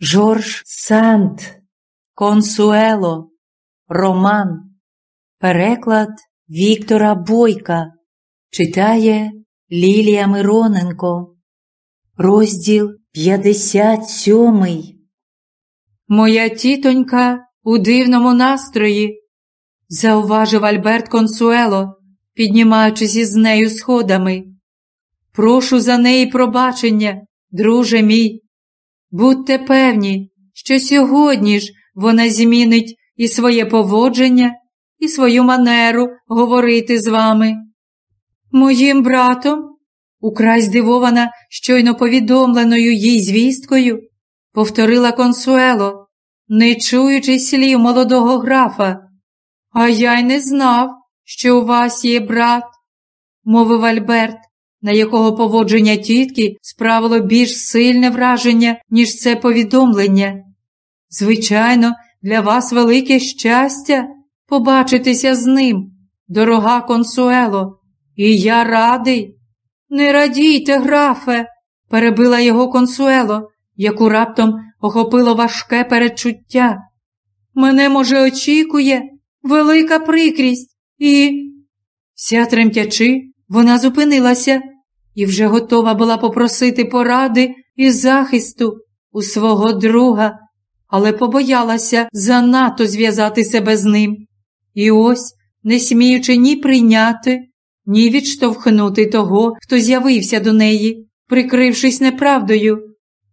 Жорж Санд, Консуело, Роман. Переклад Віктора Бойка читає Лілія Мироненко. Розділ 57 Моя тітонька у дивному настрої, зауважив Альберт Консуело, піднімаючись із нею сходами. Прошу за неї пробачення, друже мій. Будьте певні, що сьогодні ж вона змінить і своє поводження, і свою манеру говорити з вами. Моїм братом, украй здивована щойно повідомленою їй звісткою, повторила консуело, не чуючи слів молодого графа. А я й не знав, що у вас є брат, мовив Альберт, на якого поводження тітки справило більш сильне враження, ніж це повідомлення. Звичайно, для вас велике щастя побачитися з ним, дорога консуело, і я радий. Не радійте, графе, перебила його консуело, яку раптом охопило важке перечуття. Мене, може, очікує велика прикрість і. Вся тремтячи, вона зупинилася і вже готова була попросити поради і захисту у свого друга, але побоялася занадто зв'язати себе з ним. І ось, не сміючи ні прийняти, ні відштовхнути того, хто з'явився до неї, прикрившись неправдою,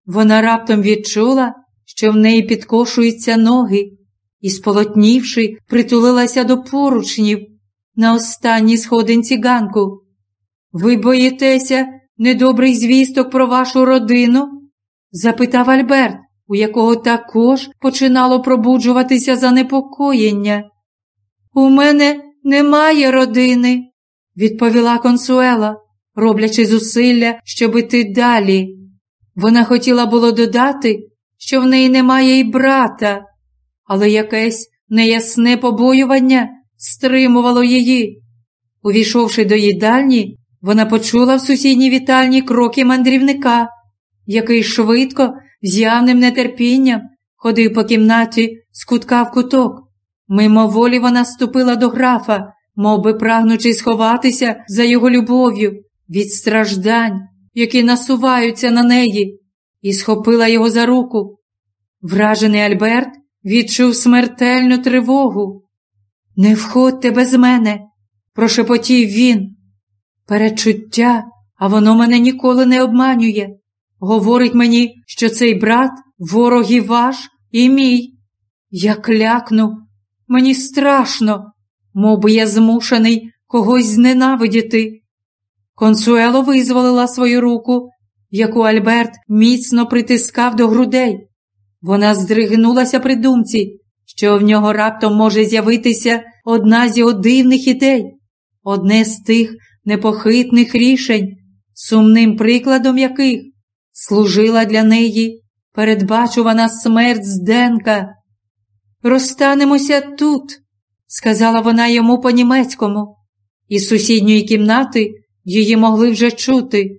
вона раптом відчула, що в неї підкошуються ноги, і, сполотнівши, притулилася до поручнів на останній сходинці ганку. Ви боїтеся недобрий звісток про вашу родину? запитав Альберт, у якого також починало пробуджуватися занепокоєння. У мене немає родини, відповіла консуела, роблячи зусилля, щоб іти далі. Вона хотіла було додати, що в неї немає й брата, але якесь неясне побоювання стримувало її. Увійшовши до їдальні, вона почула в сусідній вітальні кроки мандрівника, який швидко, з явним нетерпінням, ходив по кімнаті з кутка в куток. Мимоволі вона ступила до графа, мов би прагнучи сховатися за його любов'ю від страждань, які насуваються на неї, і схопила його за руку. Вражений Альберт відчув смертельну тривогу. Не входьте без мене, прошепотів він. Перечуття, а воно мене ніколи не обманює. Говорить мені, що цей брат ворог і ваш і мій. Я клякну, мені страшно, мов би я змушений когось зненавидіти. Консуело визволила свою руку, яку Альберт міцно притискав до грудей. Вона здригнулася при думці, що в нього раптом може з'явитися одна з його дивних ідей, одне з тих непохитних рішень, сумним прикладом яких служила для неї передбачувана смерть Зденка. Розстанемося тут, сказала вона йому по німецькому, із сусідньої кімнати її могли вже чути.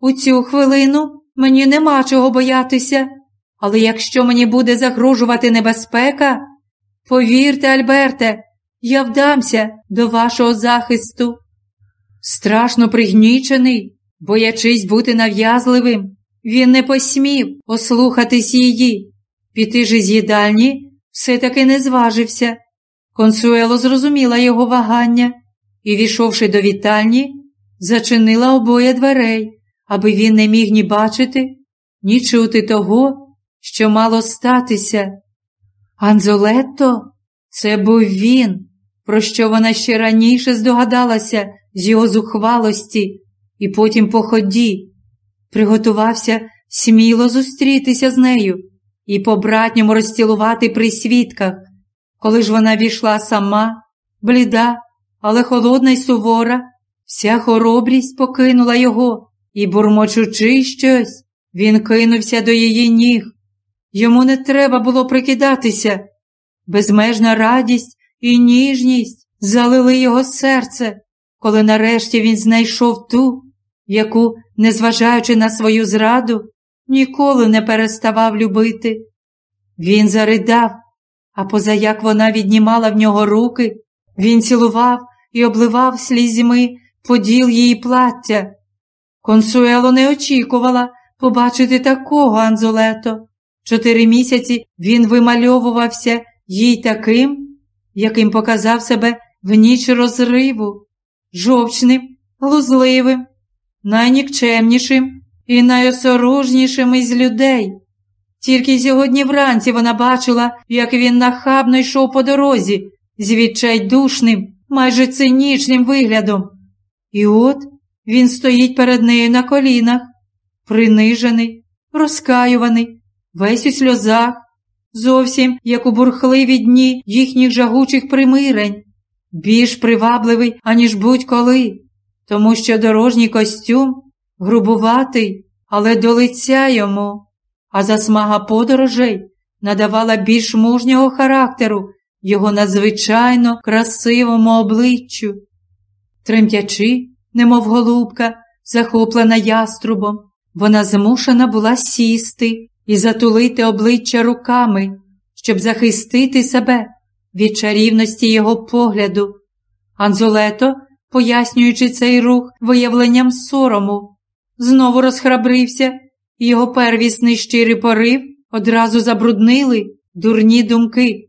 У цю хвилину мені нема чого боятися, але якщо мені буде загрожувати небезпека, повірте, Альберте, я вдамся до вашого захисту. Страшно пригнічений, боячись бути нав'язливим, він не посмів ослухатись її. Піти ж із їдальні все-таки не зважився. Консуело зрозуміла його вагання і, війшовши до вітальні, зачинила обоє дверей, аби він не міг ні бачити, ні чути того, що мало статися. Анзолетто, це був він, про що вона ще раніше здогадалася з його зухвалості, і потім по ході, приготувався сміло зустрітися з нею і по братньому розцілувати при свідках. Коли ж вона війшла сама, бліда, але холодна й сувора, вся хоробрість покинула його і, бурмочучи щось, він кинувся до її ніг. Йому не треба було прикидатися. Безмежна радість і ніжність залили його серце, коли нарешті він знайшов ту, яку, незважаючи на свою зраду, ніколи не переставав любити. Він заридав, а позаяк вона віднімала в нього руки, він цілував і обливав слізьми поділ її плаття. Консуело не очікувала побачити такого Анзолето. Чотири місяці він вимальовувався їй таким, яким показав себе в ніч розриву, жовчним, глузливим, найнікчемнішим і найосорожнішим із людей. Тільки сьогодні вранці вона бачила, як він нахабно йшов по дорозі з відчайдушним, майже цинічним виглядом. І от він стоїть перед нею на колінах, принижений, розкаюваний, весь у сльозах, зовсім як у бурхливі дні їхніх жагучих примирень, більш привабливий, аніж будь-коли, тому що дорожній костюм грубуватий, але до лиця йому, а засмага подорожей надавала більш мужнього характеру його надзвичайно красивому обличчю. Тремтячи, немов голубка, захоплена яструбом, вона змушена була сісти і затулити обличчя руками, щоб захистити себе від чарівності його погляду. Анзолето, пояснюючи цей рух виявленням сорому, знову розхрабрився, і його первісний щирий порив одразу забруднили дурні думки.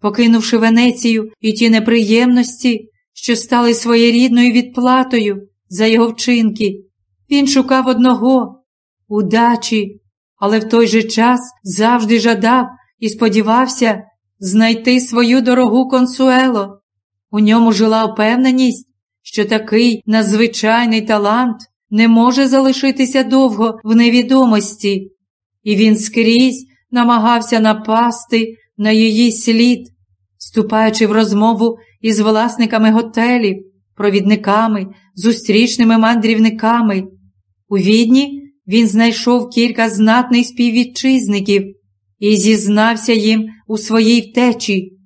Покинувши Венецію і ті неприємності, що стали своєрідною відплатою за його вчинки, він шукав одного удачі, але в той же час завжди жадав і сподівався знайти свою дорогу консуело. У ньому жила впевненість, що такий надзвичайний талант не може залишитися довго в невідомості, і він скрізь намагався напасти на її слід, вступаючи в розмову із власниками готелів, провідниками, зустрічними мандрівниками. У відні він знайшов кілька знатних співвітчизників і зізнався їм у своїй втечі.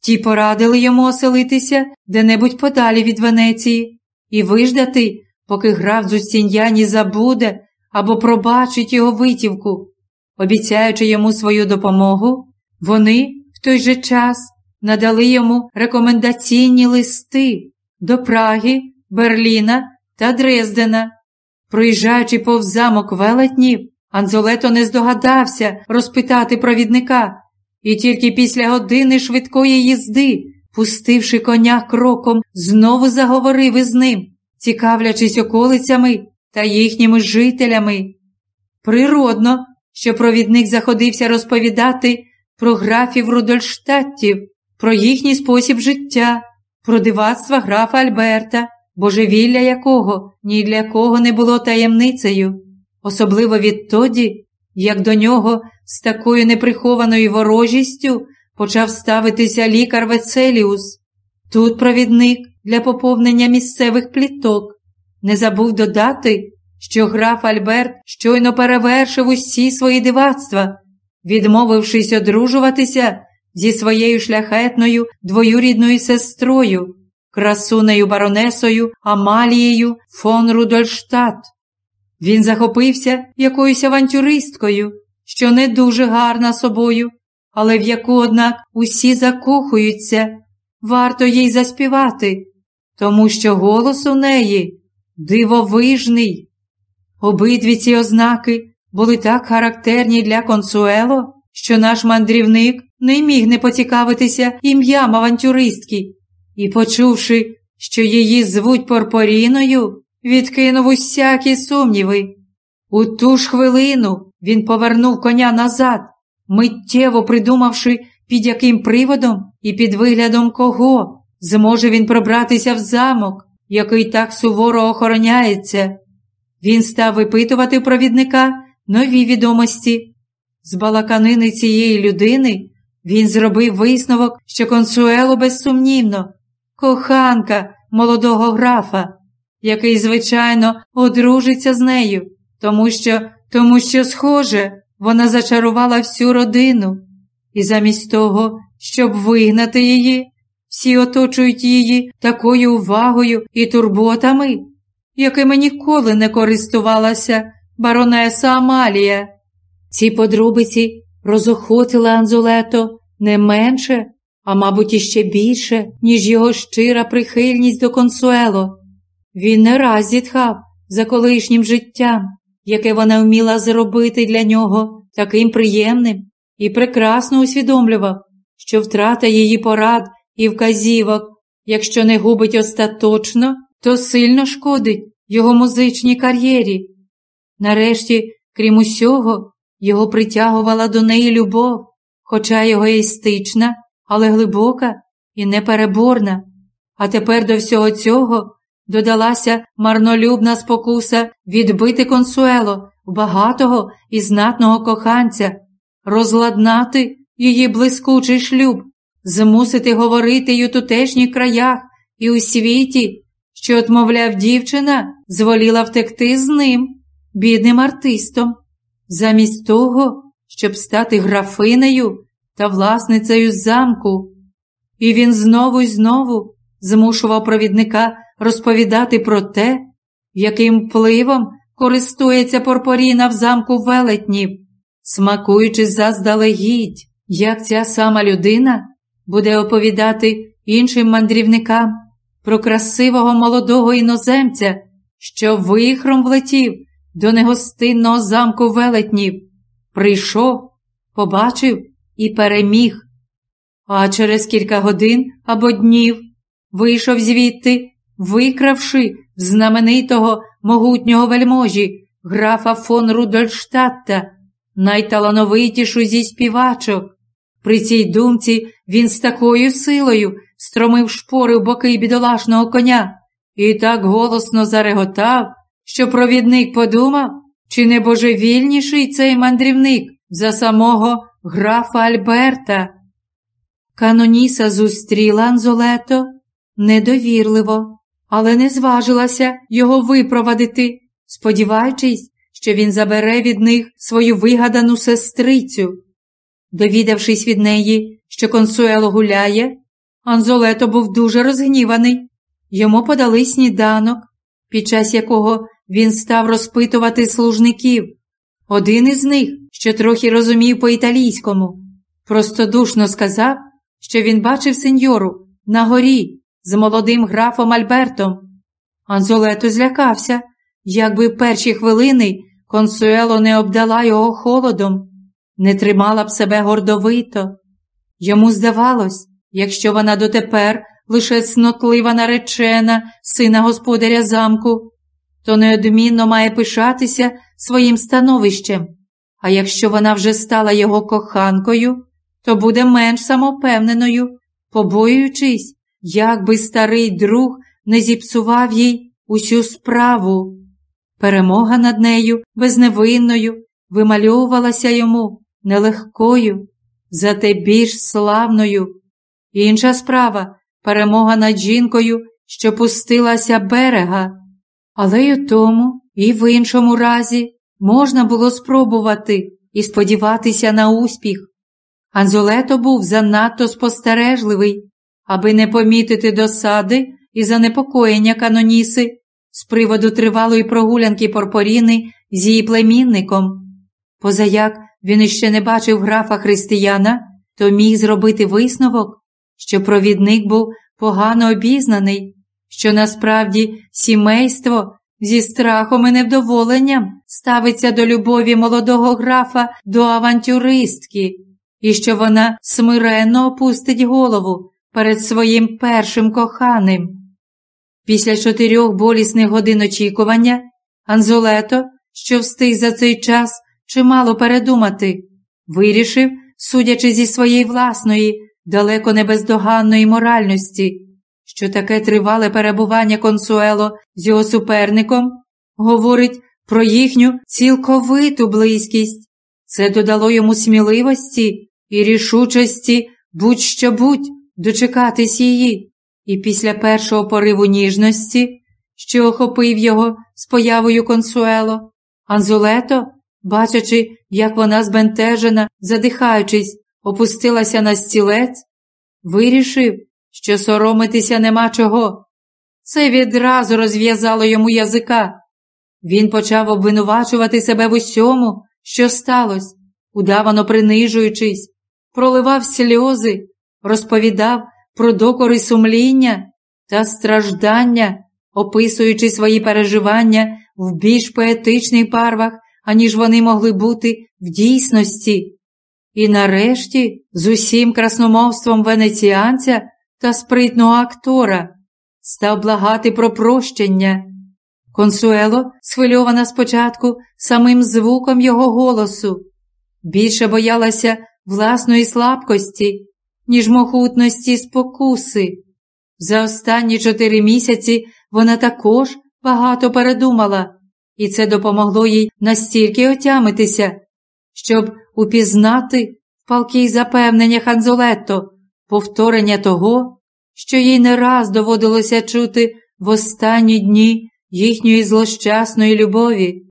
Ті порадили йому оселитися де-небудь подалі від Венеції і виждати, поки граф Зустіньяні забуде або пробачить його витівку. Обіцяючи йому свою допомогу, вони в той же час надали йому рекомендаційні листи до Праги, Берліна та Дрездена. Проїжджаючи повз замок велетнів, Анзолето не здогадався розпитати провідника, і тільки після години швидкої їзди, пустивши коня кроком, знову заговорив із ним, цікавлячись околицями та їхніми жителями. Природно, що провідник заходився розповідати про графів Рудольштаттів, про їхній спосіб життя, про дивацтва графа Альберта, божевілля якого ні для кого не було таємницею, особливо відтоді, як до нього з такою неприхованою ворожістю почав ставитися лікар Вецеліус. Тут провідник для поповнення місцевих пліток не забув додати, що граф Альберт щойно перевершив усі свої дивацтва, відмовившись одружуватися зі своєю шляхетною двоюрідною сестрою, красунею баронесою Амалією фон Рудольштадт. Він захопився якоюсь авантюристкою, що не дуже гарна собою, але в яку, однак, усі закохуються, варто їй заспівати, тому що голос у неї дивовижний. Обидві ці ознаки були так характерні для консуело, що наш мандрівник не міг не поцікавитися ім'ям авантюристки і, почувши, що її звуть Порпоріною, відкинув усякі сумніви. У ту ж хвилину він повернув коня назад, миттєво придумавши, під яким приводом і під виглядом кого зможе він пробратися в замок, який так суворо охороняється. Він став випитувати провідника нові відомості. З балаканини цієї людини він зробив висновок, що консуело безсумнівно, коханка молодого графа, який, звичайно, одружиться з нею, тому що, тому що, схоже, вона зачарувала всю родину, і замість того, щоб вигнати її, всі оточують її такою увагою і турботами, якими ніколи не користувалася баронеса Амалія. Ці подробиці розохотили Анзолето не менше, а мабуть, іще більше, ніж його щира прихильність до консуело. Він не раз зітхав за колишнім життям, яке вона вміла зробити для нього таким приємним і прекрасно усвідомлював, що втрата її порад і вказівок, якщо не губить остаточно, то сильно шкодить його музичній кар'єрі. Нарешті, крім усього, його притягувала до неї любов, хоча й егоїстична, але глибока і непереборна. А тепер до всього цього додалася марнолюбна спокуса відбити консуело багатого і знатного коханця, розладнати її блискучий шлюб, змусити говорити й у тутешніх краях і у світі, що, от, мовляв, дівчина зволіла втекти з ним, бідним артистом, замість того, щоб стати графинею та власницею замку. І він знову й знову змушував провідника розповідати про те, яким впливом користується Порпоріна в замку велетнів, смакуючи заздалегідь, як ця сама людина буде оповідати іншим мандрівникам про красивого молодого іноземця, що вихром влетів до негостинного замку велетнів, прийшов, побачив і переміг. А через кілька годин або днів вийшов звідти, викравши знаменитого могутнього вельможі, графа фон Рудольштадта, найталановитішу зі співачок. При цій думці він з такою силою стромив шпори в боки бідолашного коня і так голосно зареготав, що провідник подумав, чи не божевільніший цей мандрівник за самого графа Альберта. Каноніса зустріла Анзолето недовірливо, але не зважилася його випровадити, сподіваючись, що він забере від них свою вигадану сестрицю. Довідавшись від неї, що консуело гуляє, Анзолето був дуже розгніваний. Йому подали сніданок, під час якого він став розпитувати служників. Один із них, що трохи розумів по-італійському, простодушно сказав, що він бачив сеньору на горі з молодим графом Альбертом. Анзолето злякався, якби в перші хвилини консуело не обдала його холодом, не тримала б себе гордовито. Йому здавалось, якщо вона дотепер лише цнотлива наречена сина господаря замку, то неодмінно має пишатися своїм становищем, а якщо вона вже стала його коханкою, то буде менш самопевненою, побоюючись, як би старий друг не зіпсував їй усю справу. Перемога над нею безневинною вимальовувалася йому нелегкою, зате більш славною. Інша справа перемога над жінкою, що пустилася берега. Але й у тому, і в іншому разі можна було спробувати і сподіватися на успіх. Анзолето був занадто спостережливий, аби не помітити досади і занепокоєння каноніси з приводу тривалої прогулянки Порпоріни з її племінником. Позаяк він іще не бачив графа християна, то міг зробити висновок, що провідник був погано обізнаний, що насправді сімейство зі страхом і невдоволенням ставиться до любові молодого графа до авантюристки, і що вона смиренно опустить голову перед своїм першим коханим. Після чотирьох болісних годин очікування Анзолето, що встиг за цей час чимало передумати, вирішив, судячи зі своєї власної, далеко не бездоганної моральності, що таке тривале перебування консуело з його суперником говорить про їхню цілковиту близькість. Це додало йому сміливості і рішучості будь-що будь дочекатись її, і після першого пориву ніжності, що охопив його з появою консуело, Анзулето, бачачи, як вона збентежена, задихаючись, опустилася на стілець, вирішив, що соромитися нема чого. Це відразу розв'язало йому язика. Він почав обвинувачувати себе в усьому, що сталося, удавано принижуючись, проливав сльози, розповідав про докори сумління та страждання, описуючи свої переживання в більш поетичних барвах, аніж вони могли бути в дійсності. І нарешті з усім красномовством венеціанця та спритного актора став благати про прощення. Консуело, схвильована спочатку самим звуком його голосу, більше боялася власної слабкості, ніж могутності спокуси. За останні чотири місяці вона також багато передумала, і це допомогло їй настільки отямитися, щоб упізнати в палкій запевнення Ханзолетто повторення того, що їй не раз доводилося чути в останні дні їхньої злощасної любові.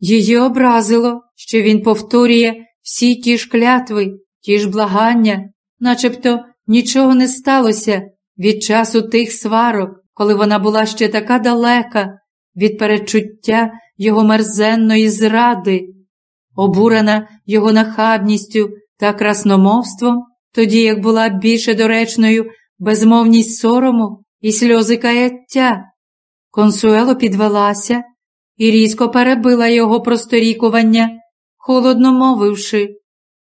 Її образило, що він повторює всі ті ж клятви, ті ж благання, начебто нічого не сталося від часу тих сварок, коли вона була ще така далека від перечуття його мерзенної зради, обурена його нахабністю та красномовством, тоді як була більше доречною безмовність сорому і сльози каяття. Консуело підвелася і різко перебила його просторікування, холодно мовивши.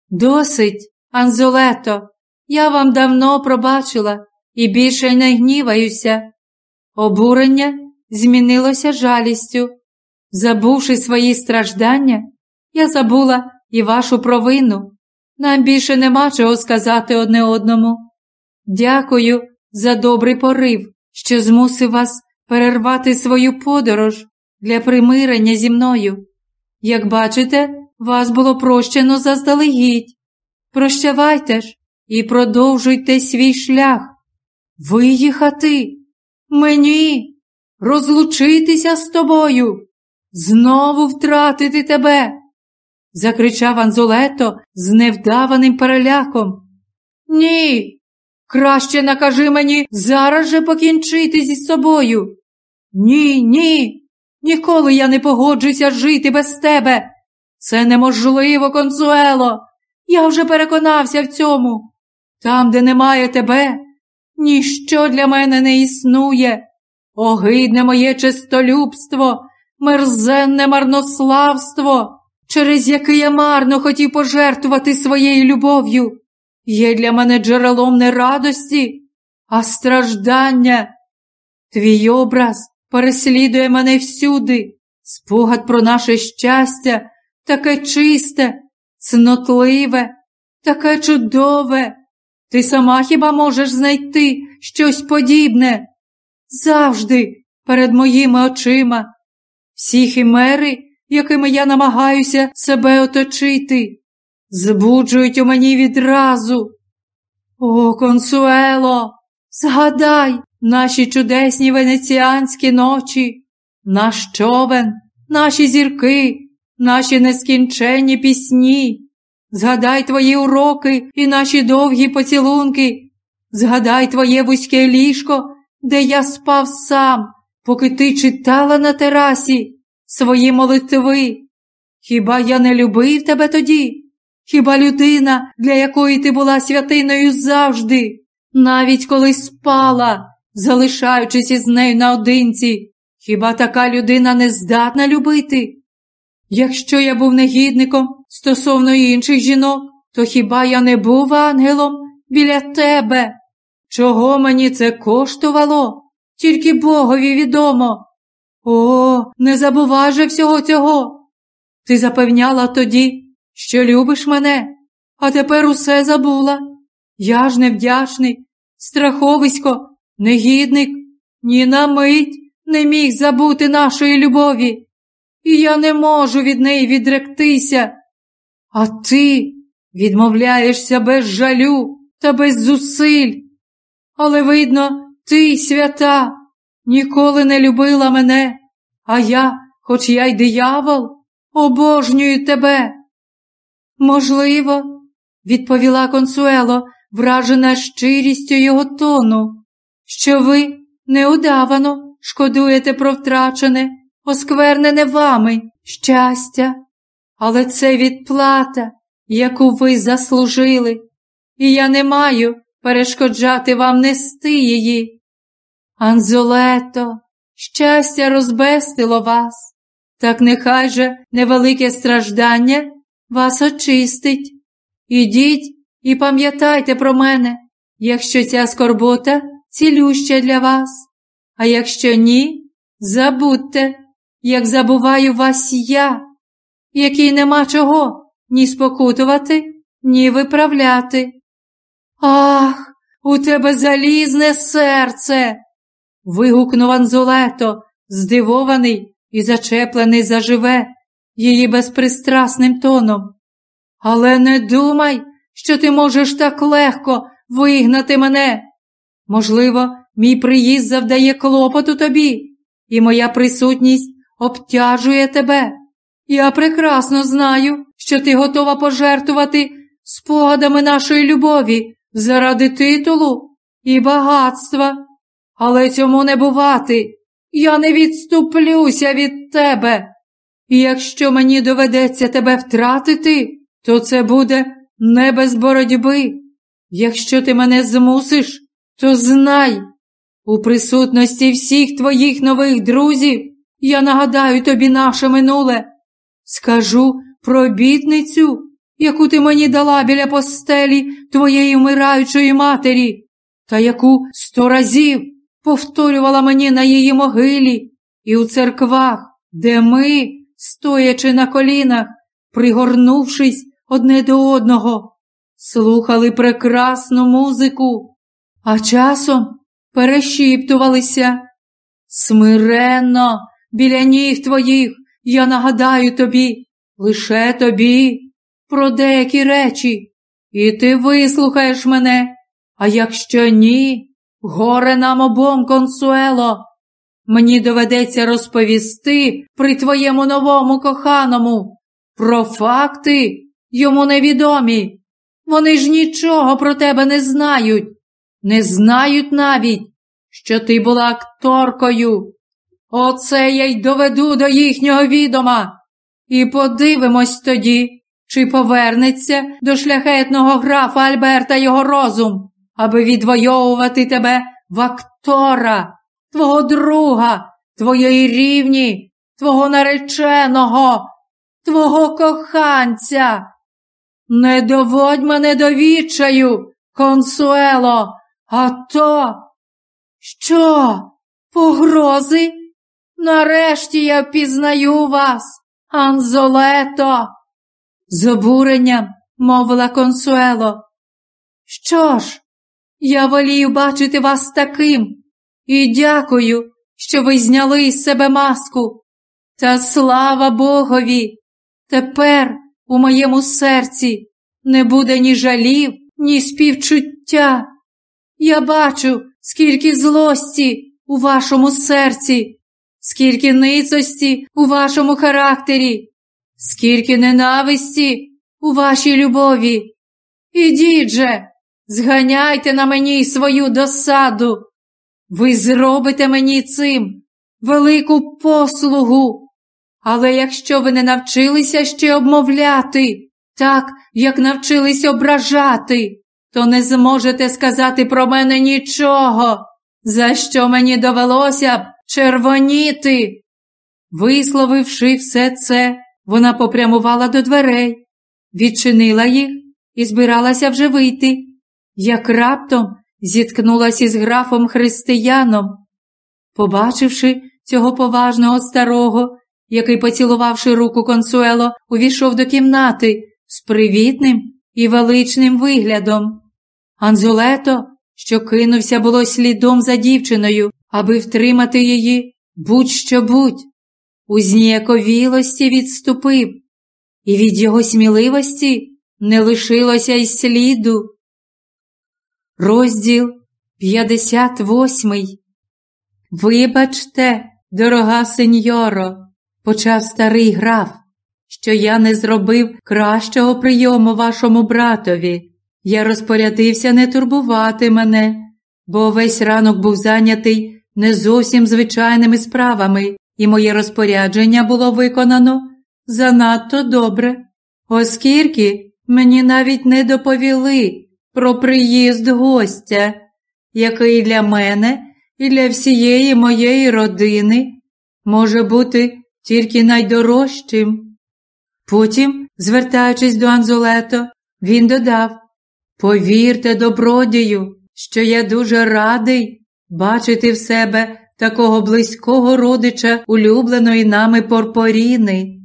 Досить, Анзолето, я вам давно пробачила і більше не гніваюся. Обурення змінилося жалістю. Забувши свої страждання, я забула і вашу провину. Нам більше нема чого сказати одне одному. Дякую за добрий порив, що змусив вас перервати свою подорож для примирення зі мною. Як бачите, вас було прощено заздалегідь. Прощавайте ж і продовжуйте свій шлях. Виїхати мені, розлучитися з тобою, знову втратити тебе. закричав Анзолето з невдаваним переляком. Ні, краще накажи мені зараз же покінчити зі собою. Ні, ні, ніколи я не погоджуся жити без тебе. Це неможливо, консуело. Я вже переконався в цьому. Там, де немає тебе, ніщо для мене не існує. Огидне моє чистолюбство, мерзенне марнославство, через яке я марно хотів пожертвувати своєю любов'ю, є для мене джерелом не радості, а страждання. Твій образ переслідує мене всюди, спогад про наше щастя, таке чисте, цнотливе, таке чудове. Ти сама хіба можеш знайти щось подібне? Завжди перед моїми очима. Всі химери, якими я намагаюся себе оточити, збуджують у мені відразу. О, консуело, згадай наші чудесні венеціанські ночі, наш човен, наші зірки, наші нескінченні пісні. Згадай твої уроки і наші довгі поцілунки. Згадай твоє вузьке ліжко, де я спав сам, поки ти читала на терасі свої молитви. Хіба я не любив тебе тоді? Хіба людина, для якої ти була святиною завжди, навіть коли спала, залишаючись із нею наодинці, хіба така людина не здатна любити? Якщо я був негідником стосовно інших жінок, то хіба я не був ангелом біля тебе? Чого мені це коштувало? Тільки Богові відомо. О, не забувай же всього цього. Ти запевняла тоді, що любиш мене, а тепер усе забула. Я ж невдячний, страховисько, негідник, ні на мить не міг забути нашої любові і я не можу від неї відректися. А ти відмовляєшся без жалю та без зусиль. Але, видно, ти, свята, ніколи не любила мене, а я, хоч я й диявол, обожнюю тебе. Можливо, відповіла консуело, вражена щирістю його тону, що ви неудавано шкодуєте про втрачене осквернене вами щастя, але це відплата яку ви заслужили, і я не маю перешкоджати вам нести її. Анзолето, щастя розбестило вас, так нехай же невелике страждання вас очистить. Ідіть і пам'ятайте про мене, якщо ця скорбота цілюща для вас, а якщо ні, забудьте, як забуваю вас я, який нема чого ні спокутувати, ні виправляти. Ах, у тебе залізне серце. вигукнув Анзолето, здивований і зачеплений заживе її безпристрасним тоном. Але не думай, що ти можеш так легко вигнати мене. Можливо, мій приїзд завдає клопоту тобі, і моя присутність обтяжує тебе. Я прекрасно знаю, що ти готова пожертвувати спогадами нашої любові заради титулу і багатства. Але цьому не бувати. Я не відступлюся від тебе. І якщо мені доведеться тебе втратити, то це буде не без боротьби. Якщо ти мене змусиш, то знай, у присутності всіх твоїх нових друзів я нагадаю тобі наше минуле. Скажу про обітницю, яку ти мені дала біля постелі твоєї вмираючої матері, та яку сто разів повторювала мені на її могилі і у церквах, де ми, стоячи на колінах, пригорнувшись одне до одного, слухали прекрасну музику, а часом перешіптувалися. Смиренно, біля ніг твоїх, я нагадаю тобі, лише тобі, про деякі речі, і ти вислухаєш мене, а якщо ні, горе нам обом консуело. Мені доведеться розповісти при твоєму новому коханому. Про факти йому невідомі. Вони ж нічого про тебе не знають, не знають навіть, що ти була акторкою. Оце я й доведу до їхнього відома. І подивимось тоді, чи повернеться до шляхетного графа Альберта його розум, аби відвоювати тебе в актора, твого друга, твоєї рівні, твого нареченого, твого коханця. Не доводь мене до відчаю, консуело, а то. Що? Погрози? Нарешті я впізнаю вас, Анзолето. З обуренням мовила консуело. Що ж, я волію бачити вас таким і дякую, що ви зняли із себе маску. Та слава Богові! Тепер у моєму серці не буде ні жалів, ні співчуття. Я бачу, скільки злості у вашому серці, скільки ницості у вашому характері, скільки ненависті у вашій любові. Ідіть же, зганяйте на мені свою досаду. Ви зробите мені цим велику послугу. Але якщо ви не навчилися ще обмовляти, так, як навчились ображати, то не зможете сказати про мене нічого, за що мені довелося б червоніти. Висловивши все це, вона попрямувала до дверей, відчинила їх і збиралася вже вийти, як раптом зіткнулася із графом християном. Побачивши цього поважного старого, який, поцілувавши руку консуело, увійшов до кімнати з привітним і величним виглядом. Анзолето, що кинувся було слідом за дівчиною, аби втримати її, будь-що будь, у зніяковілості відступив, і від його сміливості не лишилося й сліду. Розділ 58 Вибачте, дорога сеньоро, почав старий граф, що я не зробив кращого прийому вашому братові. Я розпорядився не турбувати мене, бо весь ранок був зайнятий не зовсім звичайними справами, і моє розпорядження було виконано занадто добре, оскільки мені навіть не доповіли про приїзд гостя, який для мене і для всієї моєї родини може бути тільки найдорожчим. Потім, звертаючись до Анзолето, він додав Повірте, добродію, що я дуже радий бачити в себе такого близького родича улюбленої нами Порпоріни.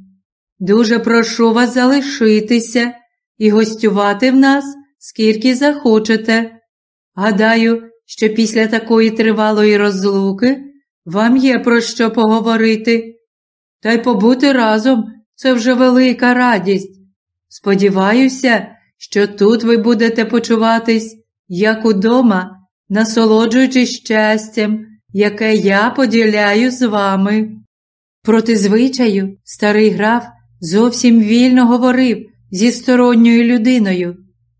Дуже прошу вас залишитися і гостювати в нас, скільки захочете. Гадаю, що після такої тривалої розлуки вам є про що поговорити. Та й побути разом це вже велика радість. Сподіваюся, що тут ви будете почуватись, як удома, насолоджуючись щастям, яке я поділяю з вами. Проти звичаю старий граф зовсім вільно говорив зі сторонньою людиною.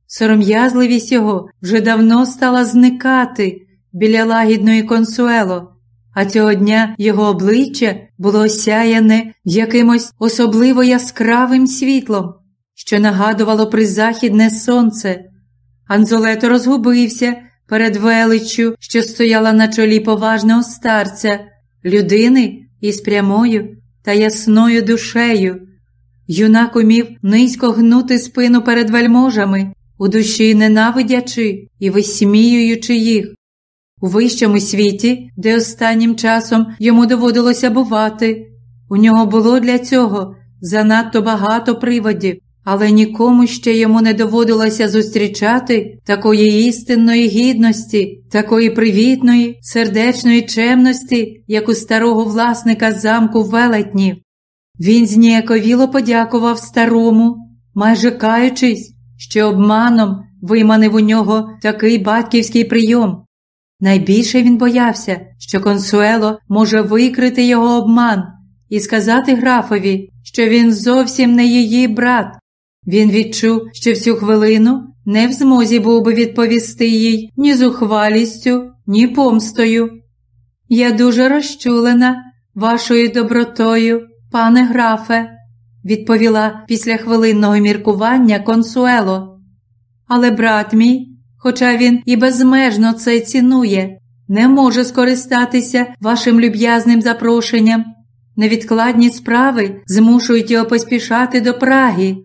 Сором'язливість його вже давно стала зникати біля лагідної консуело, а цього дня його обличчя було осяяне якимось особливо яскравим світлом, що нагадувало призахідне сонце. Анзолето розгубився перед величчю, що стояла на чолі поважного старця, людини із прямою та ясною душею. Юнак умів низько гнути спину перед вельможами, у душі ненавидячи і висміюючи їх. У вищому світі, де останнім часом йому доводилося бувати, у нього було для цього занадто багато приводів, але нікому ще йому не доводилося зустрічати такої істинної гідності, такої привітної, сердечної чемності, як у старого власника замку велетнів. Він зніяковіло подякував старому, майже каючись, що обманом виманив у нього такий батьківський прийом. Найбільше він боявся, що консуело може викрити його обман і сказати графові, що він зовсім не її брат. Він відчув, що всю хвилину не в змозі був би відповісти їй ні зухвалістю, ні помстою. Я дуже розчулена вашою добротою, пане графе, відповіла після хвилинного міркування консуело. Але брат мій, хоча він і безмежно це цінує, не може скористатися вашим люб'язним запрошенням. Невідкладні справи змушують його поспішати до Праги,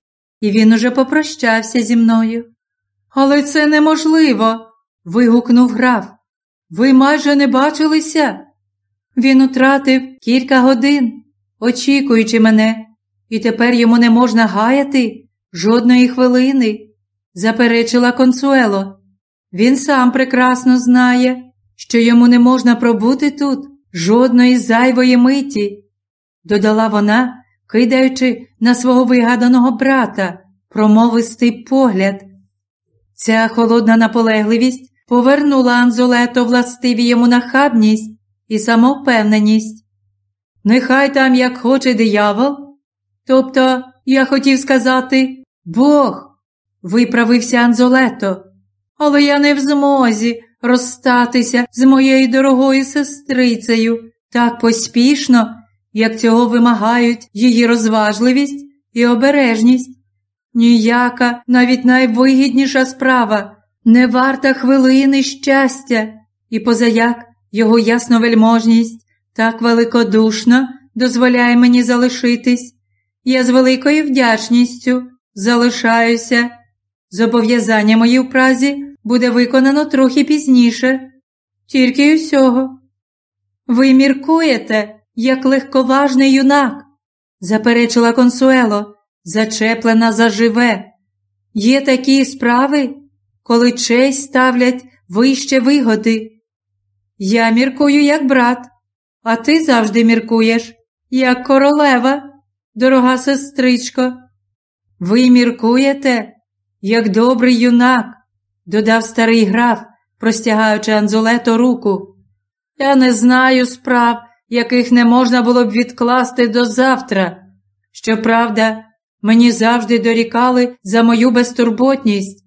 і він уже попрощався зі мною. Але це неможливо. вигукнув граф. Ви майже не бачилися? Він утратив кілька годин, очікуючи мене, і тепер йому не можна гаяти жодної хвилини, заперечила консуело. Він сам прекрасно знає, що йому не можна пробути тут жодної зайвої миті, додала вона, кидаючи на свого вигаданого брата промовистий погляд. Ця холодна наполегливість повернула Анзолето властиві йому нахабність і самовпевненість. Нехай там як хоче диявол, тобто, я хотів сказати, Бог, виправився Анзолето, але я не в змозі розстатися з моєю дорогою сестрицею так поспішно, як цього вимагають її розважливість і обережність. Ніяка, навіть найвигідніша справа не варта хвилини щастя, і позаяк його ясновельможність так великодушно дозволяє мені залишитись. Я з великою вдячністю залишаюся. Зобов'язання мої в празі буде виконано трохи пізніше, тільки усього. Ви міркуєте, як легковажний юнак, заперечила консуело, зачеплена заживе. Є такі справи, коли честь ставлять вище вигоди. Я міркую, як брат, а ти завжди міркуєш, як королева, дорога сестричко. Ви міркуєте, як добрий юнак, додав старий граф, простягаючи Анзолето руку. Я не знаю справ, яких не можна було б відкласти до завтра. Щоправда, мені завжди дорікали за мою безтурботність,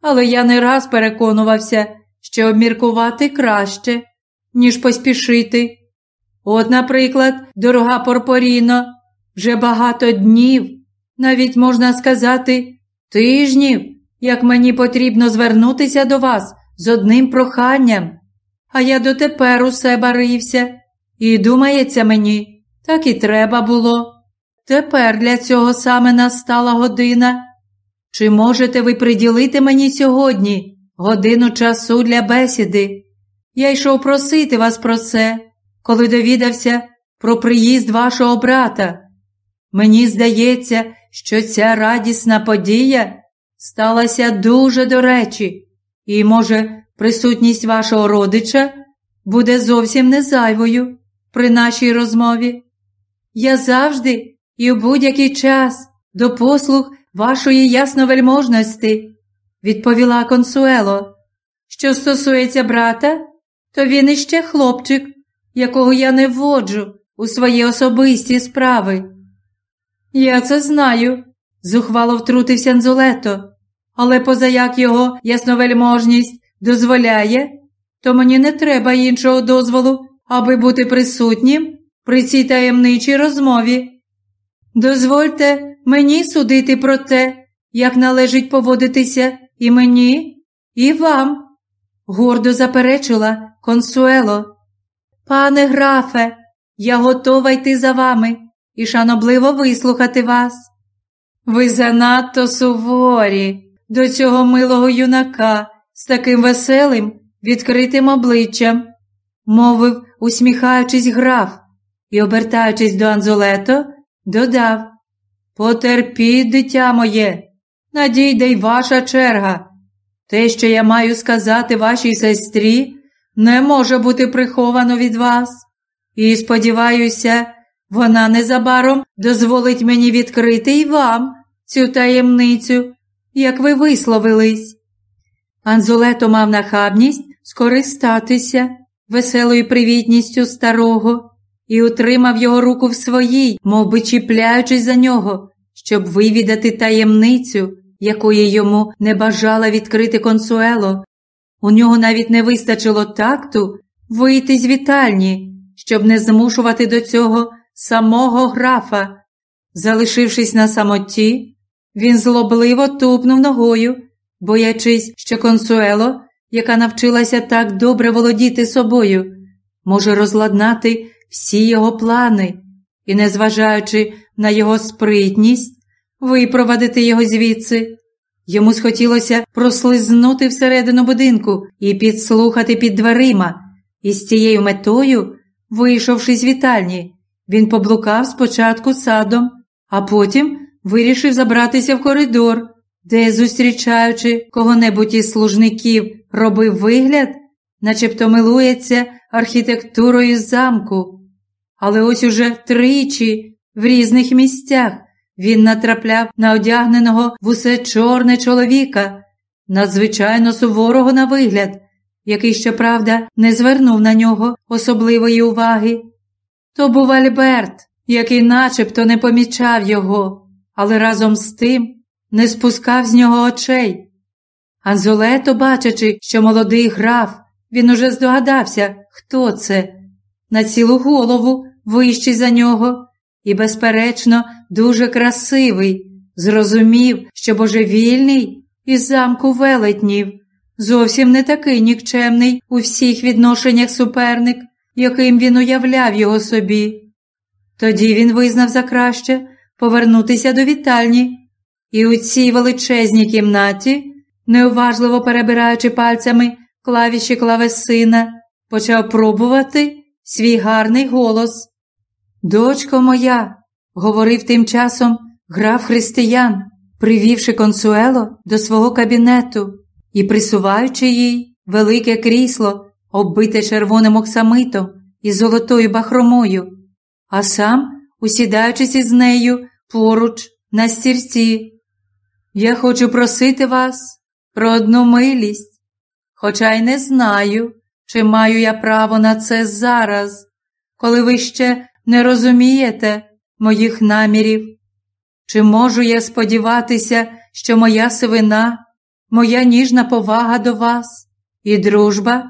але я не раз переконувався, що обміркувати краще, ніж поспішити. От, наприклад, дорога Порпоріно, вже багато днів, навіть можна сказати, тижнів, як мені потрібно звернутися до вас з одним проханням, а я дотепер усе барився. І думається мені, так і треба було. Тепер для цього саме настала година. Чи можете ви приділити мені сьогодні годину часу для бесіди? Я йшов просити вас про це, коли довідався про приїзд вашого брата. Мені здається, що ця радісна подія сталася дуже до речі, і, може, присутність вашого родича буде зовсім не зайвою при нашій розмові. Я завжди і в будь-який час до послуг вашої ясновельможності, відповіла консуело. Що стосується брата, то він іще хлопчик, якого я не вводжу у свої особисті справи. Я це знаю, зухвало втрутився Нзулето, але позаяк його ясновельможність дозволяє, то мені не треба іншого дозволу, аби бути присутнім при цій таємничій розмові. Дозвольте мені судити про те, як належить поводитися і мені, і вам, гордо заперечила консуело. Пане графе, я готова йти за вами і шанобливо вислухати вас. Ви занадто суворі до цього милого юнака з таким веселим, відкритим обличчям, мовив, усміхаючись, граф і, обертаючись до Анзолето, додав Потерпіть, дитя моє, надійде й ваша черга. Те, що я маю сказати вашій сестрі, не може бути приховано від вас. І, сподіваюся, вона незабаром дозволить мені відкрити й вам цю таємницю, як ви висловились. Анзолето мав нахабність скористатися веселою привітністю старого і утримав його руку в своїй, мов би чіпляючись за нього, щоб вивідати таємницю, якої йому не бажала відкрити консуело. У нього навіть не вистачило такту вийти з вітальні, щоб не змушувати до цього самого графа. Залишившись на самоті, він злобливо тупнув ногою, боячись, що консуело, яка навчилася так добре володіти собою, може розладнати всі його плани і, незважаючи на його спритність, випровадити його звідси. Йому схотілося прослизнути всередину будинку і підслухати під дверима, і з цією метою, вийшовши з вітальні, він поблукав спочатку садом, а потім вирішив забратися в коридор, де, зустрічаючи кого-небудь із служників, робив вигляд, начебто милується архітектурою замку. Але ось уже тричі в різних місцях він натрапляв на одягненого в усе чорне чоловіка, надзвичайно суворого на вигляд, який, щоправда, не звернув на нього особливої уваги. То був Альберт, який начебто не помічав його, але разом з тим не спускав з нього очей. Анзолето, бачачи, що молодий граф, він уже здогадався, хто це, на цілу голову вищий за нього і, безперечно, дуже красивий, зрозумів, що божевільний із замку велетнів, зовсім не такий нікчемний у всіх відношеннях суперник, яким він уявляв його собі. Тоді він визнав за краще повернутися до вітальні, і у цій величезній кімнаті, неуважливо перебираючи пальцями клавіші клавесина, почав пробувати свій гарний голос. Дочко моя, говорив тим часом граф християн, привівши консуело до свого кабінету і присуваючи їй велике крісло, оббите червоним оксамитом і золотою бахромою, а сам, усідаючись із нею поруч на стірці. Я хочу просити вас про одну милість, хоча й не знаю, чи маю я право на це зараз, коли ви ще не розумієте моїх намірів? Чи можу я сподіватися, що моя сивина, моя ніжна повага до вас і дружба,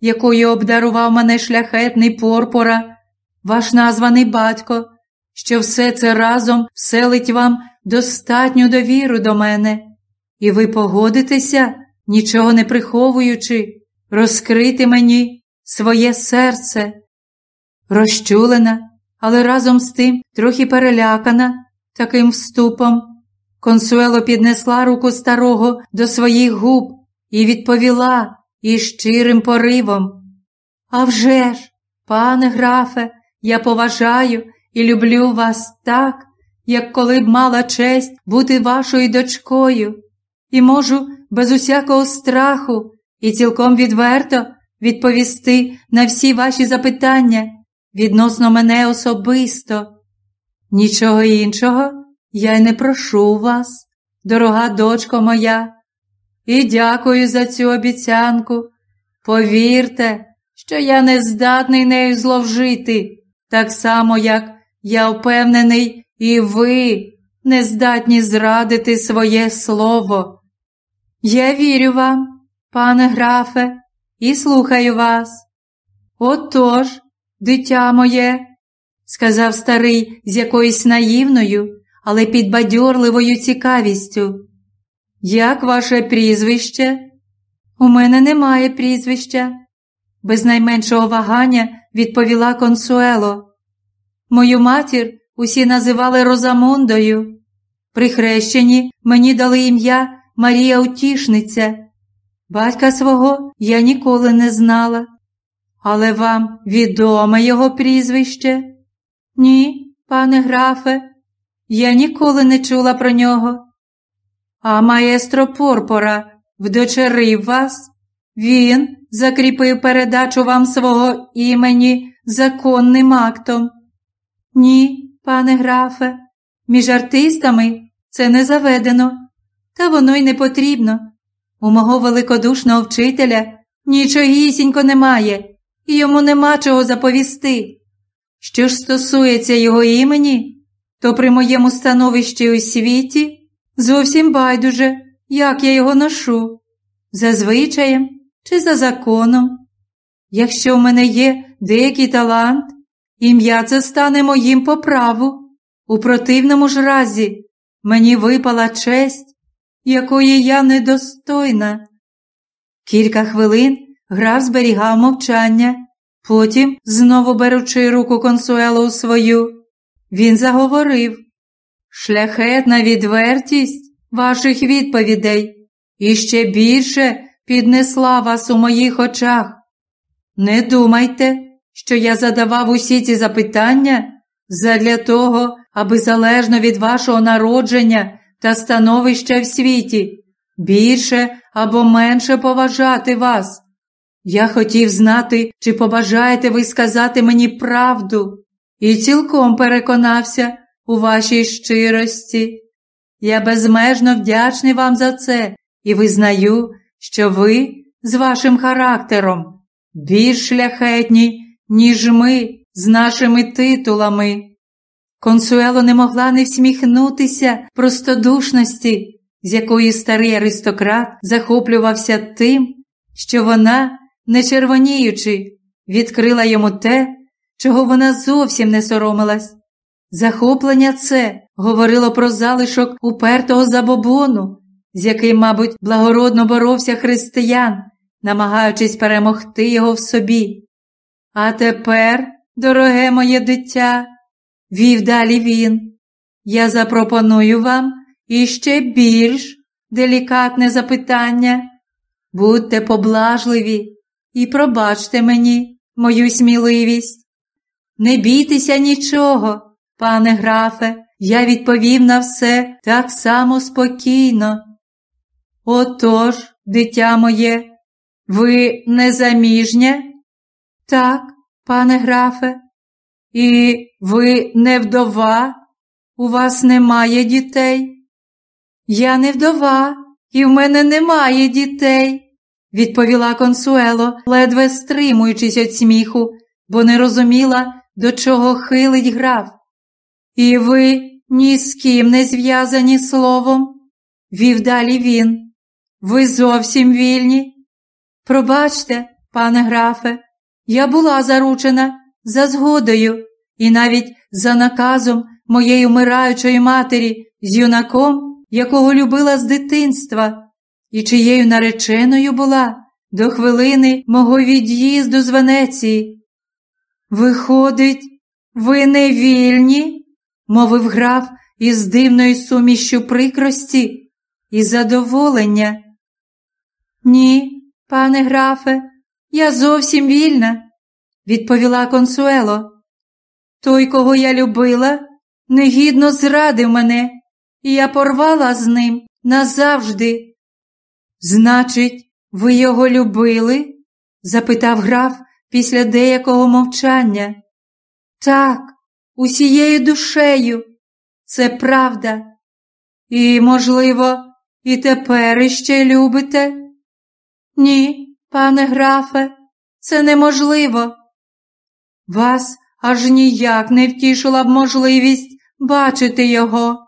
якою обдарував мене шляхетний порпора, ваш названий батько, що все це разом вселить вам достатню довіру до мене і ви погодитеся, нічого не приховуючи, розкрити мені своє серце. Розчулена, але разом з тим трохи перелякана таким вступом. Консуело піднесла руку старого до своїх губ і відповіла із щирим поривом. «А вже ж, пане графе, я поважаю і люблю вас так, як коли б мала честь бути вашою дочкою, і можу без усякого страху і цілком відверто відповісти на всі ваші запитання відносно мене особисто. Нічого іншого я й не прошу вас, дорога дочко моя, і дякую за цю обіцянку. Повірте, що я не здатний нею зловжити, так само, як я впевнений, і ви не здатні зрадити своє слово. Я вірю вам, пане графе, і слухаю вас. Отож, дитя моє, сказав старий з якоюсь наївною, але підбадьорливою цікавістю. Як ваше прізвище? У мене немає прізвища, без найменшого вагання відповіла консуело. Мою матір усі називали Розамондою. При хрещенні мені дали ім'я Марія Утішниця. Батька свого я ніколи не знала. Але вам відоме його прізвище? Ні, пане графе, я ніколи не чула про нього. А маестро Порпора вдочерив вас, він закріпив передачу вам свого імені законним актом. Ні, пане графе, між артистами це не заведено, та воно й не потрібно. У мого великодушного вчителя нічогісінько немає, і йому нема чого заповісти. Що ж стосується його імені, то при моєму становищі у світі зовсім байдуже, як я його ношу, за звичаєм чи за законом. Якщо в мене є деякий талант, ім'я це стане моїм по праву. У противному ж разі мені випала честь, якої я недостойна. Кілька хвилин граф зберігав мовчання, потім, знову беручи руку консуело у свою, він заговорив шляхетна відвертість ваших відповідей і ще більше піднесла вас у моїх очах. Не думайте, що я задавав усі ці запитання задля того, аби залежно від вашого народження та становища в світі, більше або менше поважати вас. Я хотів знати, чи побажаєте ви сказати мені правду, і цілком переконався у вашій щирості. Я безмежно вдячний вам за це і визнаю, що ви з вашим характером більш шляхетні, ніж ми з нашими титулами. Консуело не могла не всміхнутися простодушності, з якої старий аристократ захоплювався тим, що вона, не червоніючи, відкрила йому те, чого вона зовсім не соромилась. Захоплення це говорило про залишок упертого забобону, з яким, мабуть, благородно боровся християн, намагаючись перемогти його в собі. А тепер, дороге моє дитя, вів далі він, я запропоную вам іще більш делікатне запитання. Будьте поблажливі і пробачте мені мою сміливість. Не бійтеся нічого, пане графе, я відповів на все так само спокійно. Отож, дитя моє, ви незаміжня? Так, пане графе, і ви не вдова? У вас немає дітей? Я не вдова, і в мене немає дітей, відповіла консуело, ледве стримуючись від сміху, бо не розуміла, до чого хилить граф. І ви ні з ким не зв'язані словом, вів далі він. Ви зовсім вільні. Пробачте, пане графе, я була заручена за згодою і навіть за наказом моєї вмираючої матері з юнаком, якого любила з дитинства, і чиєю нареченою була до хвилини мого від'їзду з Венеції. Виходить, ви не вільні? мовив граф із дивною сумішю прикрості і задоволення. Ні, пане графе, я зовсім вільна, відповіла консуело. Той, кого я любила, негідно зрадив мене, і я порвала з ним назавжди. Значить, ви його любили? запитав граф після деякого мовчання. Так, усією душею, це правда. І, можливо, і тепер іще любите? Ні, пане графе, це неможливо. Вас аж ніяк не втішила б можливість бачити його.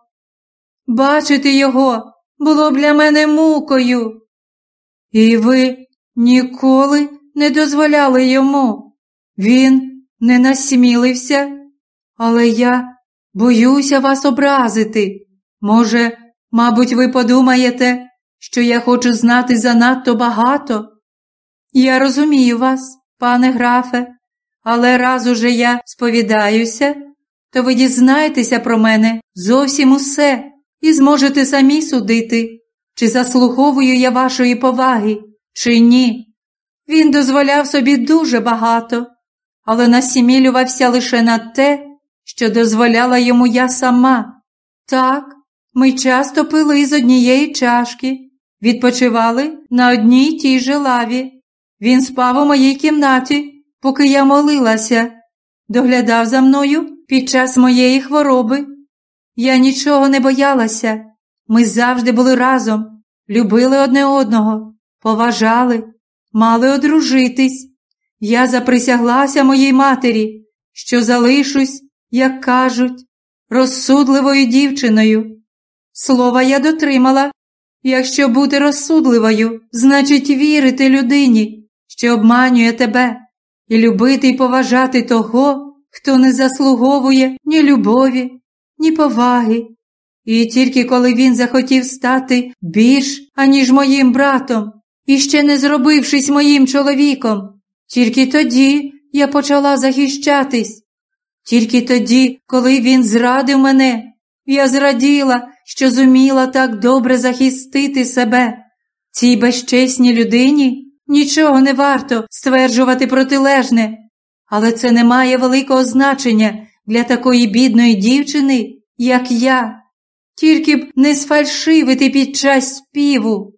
Бачити його було б для мене мукою. І ви ніколи не дозволяли йому. Він не насмілився, але я боюся вас образити. Може, мабуть, ви подумаєте, що я хочу знати занадто багато? Я розумію вас, пане графе, але раз уже я сповідаюся, то ви дізнаєтеся про мене зовсім усе і зможете самі судити, чи заслуговую я вашої поваги, чи ні. Він дозволяв собі дуже багато, але насімілювався лише на те, що дозволяла йому я сама. Так, ми часто пили з однієї чашки, відпочивали на одній тій же лаві. Він спав у моїй кімнаті, поки я молилася, доглядав за мною під час моєї хвороби. Я нічого не боялася. Ми завжди були разом, любили одне одного, поважали, мали одружитись. Я заприсяглася моїй матері, що залишусь, як кажуть, розсудливою дівчиною. Слова я дотримала. Якщо бути розсудливою, значить вірити людині, що обманює тебе, і любити і поважати того, хто не заслуговує ні любові, ні поваги. І тільки коли він захотів стати більш, аніж моїм братом, і ще не зробившись моїм чоловіком, тільки тоді я почала захищатись. Тільки тоді, коли він зрадив мене, я зраділа, що зуміла так добре захистити себе. Цій безчесній людині нічого не варто стверджувати протилежне, але це не має великого значення для такої бідної дівчини, як я. Тільки б не сфальшивити під час співу.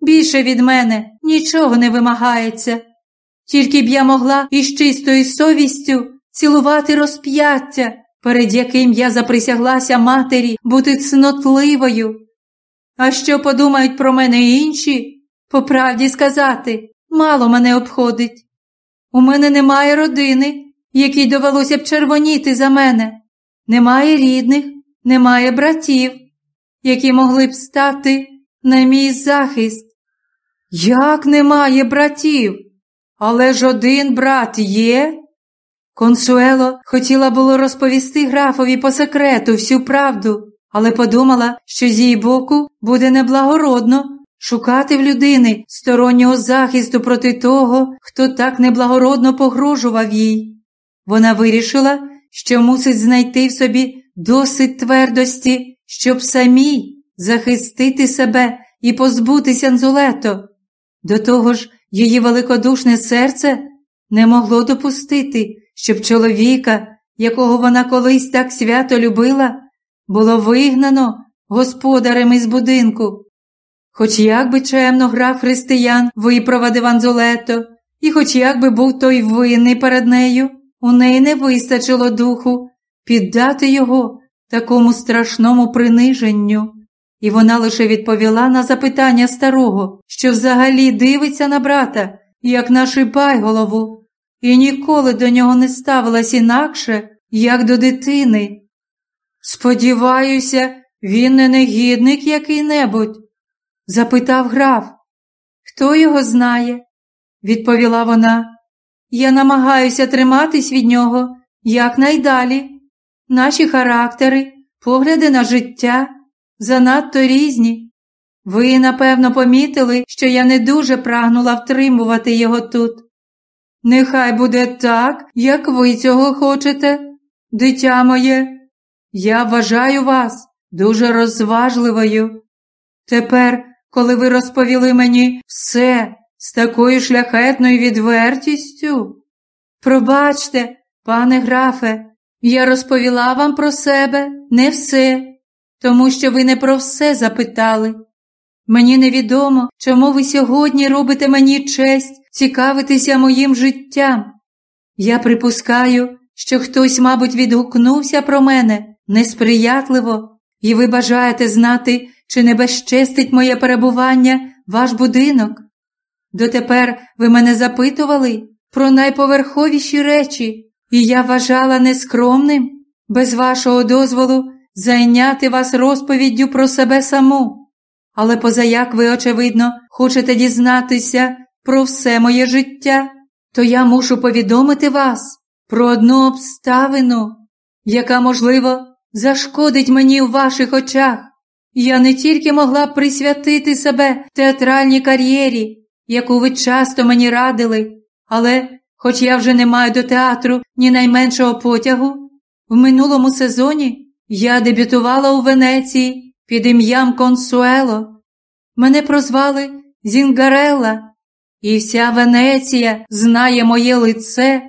Більше від мене нічого не вимагається. Тільки б я могла із чистою совістю цілувати розп'яття, перед яким я заприсяглася матері бути цнотливою. А що подумають про мене інші, по правді сказати, мало мене обходить. У мене немає родини, якій довелося б червоніти за мене, немає рідних, немає братів, які могли б стати на мій захист. Як немає братів? Але ж один брат є. Консуело хотіла було розповісти графові по секрету всю правду, але подумала, що з її боку буде неблагородно шукати в людини стороннього захисту проти того, хто так неблагородно погрожував їй. Вона вирішила, що мусить знайти в собі досить твердості, щоб самій захистити себе і позбутися Анзулето. До того ж, її великодушне серце не могло допустити, щоб чоловіка, якого вона колись так свято любила, було вигнано господарем із будинку. Хоч як би чемно грав християн випровадив Анзулето, і хоч як би був той винний перед нею, у неї не вистачило духу піддати його такому страшному приниженню. І вона лише відповіла на запитання старого, що взагалі дивиться на брата, як на шипайголову, і ніколи до нього не ставилась інакше, як до дитини. Сподіваюся, він не негідник який-небудь? Запитав граф. Хто його знає? відповіла вона. Я намагаюся триматись від нього якнайдалі. Наші характери, погляди на життя занадто різні. Ви, напевно, помітили, що я не дуже прагнула втримувати його тут. Нехай буде так, як ви цього хочете, дитя моє. Я вважаю вас дуже розважливою. Тепер, коли ви розповіли мені все з такою шляхетною відвертістю, пробачте, пане графе, я розповіла вам про себе не все, тому що ви не про все запитали. Мені невідомо, чому ви сьогодні робите мені честь цікавитися моїм життям. Я припускаю, що хтось, мабуть, відгукнувся про мене несприятливо, і ви бажаєте знати, чи не безчестить моє перебування ваш будинок. Дотепер ви мене запитували про найповерховіші речі, і я вважала нескромним, без вашого дозволу, зайняти вас розповіддю про себе саму. Але позаяк ви, очевидно, хочете дізнатися про все моє життя, то я мушу повідомити вас про одну обставину, яка, можливо, зашкодить мені у ваших очах. Я не тільки могла присвятити себе театральній кар'єрі, яку ви часто мені радили, але, хоч я вже не маю до театру ні найменшого потягу, в минулому сезоні я дебютувала у Венеції під ім'ям Консуело. Мене прозвали Зінгарелла, і вся Венеція знає моє лице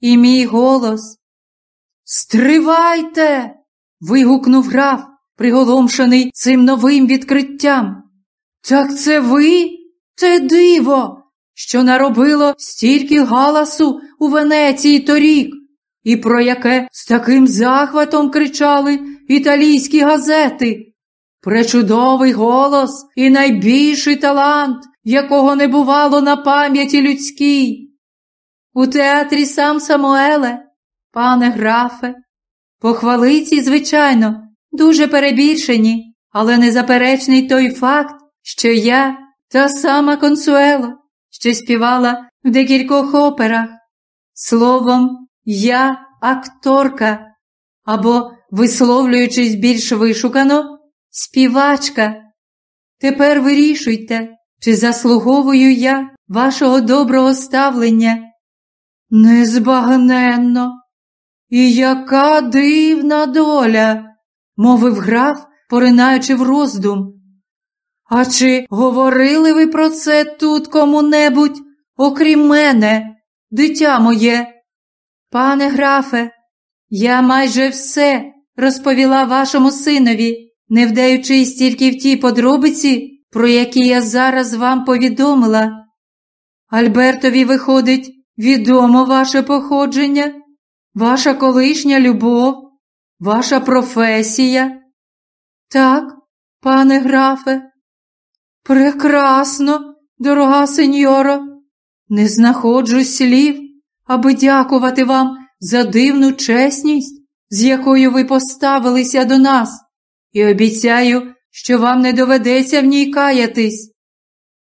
і мій голос. Стривайте. Вигукнув граф, приголомшений цим новим відкриттям. Так це ви, те диво, що наробило стільки галасу у Венеції торік, і про яке з таким захватом кричали італійські газети. Пречудовий голос і найбільший талант, якого не бувало на пам'яті людській. У театрі сам Самуеле, пане графе, похвалиці, звичайно, дуже перебільшені, але незаперечний той факт, що я та сама консуело, що співала в декількох операх. Словом, я акторка, або, висловлюючись більш вишукано, співачка. Тепер вирішуйте, чи заслуговую я вашого доброго ставлення. Незбагненно. І яка дивна доля, мовив граф, поринаючи в роздум. А чи говорили ви про це тут кому-небудь, окрім мене, дитя моє? Пане графе, я майже все розповіла вашому синові, не вдаючись тільки в ті подробиці, про які я зараз вам повідомила. Альбертові виходить відомо ваше походження, ваша колишня любов, ваша професія. Так, пане графе, прекрасно, дорога сеньоро, не знаходжу слів, аби дякувати вам за дивну чесність, з якою ви поставилися до нас, і обіцяю, що вам не доведеться в ній каятись.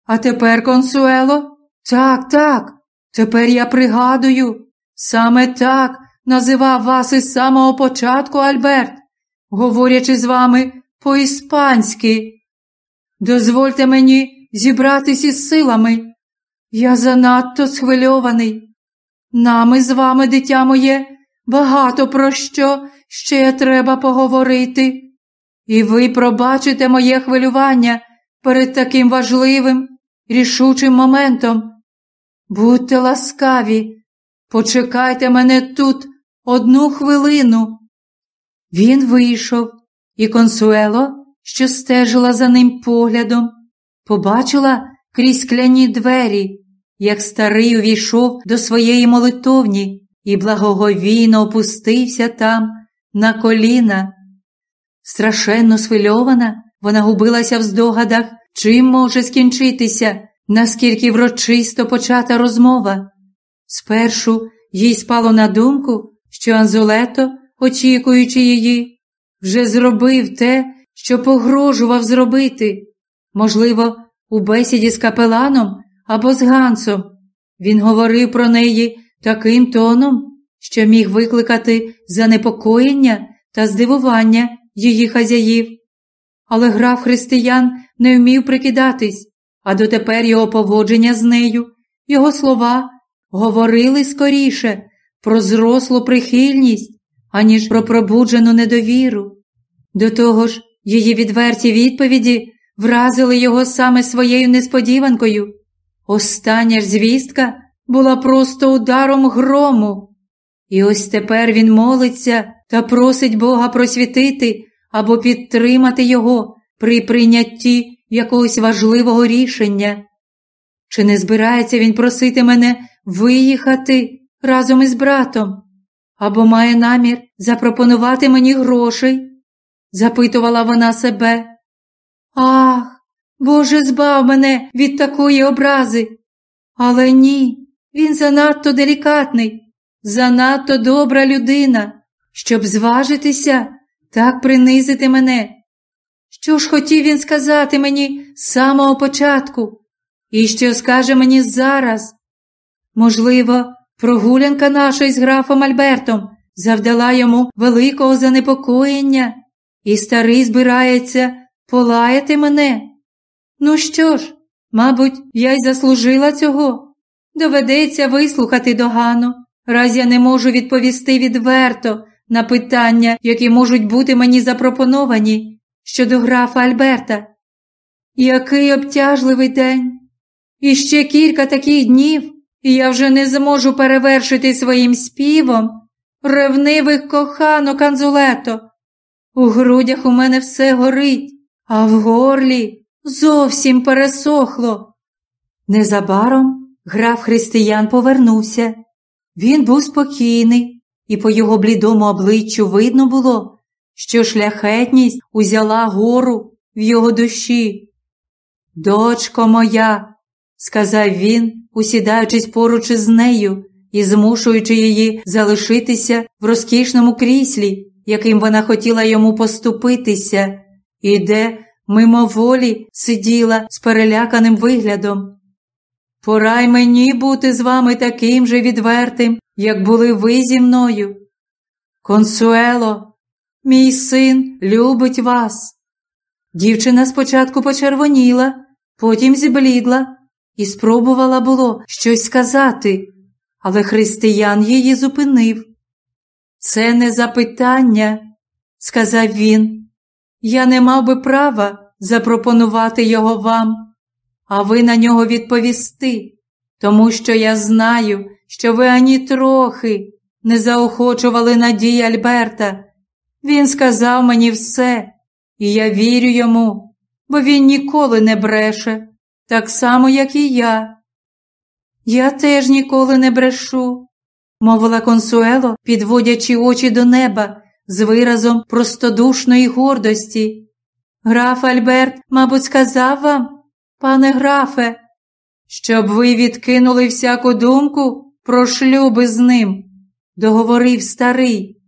А тепер, консуело, так, так, тепер я пригадую, саме так називав вас із самого початку Альберт, говорячи з вами по-іспанськи. Дозвольте мені зібратись із силами. Я занадто схвильований. Нами з вами, дитя моє, багато про що ще треба поговорити. І ви пробачите моє хвилювання перед таким важливим, рішучим моментом. Будьте ласкаві, почекайте мене тут одну хвилину. Він вийшов, і консуело, що стежила за ним поглядом, побачила крізь скляні двері, як старий увійшов до своєї молитовні і благоговійно опустився там на коліна. Страшенно схвильована, вона губилася в здогадах, чим може скінчитися, наскільки врочисто почата розмова. Спершу їй спало на думку, що Анзолето, очікуючи її, вже зробив те, що погрожував зробити. Можливо, у бесіді з капеланом або з Гансом. Він говорив про неї таким тоном, що міг викликати занепокоєння та здивування її хазяїв. але граф християн не вмів прикидатись, а дотепер його поводження з нею, його слова говорили скоріше про зрослу прихильність, аніж про пробуджену недовіру. До того ж, її відверті відповіді вразили його саме своєю несподіванкою. Остання ж звістка була просто ударом грому. І ось тепер він молиться та просить Бога просвітити або підтримати його при прийнятті якогось важливого рішення. Чи не збирається він просити мене виїхати разом із братом? Або має намір запропонувати мені грошей? запитувала вона себе. Ах, Боже, збав мене від такої образи. Але ні, він занадто делікатний, занадто добра людина, щоб зважитися так принизити мене. Що ж хотів він сказати мені з самого початку, і що скаже мені зараз? Можливо, прогулянка наша із графом Альбертом завдала йому великого занепокоєння, і старий збирається полаяти мене. Ну що ж, мабуть, я й заслужила цього. Доведеться вислухати догану, раз я не можу відповісти відверто на питання, які можуть бути мені запропоновані щодо графа Альберта. Який обтяжливий день! І ще кілька таких днів, я вже не зможу перевершити своїм співом ревнивих коханок Анзулето. У грудях у мене все горить, а в горлі зовсім пересохло. Незабаром граф християн повернувся. Він був спокійний, і по його блідому обличчю видно було, що шляхетність узяла гору в його душі. Дочко моя, сказав він, усідаючись поруч із нею і змушуючи її залишитися в розкішному кріслі, яким вона хотіла йому поступитися, і де мимоволі сиділа з переляканим виглядом. Пора й мені бути з вами таким же відвертим, як були ви зі мною. Консуело, мій син любить вас. Дівчина спочатку почервоніла, потім зіблідла і спробувала було щось сказати, але християн її зупинив. Це не запитання, сказав він. Я не мав би права запропонувати його вам, а ви на нього відповісти, тому що я знаю, що ви ані трохи не заохочували надії Альберта. Він сказав мені все, і я вірю йому, бо він ніколи не бреше, так само, як і я. Я теж ніколи не брешу, мовила консуело, підводячи очі до неба з виразом простодушної гордості. Граф Альберт, мабуть, сказав вам, пане графе, щоб ви відкинули всяку думку про шлюби з ним, договорив старий.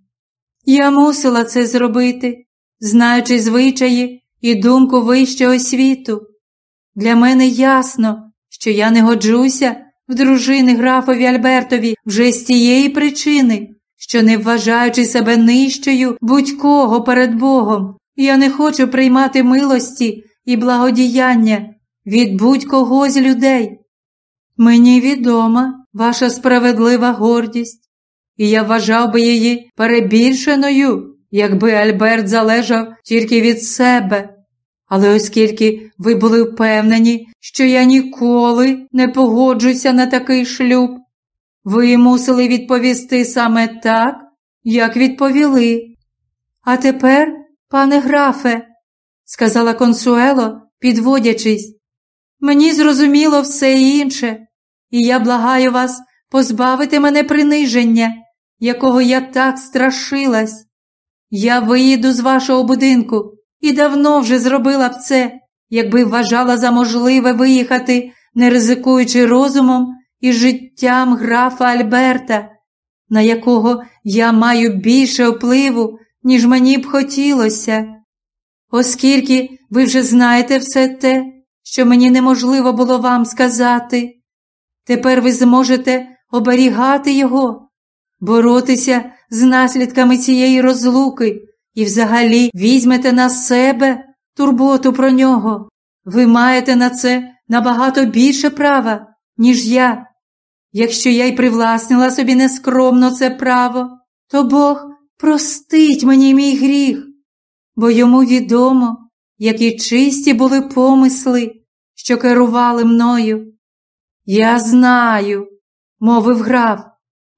Я мусила це зробити, знаючи звичаї і думку вищого світу. Для мене ясно, що я не годжуся в дружини графові Альбертові вже з тієї причини, що, не вважаючи себе нижчою будь-кого перед Богом, я не хочу приймати милості і благодіяння від будь-кого з людей. Мені відома ваша справедлива гордість, і я вважав би її перебільшеною, якби Альберт залежав тільки від себе. Але оскільки ви були впевнені, що я ніколи не погоджуся на такий шлюб, ви мусили відповісти саме так, як відповіли. А тепер, пане графе, сказала консуело, підводячись, мені зрозуміло все інше, і я благаю вас позбавити мене приниження, якого я так страшилась. Я виїду з вашого будинку і давно вже зробила б це, якби вважала за можливе виїхати, не ризикуючи розумом і життям графа Альберта, на якого я маю більше впливу, ніж мені б хотілося. Оскільки ви вже знаєте все те, що мені неможливо було вам сказати, тепер ви зможете оберігати його, боротися з наслідками цієї розлуки і взагалі візьмете на себе турботу про нього. Ви маєте на це набагато більше права, ніж я. Якщо я й привласнила собі нескромно це право, то Бог простить мені мій гріх, бо йому відомо, які чисті були помисли, що керували мною. Я знаю, мовив граф,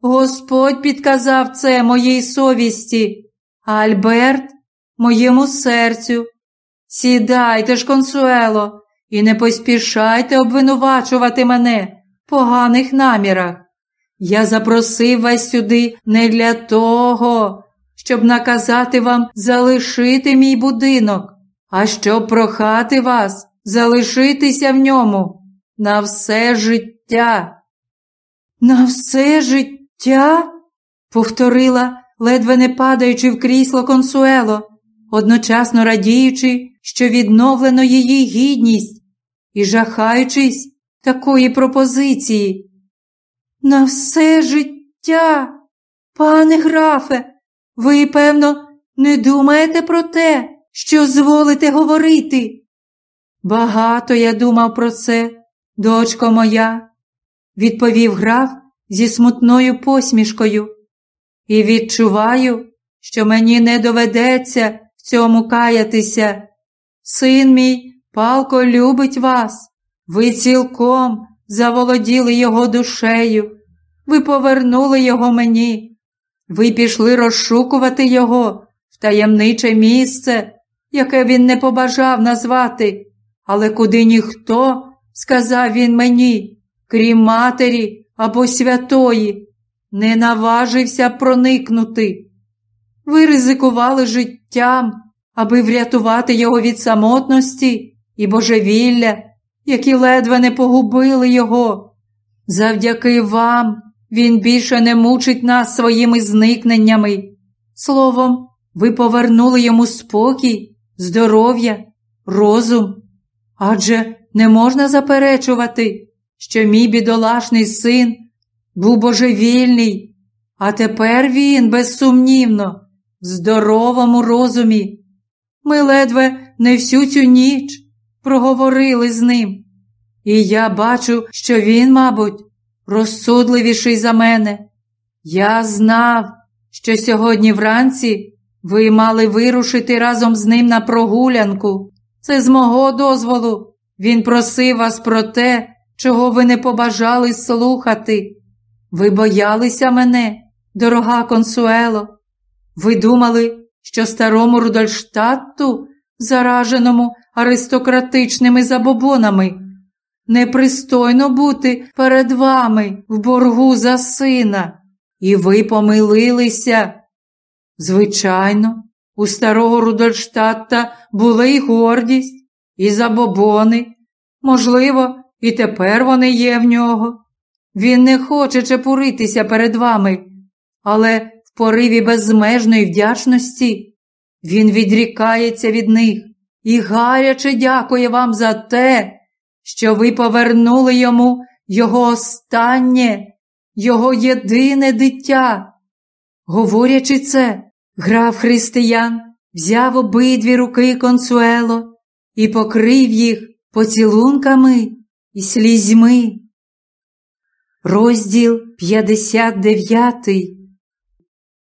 Господь підказав це моїй совісті, Альберт моєму серцю. Сідайте ж, консуело, і не поспішайте обвинувачувати мене в поганих намірах. Я запросив вас сюди не для того, щоб наказати вам залишити мій будинок, а щоб прохати вас залишитися в ньому на все життя. На все життя? повторила, ледве не падаючи в крісло консуело, одночасно радіючи, що відновлено її гідність, і жахаючись такої пропозиції. На все життя, пане графе, ви, певно, не думаєте про те, що зволите говорити. Багато я думав про це, дочко моя, відповів граф зі смутною посмішкою, і відчуваю, що мені не доведеться в цьому каятися. Син мій палко любить вас, ви цілком заволоділи його душею, ви повернули його мені, ви пішли розшукувати його в таємниче місце, яке він не побажав назвати, але куди ніхто, сказав він мені, крім матері або святої, не наважився проникнути. Ви ризикували життям, аби врятувати його від самотності і божевілля, які ледве не погубили його. Завдяки вам він більше не мучить нас своїми зникненнями. Словом, ви повернули йому спокій, здоров'я, розум. Адже не можна заперечувати, що мій бідолашний син був божевільний, а тепер він, безсумнівно, в здоровому розумі. Ми ледве не всю цю ніч проговорили з ним. І я бачу, що він, мабуть, розсудливіший за мене. Я знав, що сьогодні вранці ви мали вирушити разом з ним на прогулянку. Це з мого дозволу. Він просив вас про те, чого ви не побажали слухати. Ви боялися мене, дорога консуело. Ви думали, що старому Рудольштатту, зараженому аристократичними забобонами, непристойно бути перед вами в боргу за сина, і ви помилилися. Звичайно, у старого Рудольштатта були й гордість, і забобони. Можливо, і тепер вони є в нього. Він не хоче чепуритися перед вами, але в пориві безмежної вдячності він відрікається від них і гаряче дякує вам за те, що ви повернули йому його останнє, його єдине дитя. Говорячи це, граф християн взяв обидві руки консуело і покрив їх поцілунками і слізьми. Розділ 59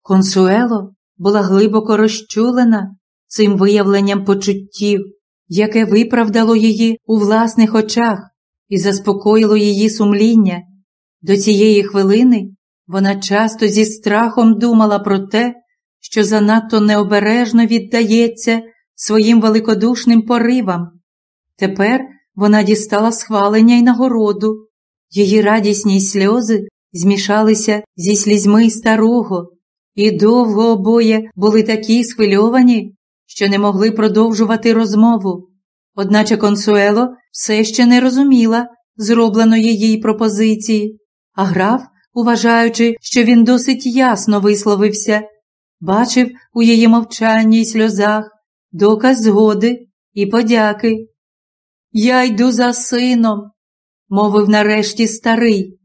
Консуело була глибоко розчулена цим виявленням почуттів, яке виправдало її у власних очах і заспокоїло її сумління. До цієї хвилини вона часто зі страхом думала про те, що занадто необережно віддається своїм великодушним поривам. Тепер вона дістала схвалення й нагороду. Її радісні сльози змішалися зі слізьми старого, і довго обоє були такі схвильовані, що не могли продовжувати розмову. Одначе консуело все ще не розуміла зробленої їй пропозиції, а граф, уважаючи, що він досить ясно висловився, бачив у її мовчанні й сльозах доказ згоди і подяки. Я йду за сином, мовив нарешті старий.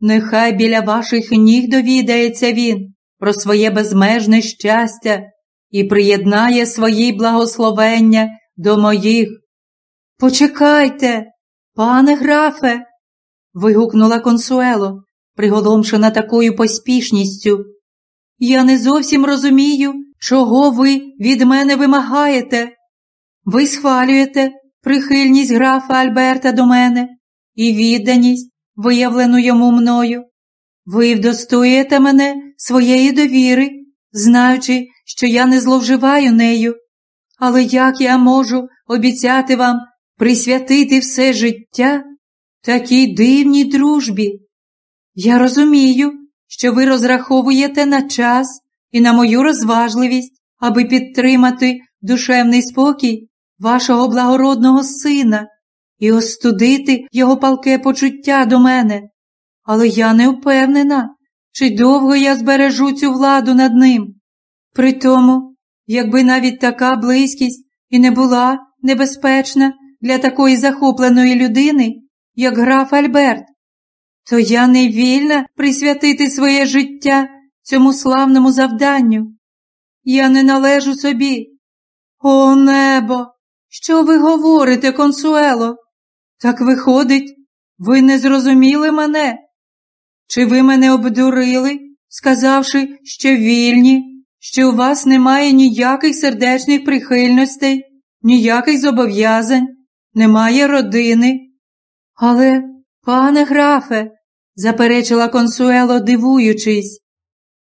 Нехай біля ваших ніг довідається він про своє безмежне щастя і приєднає свої благословення до моїх. Почекайте, пане графе. вигукнула консуело, приголомшена такою поспішністю. Я не зовсім розумію, чого ви від мене вимагаєте. Ви схвалюєте прихильність графа Альберта до мене і відданість, виявлену йому мною. Ви вдостоїте мене своєї довіри, знаючи, що я не зловживаю нею. Але як я можу обіцяти вам присвятити все життя такій дивній дружбі? Я розумію, що ви розраховуєте на час і на мою розважливість, аби підтримати душевний спокій вашого благородного сина і остудити його палке почуття до мене. Але я не впевнена, чи довго я збережу цю владу над ним. Притому, якби навіть така близькість і не була небезпечна для такої захопленої людини, як граф Альберт, то я не вільна присвятити своє життя цьому славному завданню. Я не належу собі. О небо! Що ви говорите, консуело? Так виходить, ви не зрозуміли мене? Чи ви мене обдурили, сказавши, що вільні, що у вас немає ніяких сердечних прихильностей, ніяких зобов'язань, немає родини? Але, пане графе, заперечила консуело, дивуючись,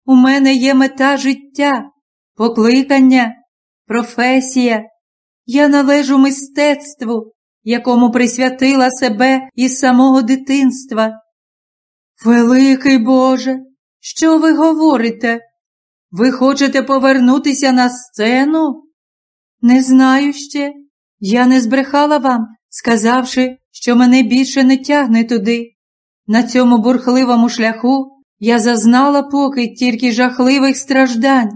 у мене є мета життя, покликання, професія. Я належу мистецтву, якому присвятила себе із самого дитинства. Великий Боже, що ви говорите? Ви хочете повернутися на сцену? Не знаю ще. Я не збрехала вам, сказавши, що мене більше не тягне туди. На цьому бурхливому шляху я зазнала поки тільки жахливих страждань,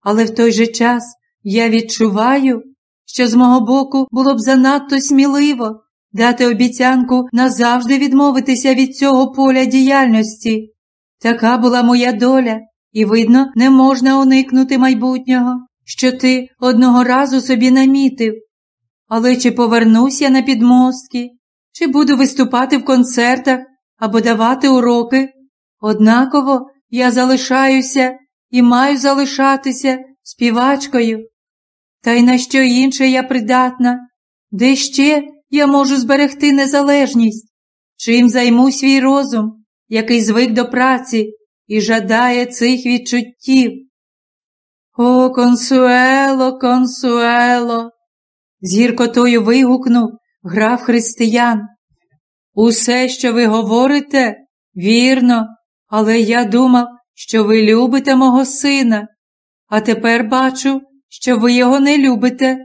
але в той же час я відчуваю, що з мого боку було б занадто сміливо дати обіцянку назавжди відмовитися від цього поля діяльності. Така була моя доля, і, видно, не можна уникнути майбутнього, що ти одного разу собі намітив. Але чи повернусь я на підмостки, чи буду виступати в концертах або давати уроки, однаково я залишаюся і маю залишатися співачкою. Та й на що інше я придатна, де ще я можу зберегти незалежність, чим займу свій розум, який звик до праці і жадає цих відчуттів. О, консуело, консуело, з гіркотою вигукнув граф християн. Усе, що ви говорите, вірно, але я думав, що ви любите мого сина, а тепер бачу, що ви його не любите.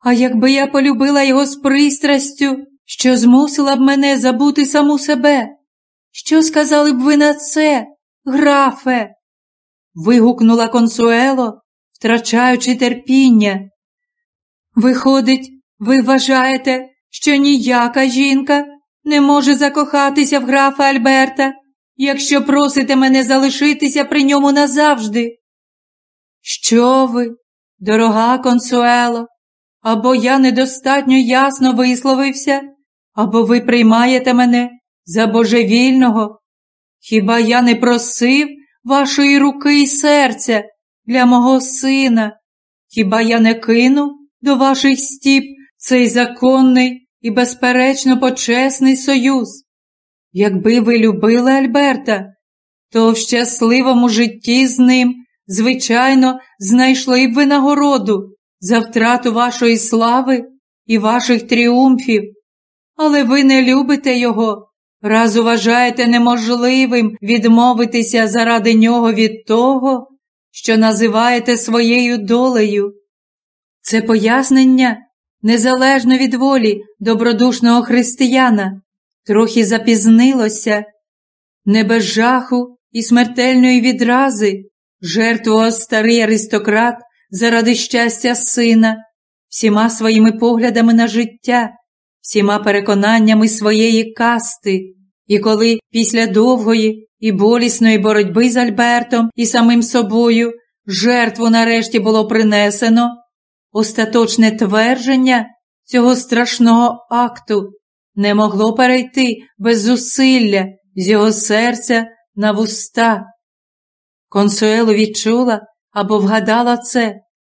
А якби я полюбила його з пристрастю, що змусила б мене забути саму себе, що сказали б ви на це, графе? вигукнула консуело, втрачаючи терпіння. Виходить, ви вважаєте, що ніяка жінка не може закохатися в графа Альберта, якщо просите мене залишитися при ньому назавжди. Що ви, дорога консуело, або я недостатньо ясно висловився, або ви приймаєте мене за божевільного. Хіба я не просив вашої руки і серця для мого сина? Хіба я не кинув до ваших стіп цей законний і безперечно почесний союз? Якби ви любили Альберта, то в щасливому житті з ним, звичайно, знайшли б ви нагороду за втрату вашої слави і ваших тріумфів, але ви не любите його, раз вважаєте неможливим відмовитися заради нього від того, що називаєте своєю долею. Це пояснення незалежно від волі добродушного християна, трохи запізнилося, не без жаху і смертельної відрази жертвував старий аристократ заради щастя сина, всіма своїми поглядами на життя, всіма переконаннями своєї касти, і коли після довгої і болісної боротьби з Альбертом і самим собою жертву нарешті було принесено, остаточне твердження цього страшного акту не могло перейти без зусилля з його серця на вуста. Консуело відчула або вгадала це,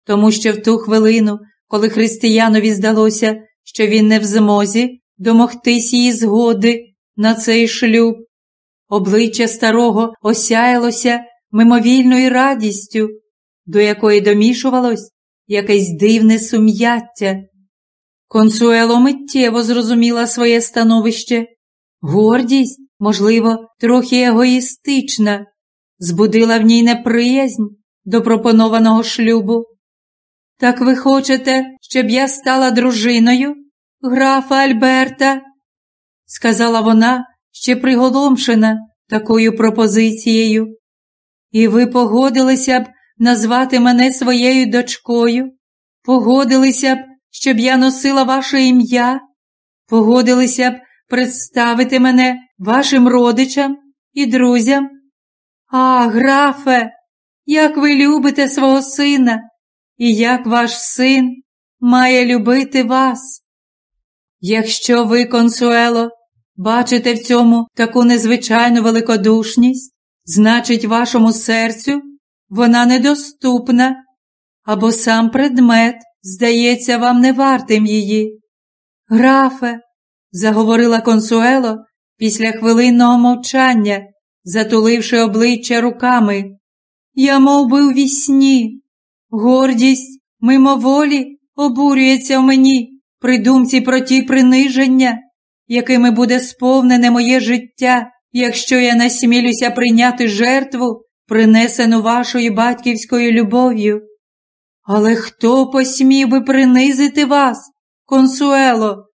тому що в ту хвилину, коли християнові здалося, що він не в змозі домогтись її згоди на цей шлюб, обличчя старого осяялося мимовільною радістю, до якої домішувалось якесь дивне сум'яття. Консуело миттєво зрозуміла своє становище. Гордість, можливо, трохи егоїстична, збудила в ній неприязнь до пропонованого шлюбу. Так ви хочете, щоб я стала дружиною, графа Альберта? сказала вона, ще приголомшена такою пропозицією. І ви погодилися б назвати мене своєю дочкою, погодилися б, щоб я носила ваше ім'я, погодилися б представити мене вашим родичам і друзям. А, графе, як ви любите свого сина, і як ваш син має любити вас. Якщо ви, консуело, бачите в цьому таку незвичайну великодушність, значить, вашому серцю вона недоступна, або сам предмет, здається, вам не вартим її. Графе, заговорила консуело після хвилинного мовчання, затуливши обличчя руками. Я мов би, у вісні. Гордість мимоволі обурюється в мені при думці про ті приниження, якими буде сповнене моє життя, якщо я насмілюся прийняти жертву, принесену вашою батьківською любов'ю. Але хто посмів би принизити вас, консуело,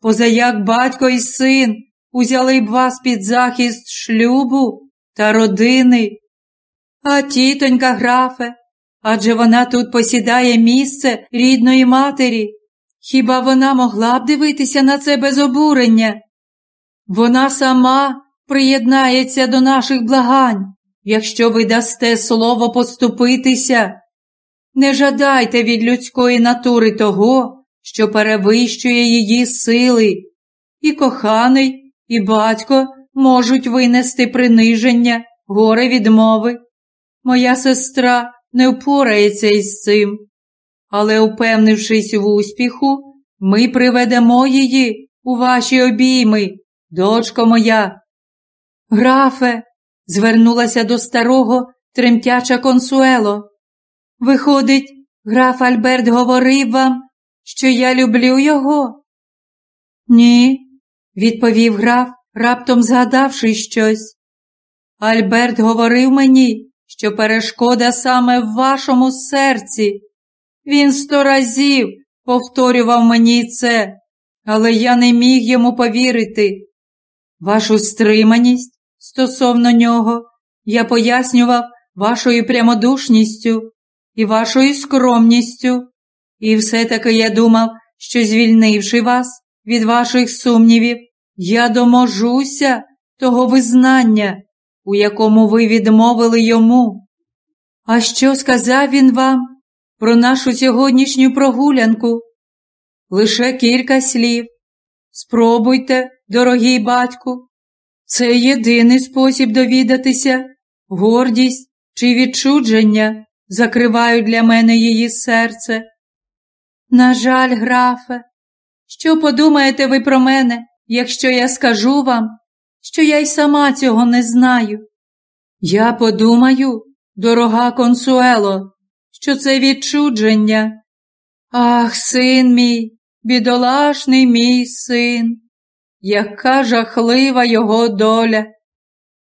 поза як батько і син узяли б вас під захист шлюбу та родини? А тітонька графе, адже вона тут посідає місце рідної матері. Хіба вона могла б дивитися на це без обурення? Вона сама приєднається до наших благань, якщо ви дасте слово поступитися. Не жадайте від людської натури того, що перевищує її сили, і коханий, і батько можуть винести приниження, горе відмови. Моя сестра не впорається із цим, але, упевнившись в успіху, ми приведемо її у ваші обійми, дочко моя. Графе, звернулася до старого тремтяча консуело. Виходить, граф Альберт говорив вам, що я люблю його? Ні, відповів граф, раптом згадавши щось. Альберт говорив мені, що перешкода саме в вашому серці. Він сто разів повторював мені це, але я не міг йому повірити. Вашу стриманість стосовно нього я пояснював вашою прямодушністю і вашою скромністю, і все-таки я думав, що, звільнивши вас від ваших сумнівів, я доможуся того визнання, у якому ви відмовили йому. А що сказав він вам про нашу сьогоднішню прогулянку? Лише кілька слів. Спробуйте, дорогий батьку. Це єдиний спосіб довідатися, гордість чи відчудження закривають для мене її серце. На жаль, графе, що подумаєте ви про мене, якщо я скажу вам, що я й сама цього не знаю. Я подумаю, дорога консуело, що це відчудження. Ах, син мій, бідолашний мій син, яка жахлива його доля.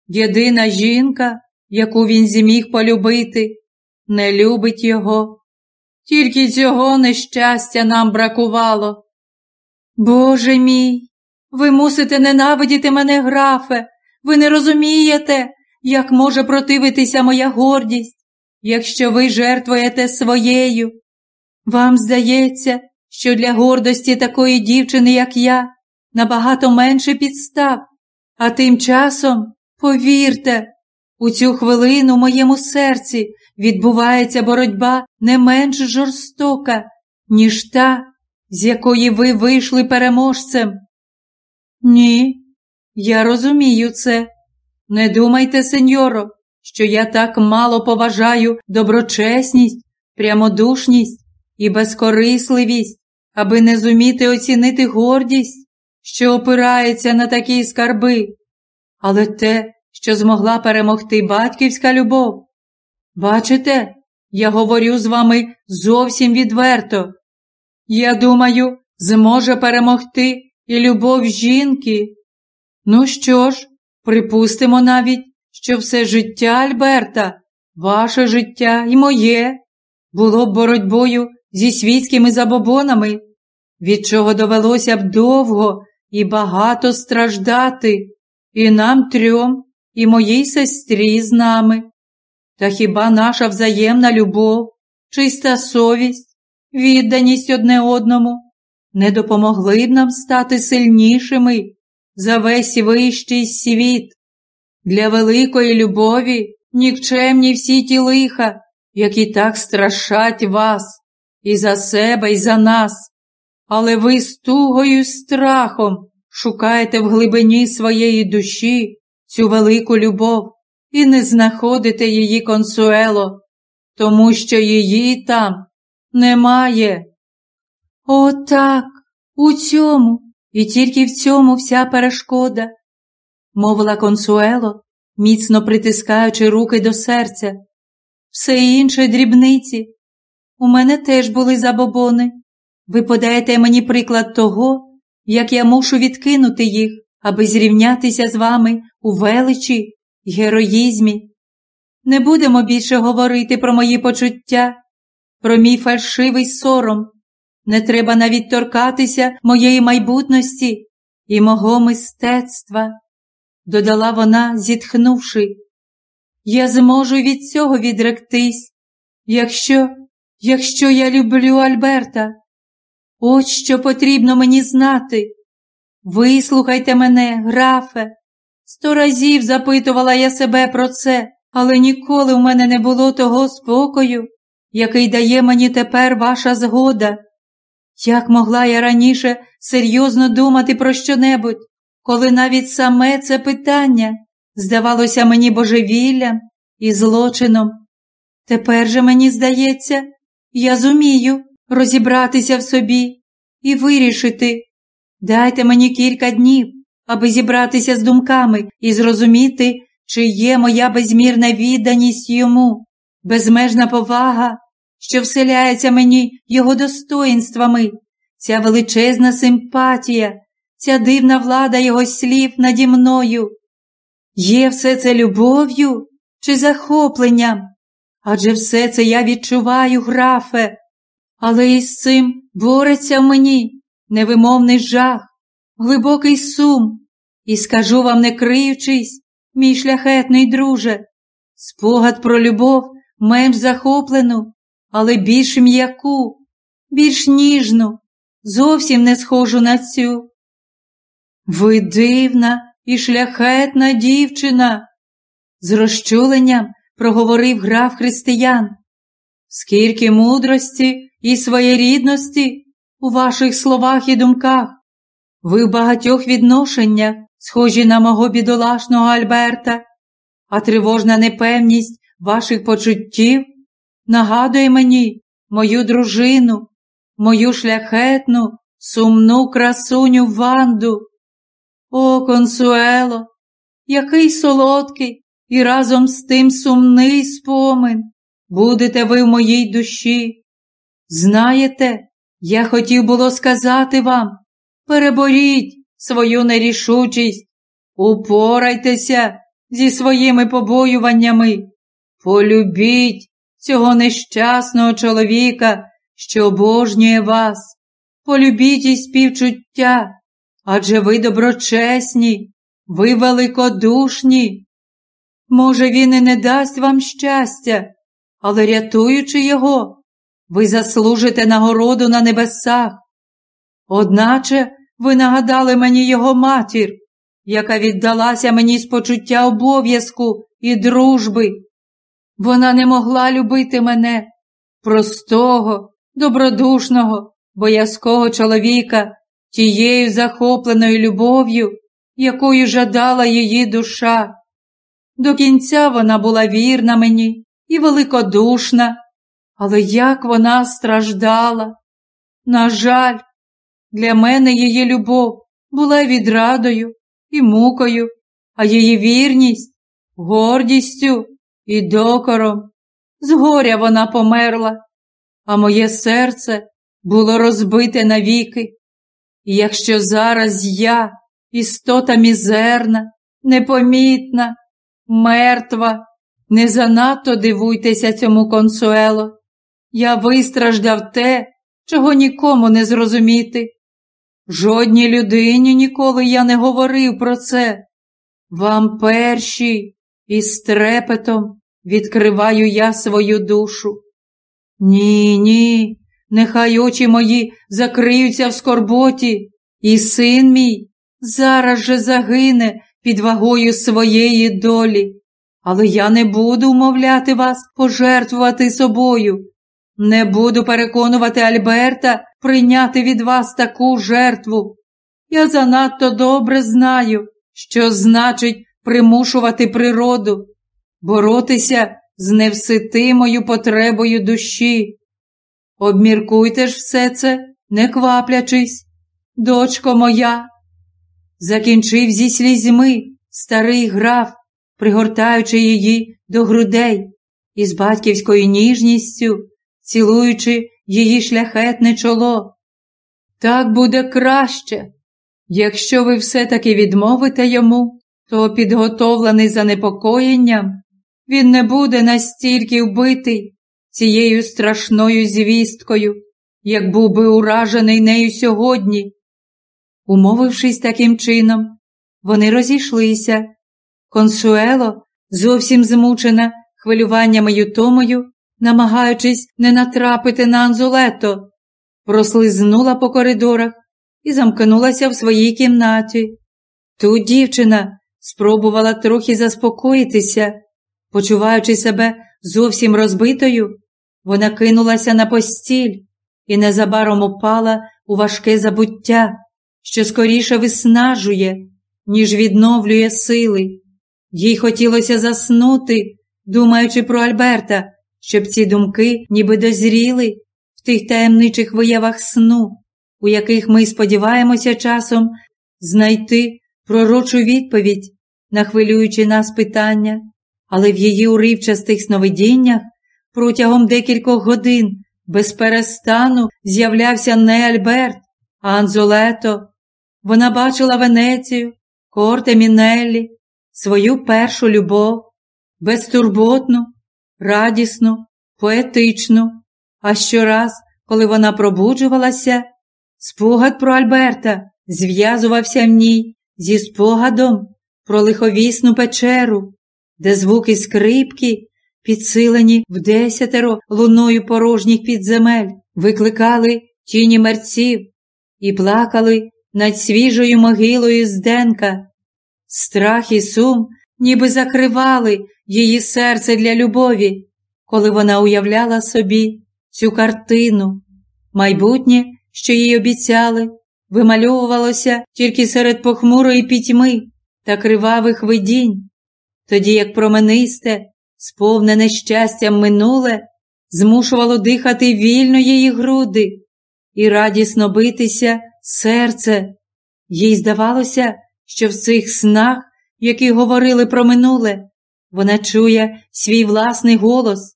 Єдина жінка, яку він зміг полюбити, не любить його. Тільки цього нещастя нам бракувало. Боже мій, ви мусите ненавидіти мене, графе, ви не розумієте, як може противитися моя гордість, якщо ви жертвуєте своєю. Вам здається, що для гордості такої дівчини, як я, набагато менше підстав, а тим часом, повірте, у цю хвилину в моєму серці відбувається боротьба не менш жорстока, ніж та, з якої ви вийшли переможцем? Ні, я розумію це. Не думайте, сеньоро, що я так мало поважаю доброчесність, прямодушність і безкорисливість, аби не зуміти оцінити гордість, що опирається на такі скарби, але те, що змогла перемогти батьківська любов. Бачите, я говорю з вами зовсім відверто. Я думаю, зможе перемогти і любов жінки. Ну що ж, припустимо навіть, що все життя Альберта, ваше життя і моє, було б боротьбою зі світськими забобонами, від чого довелося б довго і багато страждати, і нам трьом, і моїй сестрі з нами. Та хіба наша взаємна любов, чиста совість, відданість одне одному не допомогли б нам стати сильнішими за весь вищий світ? Для великої любові нікчемні всі ті лиха, які так страшать вас, і за себе, і за нас. Але ви з тугою страхом шукаєте в глибині своєї душі цю велику любов і не знаходите її консуело, тому що її там немає. О, так, у цьому і тільки в цьому вся перешкода, мовила консуело, міцно притискаючи руки до серця. Все інше дрібниці. У мене теж були забобони. Ви подаєте мені приклад того, як я мушу відкинути їх, аби зрівнятися з вами у величі й героїзмі. Не будемо більше говорити про мої почуття, про мій фальшивий сором. Не треба навіть торкатися моєї майбутності і мого мистецтва, додала вона, зітхнувши. Я зможу від цього відректись, якщо, якщо я люблю Альберта. От що потрібно мені знати. Вислухайте мене, графе. Сто разів запитувала я себе про це, але ніколи в мене не було того спокою, який дає мені тепер ваша згода. Як могла я раніше серйозно думати про щонебудь, коли навіть саме це питання здавалося мені божевіллям і злочином? Тепер же мені здається, я зумію розібратися в собі і вирішити. Дайте мені кілька днів, аби зібратися з думками і зрозуміти, чи є моя безмірна відданість йому, безмежна повага, що вселяється мені його достоїнствами, ця величезна симпатія, ця дивна влада його слів наді мною. Є все це любов'ю чи захопленням? Адже все це я відчуваю, графе, але із цим бореться в мені невимовний жах, глибокий сум, і скажу вам, не криючись, мій шляхетний друже, спогад про любов менш захоплену, але більш м'яку, більш ніжну, зовсім не схожу на цю. Ви дивна і шляхетна дівчина, з розчуленням проговорив граф християн. Скільки мудрості і своєрідності у ваших словах і думках. Ви в багатьох відношеннях схожі на мого бідолашного Альберта, а тривожна непевність ваших почуттів нагадує мені мою дружину, мою шляхетну, сумну красуню Ванду. О, консуело, який солодкий і разом з тим сумний спомин будете ви в моїй душі. Знаєте, я хотів було сказати вам переборіть свою нерішучість, упорайтеся зі своїми побоюваннями, полюбіть цього нещасного чоловіка, що обожнює вас, полюбіть і співчуття, адже ви доброчесні, ви великодушні. Може, він і не дасть вам щастя, але рятуючи його, ви заслужите нагороду на небесах. Одначе ви нагадали мені його матір, яка віддалася мені з почуття обов'язку і дружби. Вона не могла любити мене, простого добродушного, боязкого чоловіка, тією захопленою любов'ю, якою жадала її душа. До кінця вона була вірна мені і великодушна, але як вона страждала. На жаль, для мене її любов була відрадою і мукою, а її вірність гордістю і докором. Згоря вона померла, а моє серце було розбите навіки. І якщо зараз я, істота мізерна, непомітна, мертва, не занадто дивуйтеся цьому консуело. Я вистраждав те, чого нікому не зрозуміти. Жодній людині ніколи я не говорив про це. Вам перші із трепетом відкриваю я свою душу. Ні, ні, нехай очі мої закриються в скорботі, і син мій зараз же загине під вагою своєї долі. Але я не буду умовляти вас пожертвувати собою. Не буду переконувати Альберта прийняти від вас таку жертву. Я занадто добре знаю, що значить примушувати природу, боротися з невситимою потребою душі. Обміркуйте ж все це, не кваплячись, дочко моя. Закінчив зі слізьми старий граф, пригортаючи її до грудей і з батьківською ніжністю, цілуючи її шляхетне чоло. Так буде краще. Якщо ви все-таки відмовите йому, то підготовлений занепокоєнням, він не буде настільки вбитий цією страшною звісткою, як був би уражений нею сьогодні. Умовившись таким чином, вони розійшлися. Консуело, зовсім змучена хвилюваннями й утомою, намагаючись не натрапити на Анзулето, прослизнула по коридорах і замкнулася в своїй кімнаті. Тут дівчина спробувала трохи заспокоїтися, почуваючи себе зовсім розбитою, вона кинулася на постіль і незабаром упала у важке забуття, що скоріше виснажує, ніж відновлює сили. Їй хотілося заснути, думаючи про Альберта, щоб ці думки ніби дозріли в тих таємничих виявах сну, у яких ми сподіваємося часом знайти пророчу відповідь на хвилюючи нас питання, але в її уривчастих сновидіннях протягом декількох годин без перестану з'являвся не Альберт, а Анзолето. Вона бачила Венецію, корте Мінеллі, свою першу любов, безтурботну, радісну, поетичну, а щораз, коли вона пробуджувалася, спогад про Альберта зв'язувався в ній зі спогадом про лиховісну печеру, де звуки скрипки, підсилені в десятеро луною порожніх підземель, викликали тіні мерців і плакали над свіжою могилою Зденка. Страх і сум ніби закривали її серце для любові, коли вона уявляла собі цю картину. Майбутнє, що їй обіцяли, вимальовувалося тільки серед похмурої пітьми та кривавих видінь, тоді як променисте, сповнене щастям минуле, змушувало дихати вільно її груди і радісно битися серце. Їй здавалося, що в цих снах, які говорили про минуле, вона чує свій власний голос.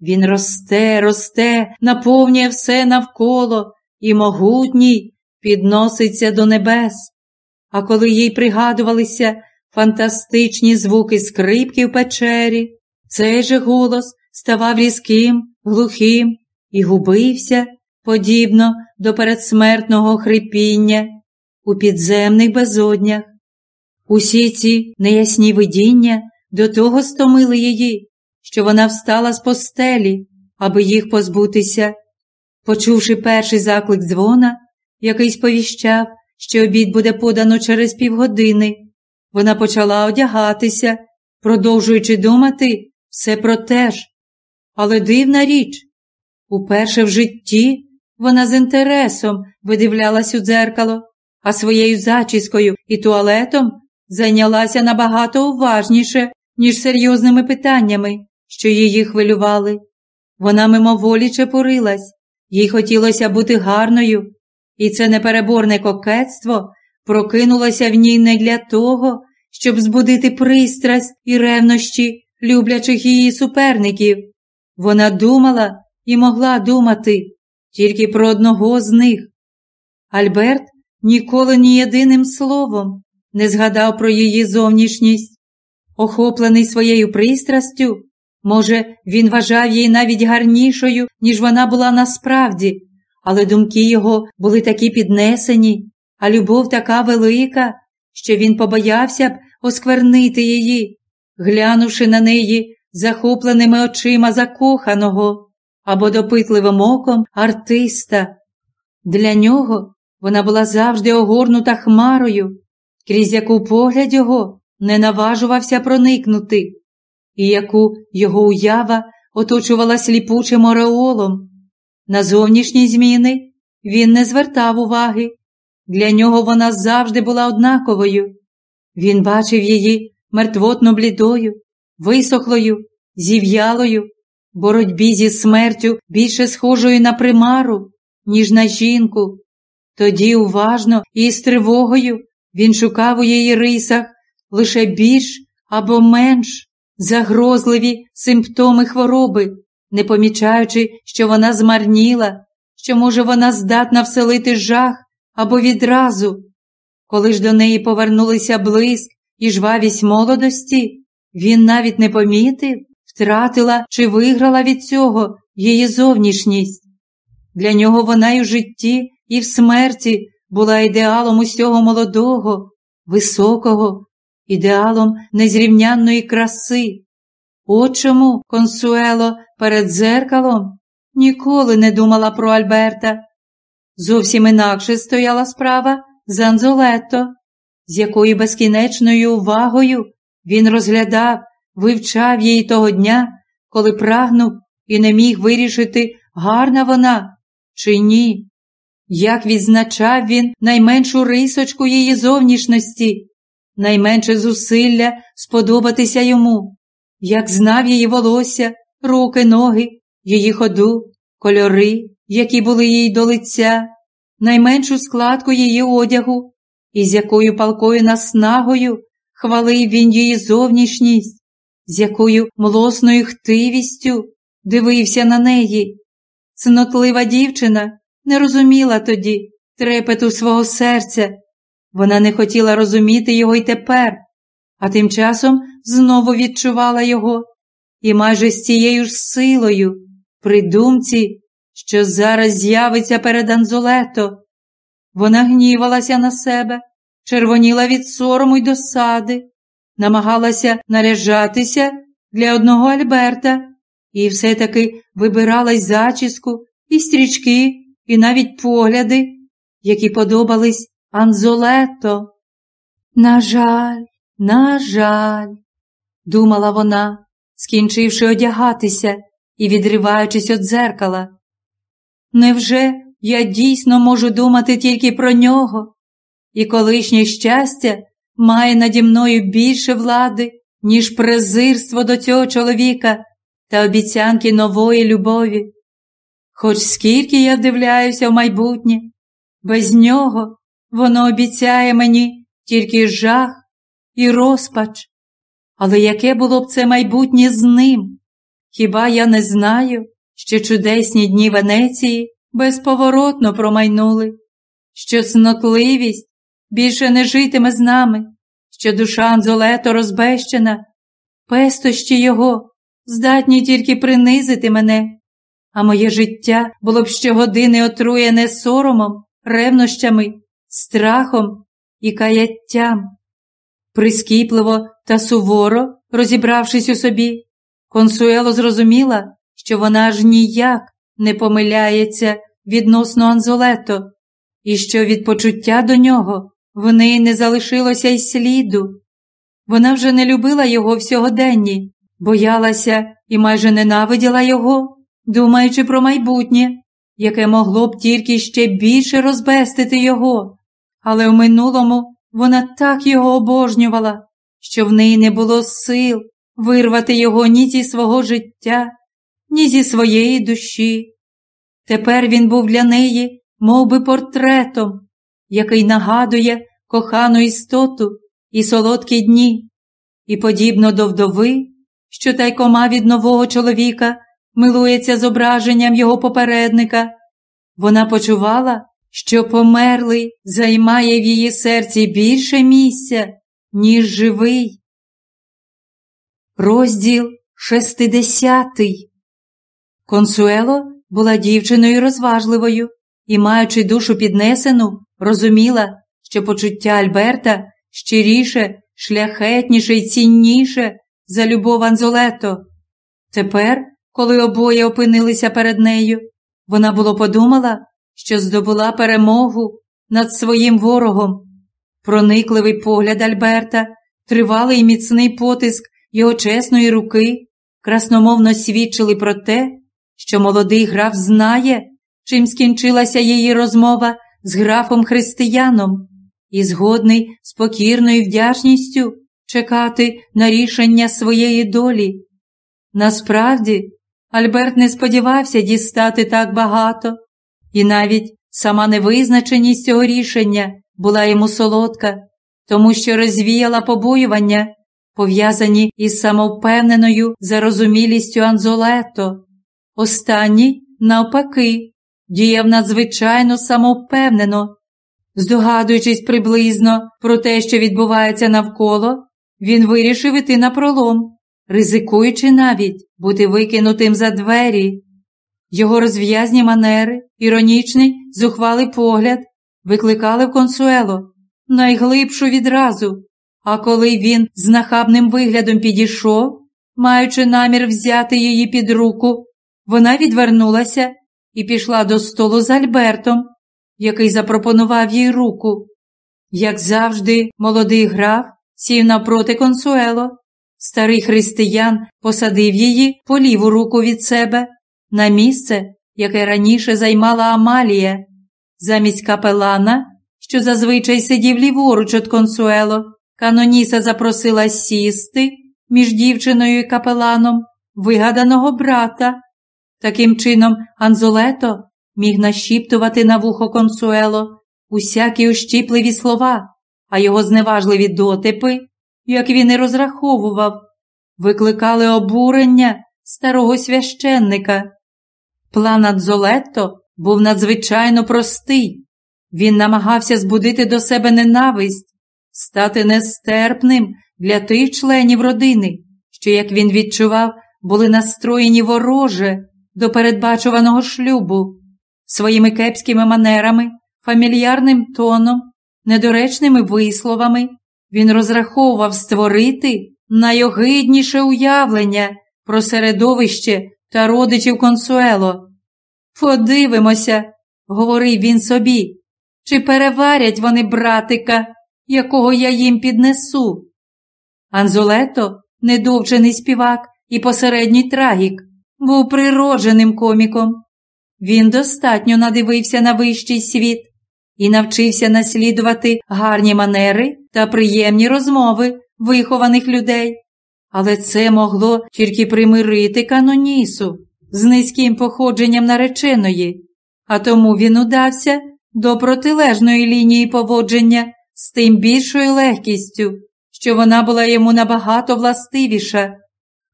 Він росте, росте, наповнює все навколо і могутній підноситься до небес. А коли їй пригадувалися фантастичні звуки скрипки в печері, цей же голос ставав різким, глухим і губився, подібно до передсмертного хрипіння у підземних безоднях. Усі ці неясні видіння до того стомили її, що вона встала з постелі, аби їх позбутися. Почувши перший заклик дзвона, який сповіщав, що обід буде подано через півгодини, вона почала одягатися, продовжуючи думати все про те ж. Але дивна річ, Уперше в житті вона з інтересом видивлялась у дзеркало, а своєю зачіскою і туалетом зайнялася набагато уважніше, ніж серйозними питаннями, що її хвилювали. Вона мимоволі чепурилась, їй хотілося бути гарною, і це непереборне кокетство прокинулося в ній не для того, щоб збудити пристрасть і ревнощі люблячих її суперників. Вона думала і могла думати тільки про одного з них. Альберт ніколи ні єдиним словом не згадав про її зовнішність. Охоплений своєю пристрастю, може, він вважав її навіть гарнішою, ніж вона була насправді, але думки його були такі піднесені, а любов така велика, що він побоявся б осквернити її, глянувши на неї захопленими очима закоханого або допитливим оком артиста. Для нього вона була завжди огорнута хмарою, крізь яку погляд його не наважувався проникнути, і яку його уява оточувала сліпучим ореолом. На зовнішні зміни він не звертав уваги. Для нього вона завжди була однаковою. Він бачив її мертвотно блідою, висохлою, зів'ялою, боротьбі зі смертю більше схожою на примару, ніж на жінку. Тоді уважно і з тривогою він шукав у її рисах лише більш або менш загрозливі симптоми хвороби, не помічаючи, що вона змарніла, що, може, вона здатна вселити жах або відразу. Коли ж до неї повернулися блиск і жвавість молодості, він навіть не помітив, втратила чи виграла від цього її зовнішність. Для нього вона і в житті, і в смерті була ідеалом усього молодого, високого, ідеалом незрівнянної краси. От чому консуело перед дзеркалом ніколи не думала про Альберта. Зовсім інакше стояла справа з Анзолетто, з якою безкінечною увагою він розглядав, вивчав її того дня, коли прагнув і не міг вирішити, гарна вона чи ні. Як відзначав він найменшу рисочку її зовнішності, найменше зусилля сподобатися йому, як знав її волосся, руки, ноги, її ходу, кольори, які були їй до лиця, найменшу складку її одягу, і з якою палкою наснагою хвалив він її зовнішність, з якою млосною хтивістю дивився на неї. Цнотлива дівчина не розуміла тоді трепету свого серця. Вона не хотіла розуміти його й тепер, а тим часом знову відчувала його і майже з цією ж силою, при думці, що зараз з'явиться перед Анзолето. Вона гнівалася на себе, червоніла від сорому й досади, намагалася наряжатися для одного Альберта і все-таки вибирала зачіску, і стрічки, і навіть погляди, які подобались Анзолето. На жаль, на жаль, думала вона, скінчивши одягатися і відриваючись від дзеркала. Невже я дійсно можу думати тільки про нього, і колишнє щастя має наді мною більше влади, ніж презирство до цього чоловіка та обіцянки нової любові? Хоч скільки я вдивляюся в майбутнє, без нього воно обіцяє мені тільки жах і розпач. Але яке було б це майбутнє з ним? Хіба я не знаю, що чудесні дні Венеції безповоротно промайнули, що снотливість більше не житиме з нами, що душа Анзолето розбещена, пестощі його здатні тільки принизити мене, а моє життя було б щогодини отруєне соромом, ревнощами, страхом і каяттям. Прискіпливо та суворо, розібравшись у собі, консуело зрозуміла, що вона ж ніяк не помиляється відносно Анзолето, і що від почуття до нього в неї не залишилося й сліду. Вона вже не любила його в сьогоденні, боялася і майже ненавиділа його думаючи про майбутнє, яке могло б тільки ще більше розбестити його, але в минулому вона так його обожнювала, що в неї не було сил вирвати його ні зі свого життя, ні зі своєї душі. Тепер він був для неї мов би, портретом, який нагадує кохану істоту і солодкі дні, і подібно до вдови, що тайкома від нового чоловіка милується зображенням його попередника, вона почувала, що померлий займає в її серці більше місця, ніж живий. Розділ шестидесятий. Консуело була дівчиною розважливою і, маючи душу піднесену, розуміла, що почуття Альберта щиріше, шляхетніше і цінніше за любов Анзолето. Тепер, коли обоє опинилися перед нею, вона було подумала, що здобула перемогу над своїм ворогом. Проникливий погляд Альберта, тривалий і міцний потиск його чесної руки, красномовно свідчили про те, що молодий граф знає, чим скінчилася її розмова з графом християном, і згодний з покірною вдячністю чекати на рішення своєї долі. Насправді, Альберт не сподівався дістати так багато, і навіть сама невизначеність цього рішення була йому солодка, тому що розвіяла побоювання, пов'язані із самовпевненою зарозумілістю Анзолето. Останній, навпаки, діяв надзвичайно самовпевнено. Здогадуючись приблизно про те, що відбувається навколо, він вирішив іти на пролом, ризикуючи навіть бути викинутим за двері. Його розв'язні манери, іронічний, зухвалий погляд викликали в консуело найглибшу відразу. А коли він з нахабним виглядом підійшов, маючи намір взяти її під руку, вона відвернулася і пішла до столу з Альбертом, який запропонував їй руку. Як завжди, молодий граф сів навпроти консуело. Старий християн посадив її по ліву руку від себе на місце, яке раніше займала Амалія, замість капелана, що зазвичай сидів ліворуч від консуело, каноніса запросила сісти між дівчиною і капеланом вигаданого брата. Таким чином, Анзолето міг нашіптувати на вухо консуело усякі ущіпливі слова, а його зневажливі дотипи, як він і розраховував, викликали обурення старого священника. План Анзолетто був надзвичайно простий. Він намагався збудити до себе ненависть, стати нестерпним для тих членів родини, що, як він відчував, були настроєні вороже до передбачуваного шлюбу, своїми кепськими манерами, фамільярним тоном, недоречними висловами, він розраховував створити найогидніше уявлення про середовище та родичів консуело. Подивимося, говорив він собі, чи переварять вони братика, якого я їм піднесу. Анзолето, недовчений співак і посередній трагік, був природженим коміком. Він достатньо надивився на вищий світ і навчився наслідувати гарні манери та приємні розмови вихованих людей. Але це могло тільки примирити канонісу з низьким походженням нареченої, а тому він удався до протилежної лінії поводження з тим більшою легкістю, що вона була йому набагато властивіша.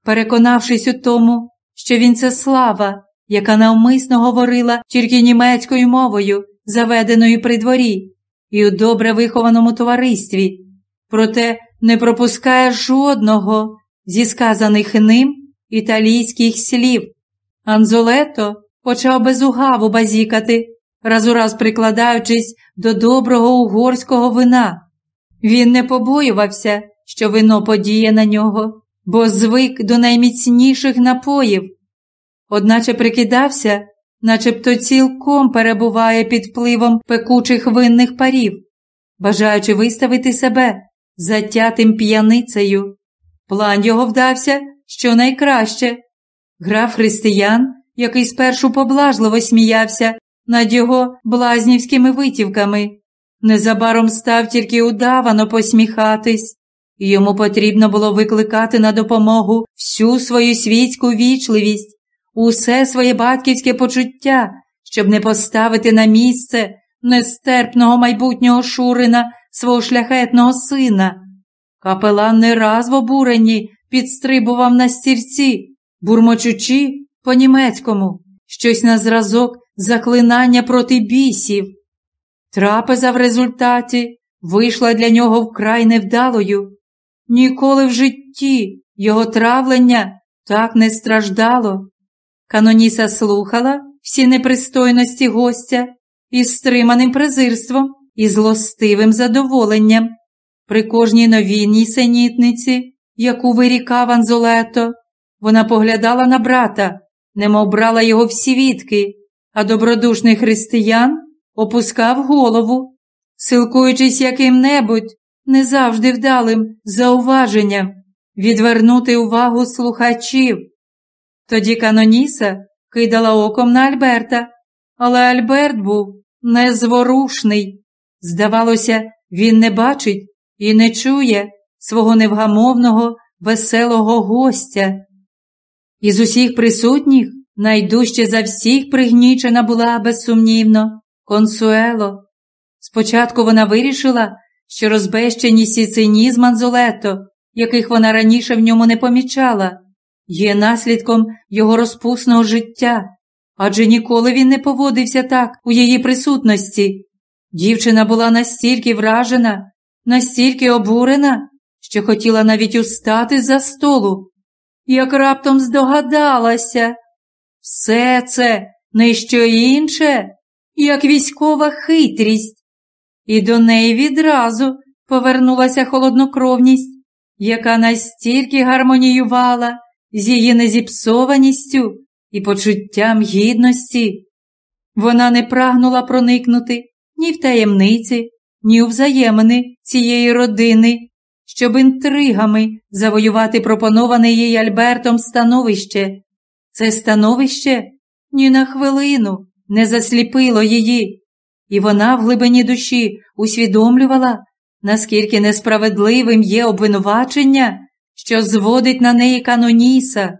Переконавшись у тому, що він це слава, яка навмисно говорила тільки німецькою мовою, заведеною при дворі, і у добре вихованому товаристві, проте не пропускає жодного зі сказаних ним італійських слів. Анзолето почав безугаву базікати, раз у раз прикладаючись до доброго угорського вина. Він не побоювався, що вино подіє на нього, бо звик до найміцніших напоїв, одначе прикидався, начебто цілком перебуває під впливом пекучих винних парів, бажаючи виставити себе затятим п'яницею. План його вдався щонайкраще. Граф християн, який спершу поблажливо сміявся над його блазнівськими витівками, незабаром став тільки удавано посміхатись, йому потрібно було викликати на допомогу всю свою світську вічливість, усе своє батьківське почуття, щоб не поставити на місце нестерпного майбутнього Шурина свого шляхетного сина. Капелан не раз в обуренні підстрибував на стільці, бурмочучи по німецькому щось на зразок заклинання проти бісів. Трапеза в результаті вийшла для нього вкрай невдалою. Ніколи в житті його травлення так не страждало. Каноніса слухала всі непристойності гостя із стриманим презирством і злостивим задоволенням. При кожній новій сенітниці, яку вирікав Анзолето, вона поглядала на брата, немов брала його в свідки, а добродушний християн опускав голову, силкуючись яким-небудь не завжди вдалим зауваженням, відвернути увагу слухачів. Тоді Каноніса кидала оком на Альберта, але Альберт був незворушний. Здавалося, він не бачить і не чує свого невгамовного, веселого гостя. Із усіх присутніх найдужче за всіх пригнічена була, безсумнівно, консуело. Спочатку вона вирішила, що розбещеність і цинізм Анзолето, яких вона раніше в ньому не помічала, є наслідком його розпусного життя, адже ніколи він не поводився так у її присутності. Дівчина була настільки вражена, настільки обурена, що хотіла навіть устати за столу, як раптом здогадалася. Все це не що інше, як військова хитрість, і до неї відразу повернулася холоднокровність, яка настільки гармоніювала з її незіпсованістю і почуттям гідності. Вона не прагнула проникнути ні в таємниці, ні у взаємини цієї родини, щоб інтригами завоювати пропоноване їй Альбертом становище. Це становище ні на хвилину не засліпило її, і вона в глибині душі усвідомлювала, наскільки несправедливим є обвинувачення, що зводить на неї каноніса.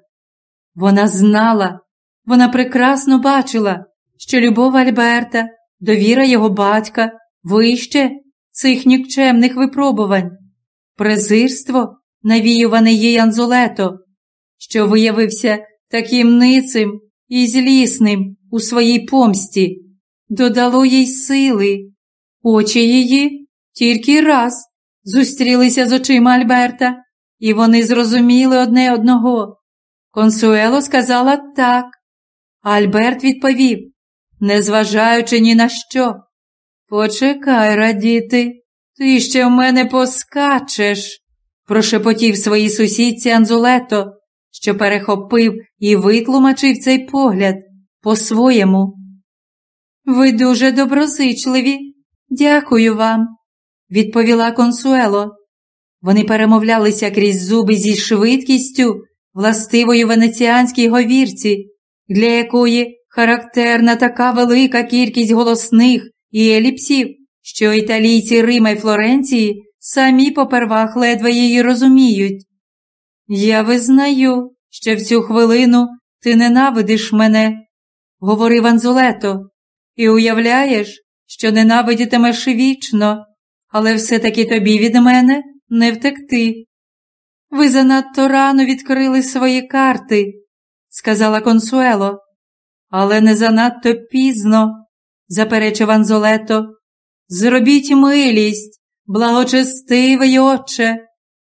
Вона знала, вона прекрасно бачила, що любов Альберта, довіра його батька вище цих нікчемних випробувань, презирство, навіюване їй Анзолето, що виявився таким ницим і злісним у своїй помсті, додало їй сили. Очі її тільки раз зустрілися з очима Альберта, і вони зрозуміли одне одного. Консуело сказала так, Альберт відповів, незважаючи ні на що. Почекай, радіти, ти ще в мене поскачеш, прошепотів своїй сусідці Анзулето, що перехопив і витлумачив цей погляд по-своєму. Ви дуже доброзичливі, дякую вам, відповіла консуело. Вони перемовлялися крізь зуби зі швидкістю, властивою венеціанській говірці, для якої характерна така велика кількість голосних і еліпсів, що італійці Рима й Флоренції самі попервах ледве її розуміють. Я визнаю, що в цю хвилину ти ненавидиш мене, говорив Анзулето, і уявляєш, що ненавидітимеш вічно, але все-таки тобі від мене не втекти. Ви занадто рано відкрили свої карти, сказала Консуело, але не занадто пізно, заперечив Анзолето. Зробіть милість, благочестивий отче,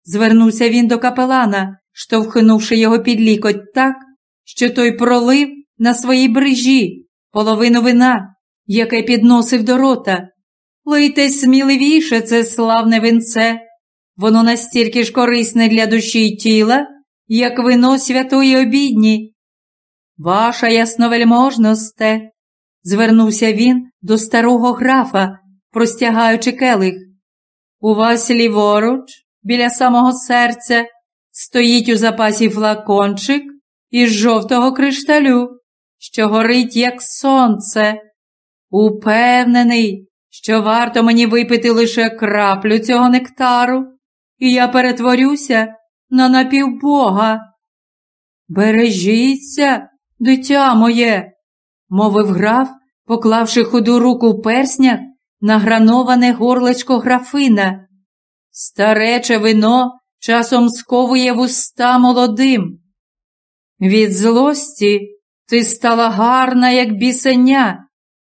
звернувся він до капелана, штовхнувши його під лікоть так, що той пролив на своїй брижі половину вина, яке підносив до рота. Лийте сміливіше це славне винце. Воно настільки ж корисне для душі й тіла, як вино святої обідні. Ваша ясновельможносте, звернувся він до старого графа, простягаючи келих. У вас ліворуч, біля самого серця, стоїть у запасі флакончик із жовтого кришталю, що горить, як сонце. Упевнений, що варто мені випити лише краплю цього нектару, і я перетворюся на напівбога. Бережіться, дитя моє, мовив граф, поклавши худу руку в перснях на грановане горлечко графина. Старече вино часом сковує вуста молодим. Від злості ти стала гарна, як бісеня,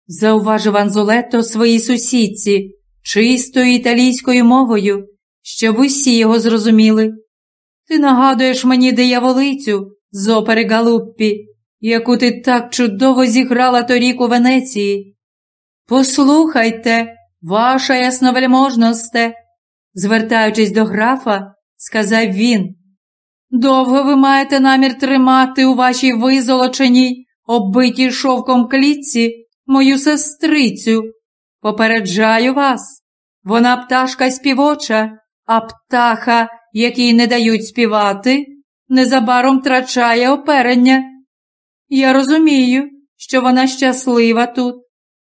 зауважив Анзолетто своїй сусідці, чистою італійською мовою, щоб усі його зрозуміли. Ти нагадуєш мені дияволицю з опери Галуппі, яку ти так чудово зіграла торік у Венеції. Послухайте, ваша ясновельможносте, звертаючись до графа, сказав він. Довго ви маєте намір тримати у вашій визолоченій, оббитій шовком клітці мою сестрицю. Попереджаю вас, вона пташка співоча, а птаха, якій не дають співати, незабаром втрачає оперення. Я розумію, що вона щаслива тут,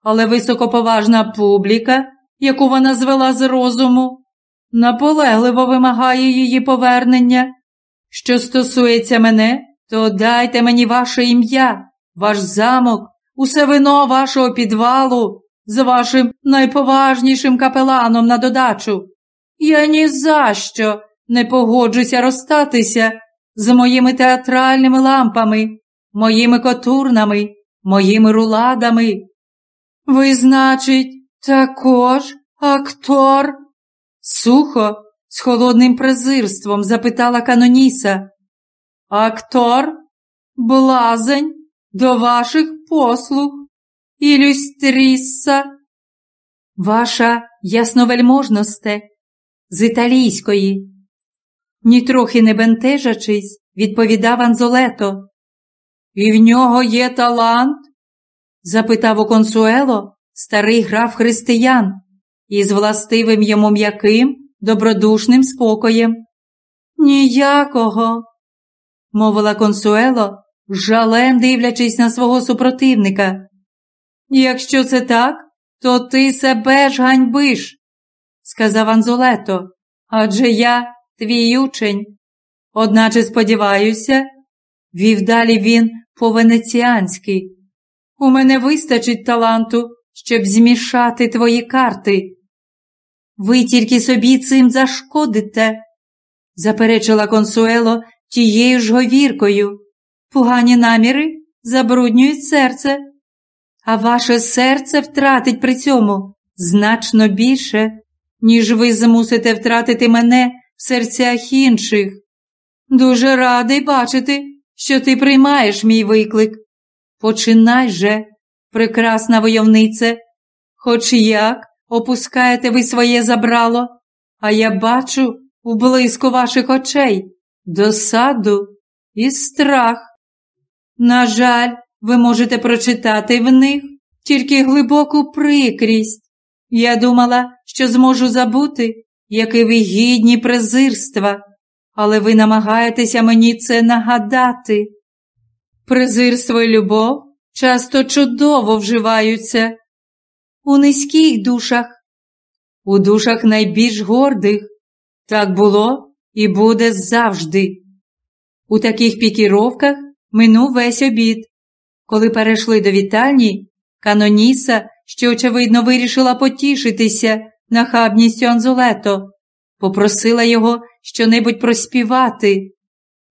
але високоповажна публіка, яку вона звела з розуму, наполегливо вимагає її повернення. Що стосується мене, то дайте мені ваше ім'я, ваш замок, усе вино вашого підвалу з вашим найповажнішим капеланом на додачу. Я ні за що не погоджуся розстатися з моїми театральними лампами, моїми котурнами, моїми руладами. Ви, значить, також актор? Сухо, з холодним презирством запитала Каноніса. Актор, блазень, до ваших послуг, ілюстріса. Ваша ясновельможносте з італійської. Нітрохи не бентежачись, відповідав Анзолето. І в нього є талант? Запитав у консуело старий граф християн із властивим йому м'яким, добродушним спокоєм. Ніякого, мовила консуело, жалем дивлячись на свого супротивника. Якщо це так, то ти себе ж ганьбиш, сказав Анзолето, адже я твій учень. Одначе, сподіваюся, вів далі він по венеціанськи. У мене вистачить таланту, щоб змішати твої карти. Ви тільки собі цим зашкодите, заперечила консуело тією ж говіркою. Погані наміри забруднюють серце, а ваше серце втратить при цьому значно більше, ніж ви змусите втратити мене в серцях інших. Дуже радий бачити, що ти приймаєш мій виклик. Починай же, прекрасна войовнице, хоч як опускаєте ви своє забрало, а я бачу у блиску ваших очей досаду і страх. На жаль, ви можете прочитати в них тільки глибоку прикрість. Я думала, що зможу забути, яке ви гідні презирства, але ви намагаєтеся мені це нагадати. Презирство і любов часто чудово вживаються у низьких душах, у душах найбільш гордих. Так було і буде завжди. У таких пікіровках минув весь обід. Коли перейшли до вітальні, Каноніса, що, очевидно, вирішила потішитися нахабністю Анзолето, попросила його щонебудь проспівати.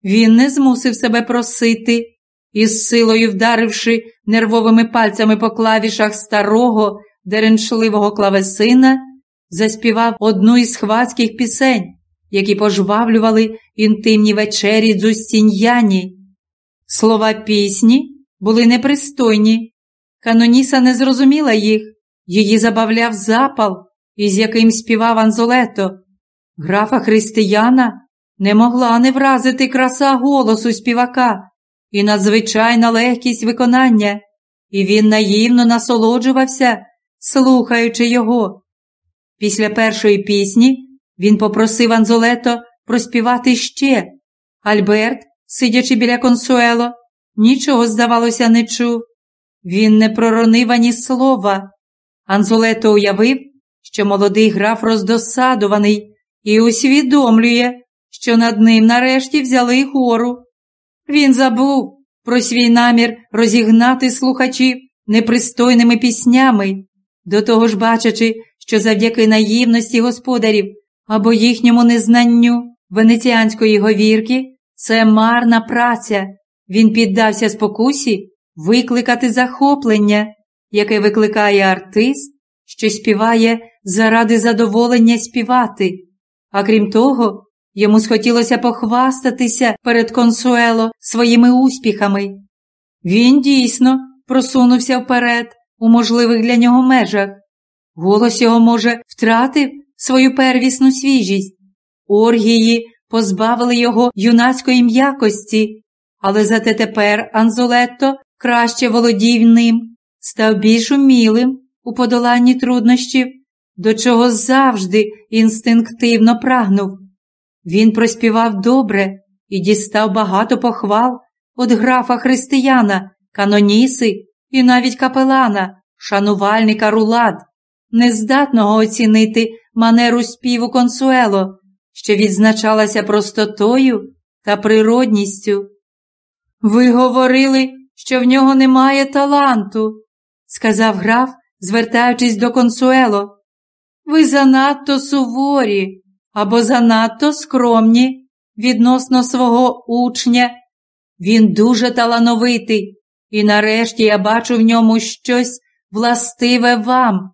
Він не змусив себе просити і з силою вдаривши нервовими пальцями по клавішах старого, деренчливого клавесина, заспівав одну із хвацьких пісень, які пожвавлювали інтимні вечері дзустіньяні. Слова пісні були непристойні. Каноніса не зрозуміла їх, її забавляв запал, із яким співав Анзолето. Графа християна не могла не вразити краса голосу співака і надзвичайна легкість виконання, і він наївно насолоджувався, слухаючи його. Після першої пісні він попросив Анзолето проспівати ще. Альберт, сидячи біля консуело, нічого, здавалося, не чув. Він не проронив ані слова. Анзолето уявив, що молодий граф роздосадуваний і усвідомлює, що над ним нарешті взяли гору. Він забув про свій намір розігнати слухачів непристойними піснями, до того ж бачачи, що завдяки наївності господарів або їхньому незнанню венеціанської говірки це марна праця. Він піддався спокусі викликати захоплення, яке викликає артист, що співає заради задоволення співати. А крім того, йому схотілося похвастатися перед консуело своїми успіхами. Він дійсно просунувся вперед у можливих для нього межах. Голос його, може, втратив свою первісну свіжість. Оргії позбавили його юнацької м'якості, але зате тепер Анзолетто краще володів ним, став більш умілим у подоланні труднощів, до чого завжди інстинктивно прагнув. Він проспівав добре і дістав багато похвал від графа християна, каноніси і навіть капелана, шанувальника рулад, нездатного оцінити манеру співу консуело, що відзначалася простотою та природністю. Ви говорили, що в нього немає таланту, сказав граф, звертаючись до консуело. Ви занадто суворі або занадто скромні відносно свого учня. Він дуже талановитий, і нарешті я бачу в ньому щось властиве вам.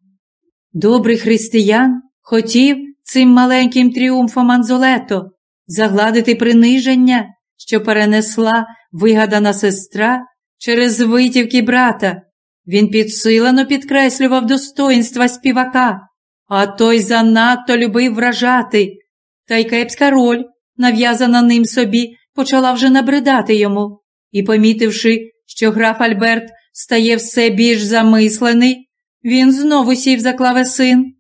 Добрий християн хотів цим маленьким тріумфом Анзолето загладити приниження, що перенесла вигадана сестра через витівки брата. Він підсилено підкреслював достоїнства співака, а той занадто любив вражати, та й кепська роль, нав'язана ним собі, почала вже набридати йому, і, помітивши, що граф Альберт стає все більш замислений, він знову сів за клавесин.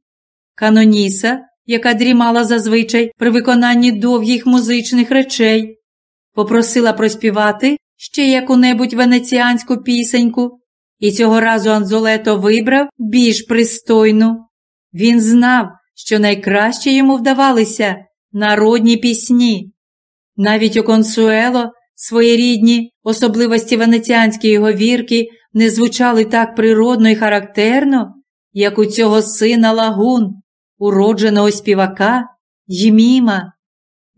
Каноніса, яка дрімала зазвичай при виконанні довгих музичних речей, попросила проспівати ще яку-небудь венеціанську пісеньку, і цього разу Анзолето вибрав більш пристойну. Він знав, що найкраще йому вдавалися народні пісні. Навіть у консуело своєрідні особливості венеціанської говірки не звучали так природно і характерно, як у цього сина лагун, уродженого співака Єміма.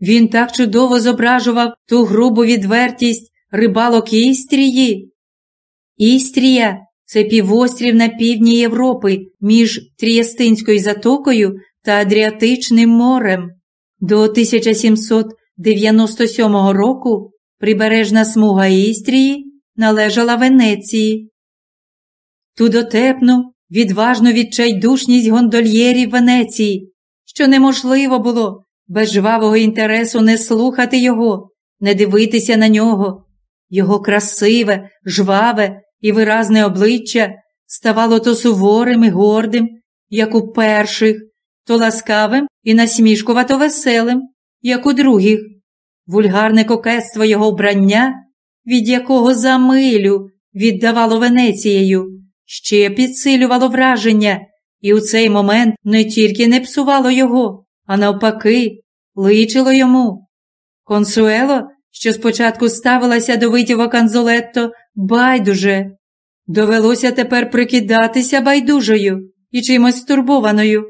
Він так чудово зображував ту грубу відвертість рибалок Істрії. Істрія це півострів на півдні Європи між Трієстинською затокою та Адріатичним морем. До 1797 року прибережна смуга Істрії належала Венеції. Ту дотепну, відважну відчайдушність гондольєрів Венеції, що неможливо було без жвавого інтересу не слухати його, не дивитися на нього. Його красиве, жваве і виразне обличчя ставало то суворим і гордим, як у перших, то ласкавим і насмішкувато веселим, як у других. Вульгарне кокетство його вбрання, від якого за милю віддавало Венецією, ще підсилювало враження, і у цей момент не тільки не псувало його, а навпаки, личило йому. Консуело, що спочатку ставилася до витівок Анзолетто, байдуже. Довелося тепер прикидатися байдужою і чимось стурбованою.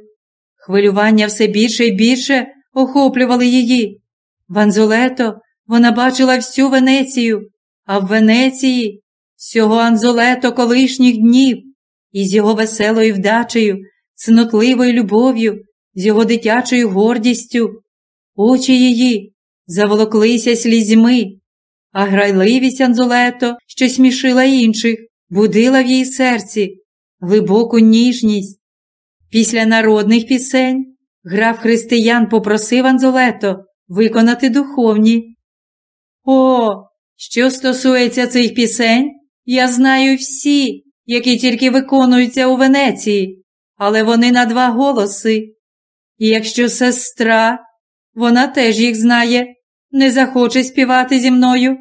Хвилювання все більше і більше охоплювали її. В Анзолето вона бачила всю Венецію, а в Венеції всього Анзолето колишніх днів, і з його веселою вдачею, цнотливою любов'ю, з його дитячою гордістю. Очі її заволоклися слізьми, а грайливість Анзолето, що смішила інших, будила в її серці глибоку ніжність. Після народних пісень граф християн попросив Анзолето виконати духовні. О, що стосується цих пісень, я знаю всі, які тільки виконуються у Венеції, але вони на два голоси. І якщо сестра, вона теж їх знає, не захоче співати зі мною,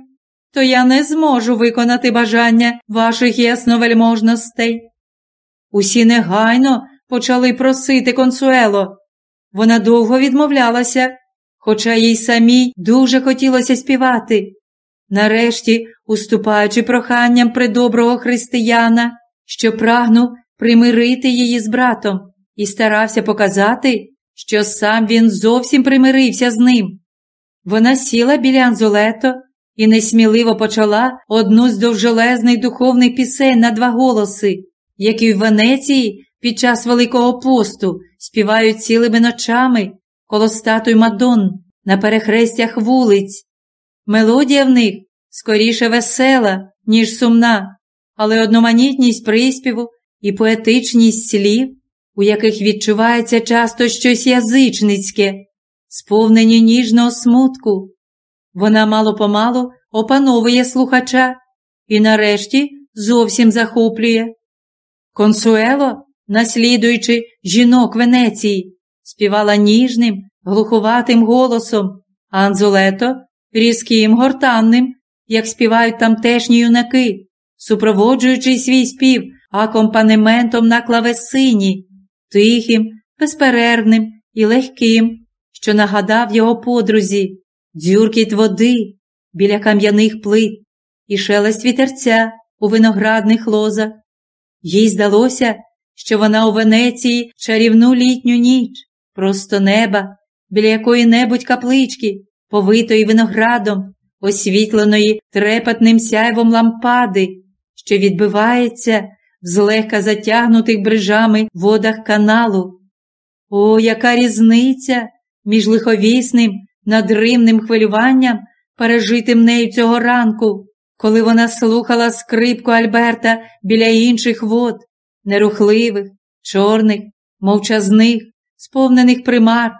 то я не зможу виконати бажання ваших ясновельможностей. Усі негайно почали просити консуело. Вона довго відмовлялася, хоча їй самій дуже хотілося співати. Нарешті, уступаючи проханням придоброго християна, що прагнув примирити її з братом, і старався показати, що сам він зовсім примирився з ним. Вона сіла біля Анзолето і несміливо почала одну з довжелезних духовних пісень на два голоси, які в Венеції під час Великого посту співають цілими ночами коло статуй Мадон на перехрестях вулиць. Мелодія в них скоріше весела, ніж сумна, але одноманітність приспіву і поетичність слів, у яких відчувається часто щось язичницьке, сповнені ніжного смутку. Вона мало помалу опановує слухача і нарешті зовсім захоплює. Консуело, наслідуючи жінок Венеції, співала ніжним, глуховатим голосом, а Анзолето різким гортанним, як співають тамтешні юнаки, супроводжуючи свій спів акомпанементом на клавесині, тихим, безперервним і легким, що нагадав його подрузі, дзюркіт води біля кам'яних плит і шелест вітерця у виноградних лозах. Їй здалося, що вона у Венеції чарівну літню ніч, просто неба, біля якої-небудь каплички, повитої виноградом, освітленої трепетним сяйвом лампади, що відбивається в злегка затягнутих брижами водах каналу. О, яка різниця між лиховісним, надривним хвилюванням, пережитим нею цього ранку, коли вона слухала скрипку Альберта біля інших вод, нерухливих, чорних, мовчазних, сповнених примар,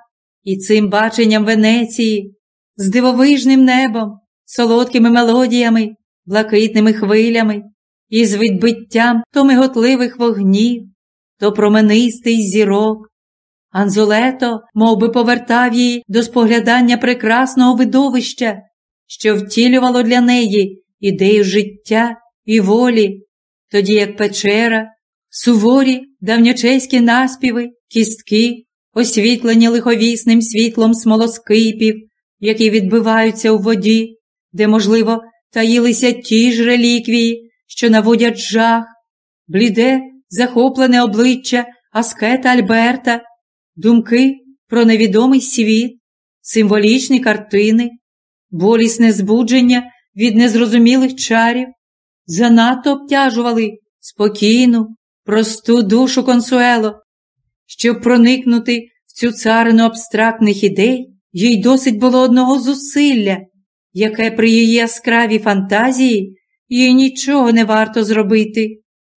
і цим баченням Венеції, з дивовижним небом, солодкими мелодіями, блакитними хвилями, і з відбиттям то миготливих вогнів, то променистий зірок. Анзолето мов би, повертав її до споглядання прекрасного видовища, що втілювало для неї ідею життя і волі, тоді як печера, суворі давньочеські наспіви, кістки, освітлені лиховісним світлом смолоскипів, які відбиваються у воді, де, можливо, таїлися ті ж реліквії, що наводять жах, бліде, захоплене обличчя Аскета Альберта, думки про невідомий світ, символічні картини, болісне збудження від незрозумілих чарів, занадто обтяжували спокійну, просту душу консуело, щоб проникнути в цю царину абстрактних ідей, їй досить було одного зусилля, яке при її яскравій фантазії їй нічого не варто зробити,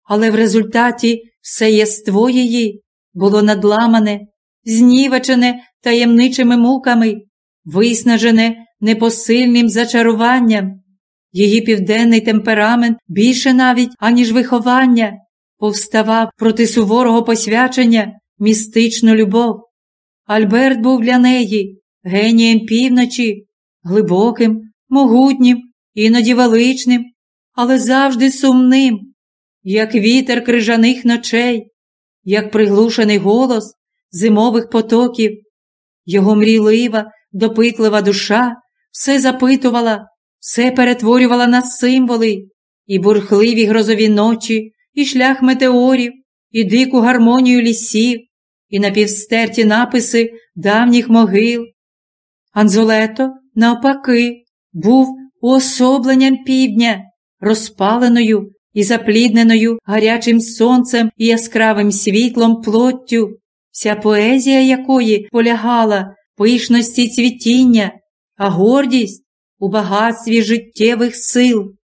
але в результаті все єство її було надламане, знівечене таємничими муками, виснажене непосильним зачаруванням. Її південний темперамент більше навіть, аніж виховання, повставав проти суворого посвячення містичну любов. Альберт був для неї генієм півночі, глибоким, могутнім, іноді величним, але завжди сумним, як вітер крижаних ночей, як приглушений голос зимових потоків. Його мрійлива, допитлива душа все запитувала, все перетворювала на символи, і бурхливі грозові ночі, і шлях метеорів, і дику гармонію лісів, і напівстерті написи давніх могил. Анзолето, навпаки, був уособленням півдня, розпаленою і заплідненою гарячим сонцем і яскравим світлом плоттю, вся поезія якої полягала пишності цвітіння, а гордість у багатстві життєвих сил.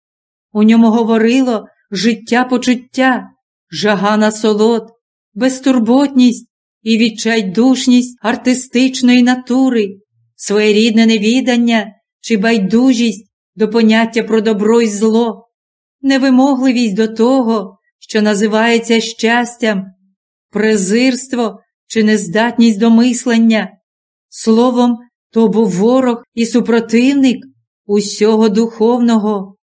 У ньому говорило життя почуття, жага на солод, безтурботність і відчайдушність артистичної натури, своєрідне невідання чи байдужість до поняття про добро і зло, невимогливість до того, що називається щастям, презирство чи нездатність до мислення. Словом, то був ворог і супротивник усього духовного.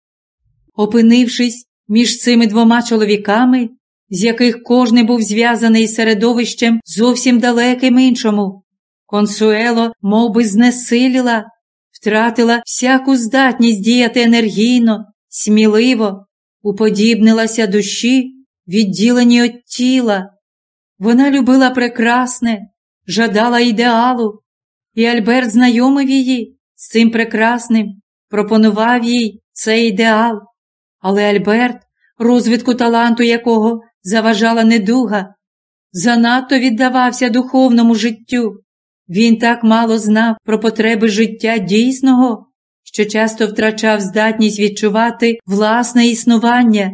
опинившись між цими двома чоловіками, з яких кожний був зв'язаний середовищем зовсім далеким іншому, консуело мов би, знесиліла, втратила всяку здатність діяти енергійно, сміливо, уподібнилася душі, відділені від тіла. Вона любила прекрасне, жадала ідеалу, і Альберт знайомив її з цим прекрасним, пропонував їй цей ідеал. Але Альберт, розвитку таланту якого заважала недуга, занадто віддавався духовному життю. Він так мало знав про потреби життя дійсного, що часто втрачав здатність відчувати власне існування.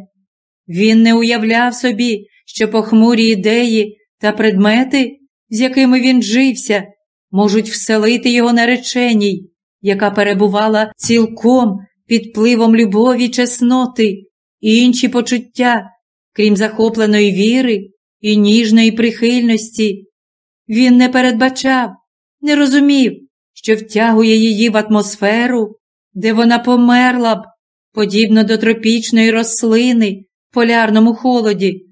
Він не уявляв собі, що похмурі ідеї та предмети, з якими він жився, можуть вселити його нареченій, яка перебувала цілком під впливом любові чесноти і інші почуття, крім захопленої віри і ніжної прихильності. Він не передбачав, не розумів, що втягує її в атмосферу, де вона померла б, подібно до тропічної рослини в полярному холоді.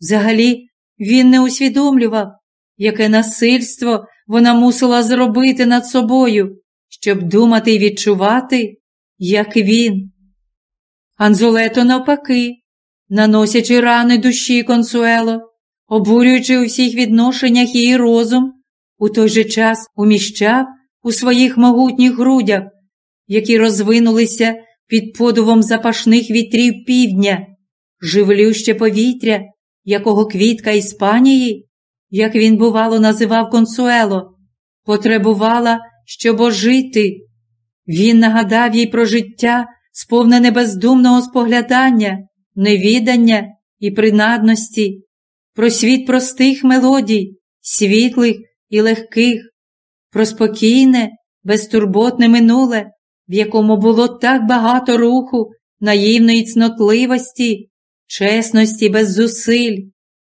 Взагалі, він не усвідомлював, яке насильство вона мусила зробити над собою, щоб думати і відчувати, як він. Анзолето, навпаки, наносячи рани душі консуело, обурюючи у всіх відношеннях її розум, у той же час уміщав у своїх могутніх грудях, які розвинулися під подувом запашних вітрів півдня, живлюще повітря, якого квітка Іспанії, як він, бувало, називав консуело, потребувала, щоб ожити. Він нагадав їй про життя, сповнене бездумного споглядання, невідання і принадності, про світ простих мелодій, світлих і легких, про спокійне, безтурботне минуле, в якому було так багато руху, наївної цнотливості, чесності без зусиль,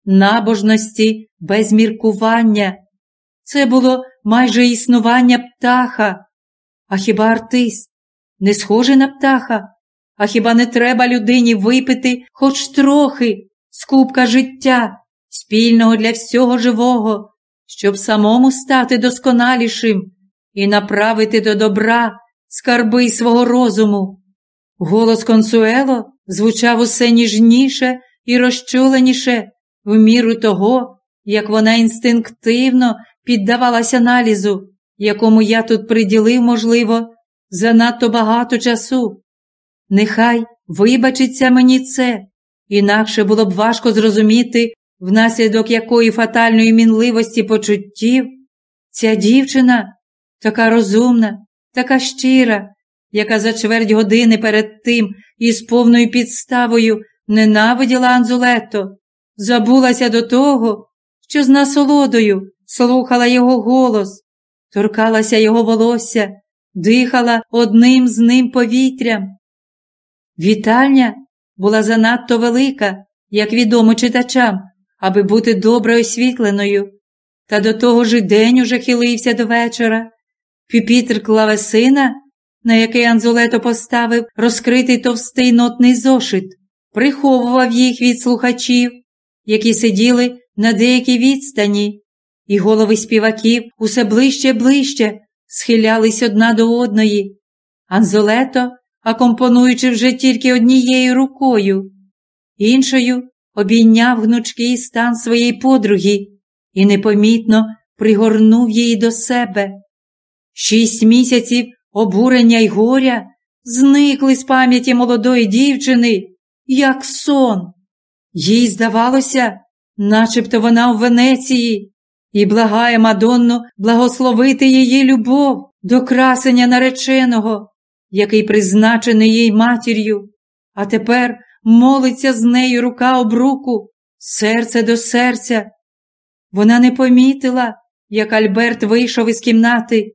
набожності без міркування. Це було майже існування птаха. А хіба артист не схожий на птаха? А хіба не треба людині випити хоч трохи з життя, спільного для всього живого, щоб самому стати досконалішим і направити до добра скарби свого розуму? Голос консуело звучав усе ніжніше і розчуленіше в міру того, як вона інстинктивно піддавалась аналізу, якому я тут приділив, можливо, занадто багато часу. Нехай вибачиться мені це, інакше було б важко зрозуміти, внаслідок якої фатальної мінливості почуттів ця дівчина така розумна, така щира, яка за чверть години перед тим із повною підставою ненавиділа Анзулетто, забулася до того, що з насолодою слухала його голос, торкалася його волосся, дихала одним з ним повітрям. Вітальня була занадто велика, як відомо читачам, аби бути добре освітленою, та до того ж день уже хилився до вечора. Піпітр клавесина, на який Анзулето поставив розкритий товстий нотний зошит, приховував їх від слухачів, які сиділи на деякій відстані, і голови співаків усе ближче ближче схилялись одна до одної. Анзолето, акомпонуючи вже тільки однією рукою, іншою обійняв гнучкий стан своєї подруги і непомітно пригорнув її до себе. Шість місяців обурення й горя зникли з пам'яті молодої дівчини, як сон. Їй здавалося, начебто вона в Венеції, і благає Мадонну благословити її любов до красення нареченого, який призначений їй матір'ю, а тепер молиться з нею рука об руку, серце до серця. Вона не помітила, як Альберт вийшов із кімнати,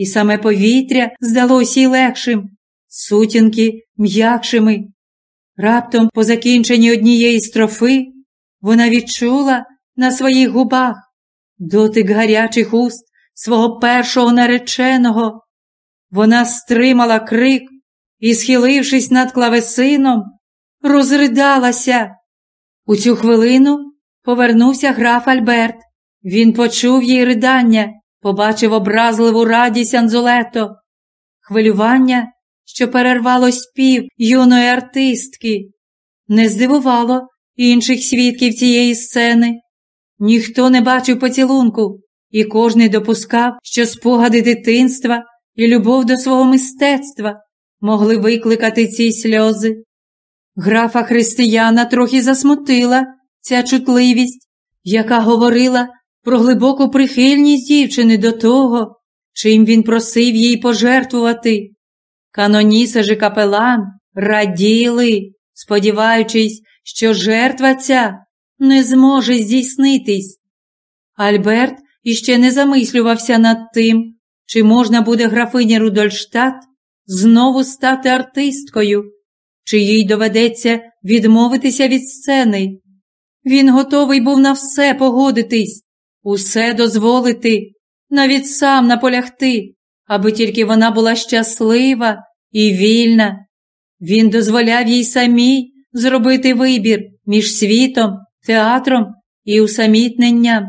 і саме повітря здалося їй легшим, сутінки м'якшими. Раптом, по закінченні однієї строфи, вона відчула на своїх губах дотик гарячих уст свого першого нареченого. Вона стримала крик і, схилившись над клавесином, розридалася. У цю хвилину повернувся граф Альберт. Він почув її ридання, побачив образливу радість Анзолето. Хвилювання, що перервало спів юної артистки, не здивувало інших свідків цієї сцени. Ніхто не бачив поцілунку, і кожний допускав, що спогади дитинства і любов до свого мистецтва могли викликати ці сльози. Графа християна трохи засмутила ця чутливість, яка говорила про глибоку прихильність дівчини до того, чим він просив їй пожертвувати. Каноніса же капелан раділи, сподіваючись, що жертва ця не зможе здійснитись. Альберт іще не замислювався над тим, чи можна буде графині Рудольштадт знову стати артисткою, чи їй доведеться відмовитися від сцени. Він готовий був на все погодитись, усе дозволити, навіть сам наполягти, аби тільки вона була щаслива і вільна. Він дозволяв їй самій зробити вибір між світом, театром і усамітненням.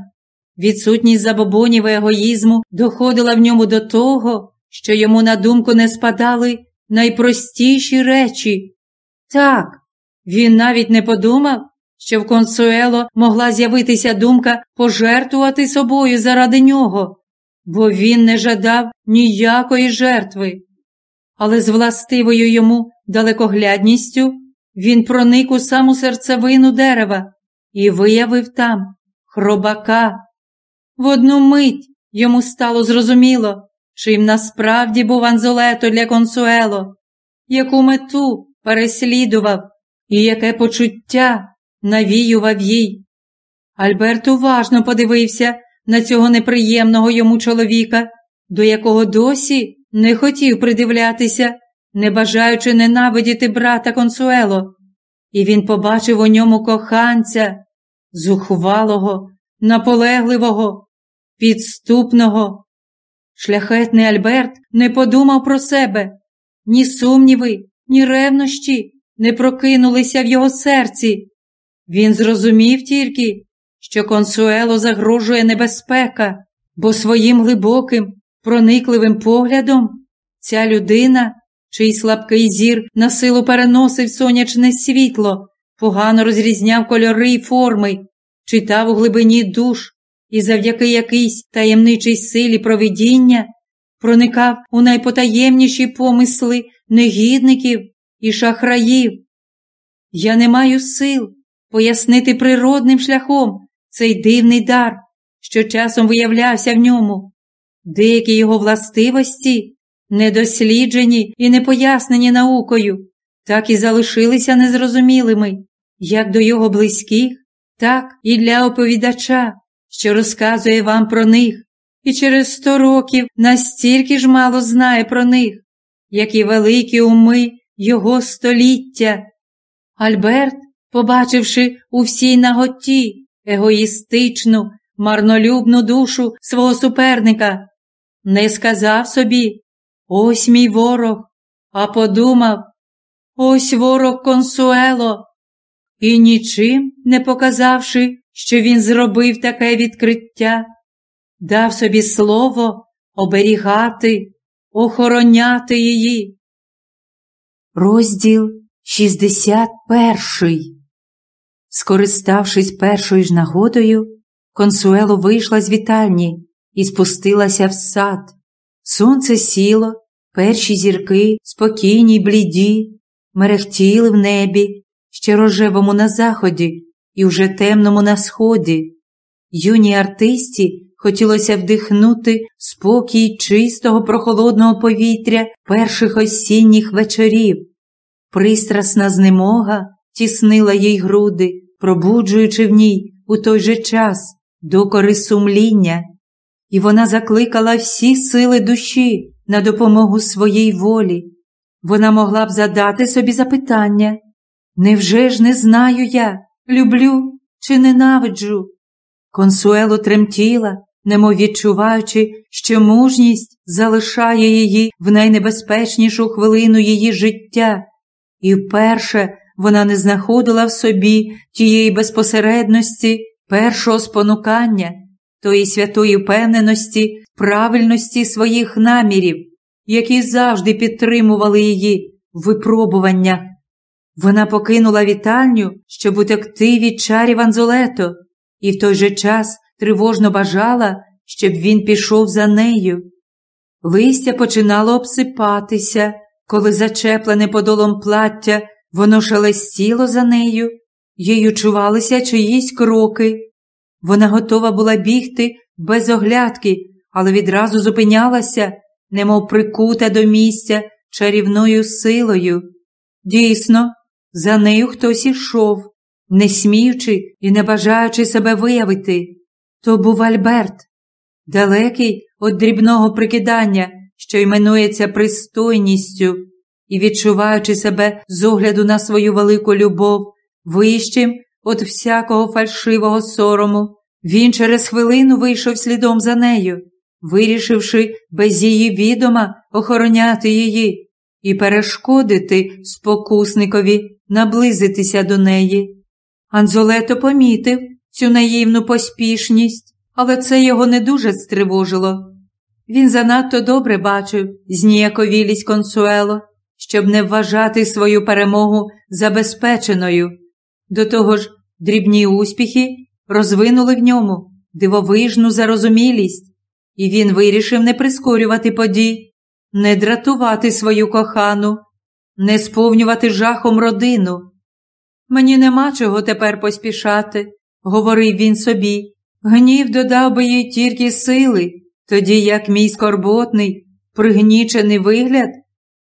Відсутність забобонів егоїзму доходила в ньому до того, що йому на думку не спадали найпростіші речі. Так, він навіть не подумав, що в консуело могла з'явитися думка пожертвувати собою заради нього, бо він не жадав ніякої жертви. Але з властивою йому далекоглядністю він проник у саму серцевину дерева і виявив там хробака. В одну мить йому стало зрозуміло, чим насправді був Анзолето для консуело, яку мету переслідував і яке почуття навіював їй. Альберт уважно подивився на цього неприємного йому чоловіка, до якого досі не хотів придивлятися, не бажаючи ненавидіти брата консуело, і він побачив у ньому коханця, зухвалого, наполегливого, підступного. Шляхетний Альберт не подумав про себе, ні сумніви, ні ревнощі не прокинулися в його серці. Він зрозумів тільки, що консуело загрожує небезпека, бо своїм глибоким, проникливим поглядом ця людина, чий слабкий зір на силу переносив сонячне світло, погано розрізняв кольори й форми, читав у глибині душ і завдяки якійсь таємничій силі провидіння проникав у найпотаємніші помисли негідників і шахраїв. Я не маю сил пояснити природним шляхом цей дивний дар, що часом виявлявся в ньому. Деякі його властивості, недосліджені і не пояснені наукою, так і залишилися незрозумілими, як до його близьких, так і для оповідача, що розказує вам про них, і через сто років настільки ж мало знає про них, як і великі уми його століття. Альберт, побачивши у всій наготі егоїстичну, марнолюбну душу свого суперника, не сказав собі ось мій ворог, а подумав ось ворог консуело, і нічим не показавши, що він зробив таке відкриття, дав собі слово оберігати, охороняти її. Розділ 61 Скориставшись першою ж нагодою, консуело вийшла з вітальні і спустилася в сад. Сонце сіло, перші зірки, спокійні й бліді, мерехтіли в небі, ще рожевому на заході і вже темному на сході. Юній артисті хотілося вдихнути спокій чистого прохолодного повітря перших осінніх вечорів. Пристрасна знемога тіснила їй груди, пробуджуючи в ній у той же час докори сумління, і вона закликала всі сили душі на допомогу своїй волі. Вона могла б задати собі запитання невже ж не знаю я, люблю чи ненавиджу? Консуело тремтіла немов відчуваючи, що мужність залишає її в найнебезпечнішу хвилину її життя, і вперше вона не знаходила в собі тієї безпосередності, першого спонукання, тої святої впевненості, правильності своїх намірів, які завжди підтримували її випробування. Вона покинула вітальню, щоб утекти від чарів Анзолето, і в той же час тривожно бажала, щоб він пішов за нею. Листя починало обсипатися, коли зачеплене подолом плаття, воно шелестіло за нею, їй чувалися чиїсь кроки. Вона готова була бігти без оглядки, але відразу зупинялася, немов прикута до місця чарівною силою. Дійсно, за нею хтось ішов, не сміючи і не бажаючи себе виявити. То був Альберт, далекий від дрібного прикидання, що іменується пристойністю, і відчуваючи себе з огляду на свою велику любов, вищим від всякого фальшивого сорому, він через хвилину вийшов слідом за нею, вирішивши без її відома охороняти її і перешкодити спокусникові наблизитися до неї. Анзолето помітив цю наївну поспішність, але це його не дуже стривожило. Він занадто добре бачив зніяковілість консуело, щоб не вважати свою перемогу забезпеченою. До того ж, дрібні успіхи розвинули в ньому дивовижну зарозумілість, і він вирішив не прискорювати подій, не дратувати свою кохану, не сповнювати жахом родину. Мені нема чого тепер поспішати, говорив він собі. Гнів додав би їй тільки сили, тоді як мій скорботний, пригнічений вигляд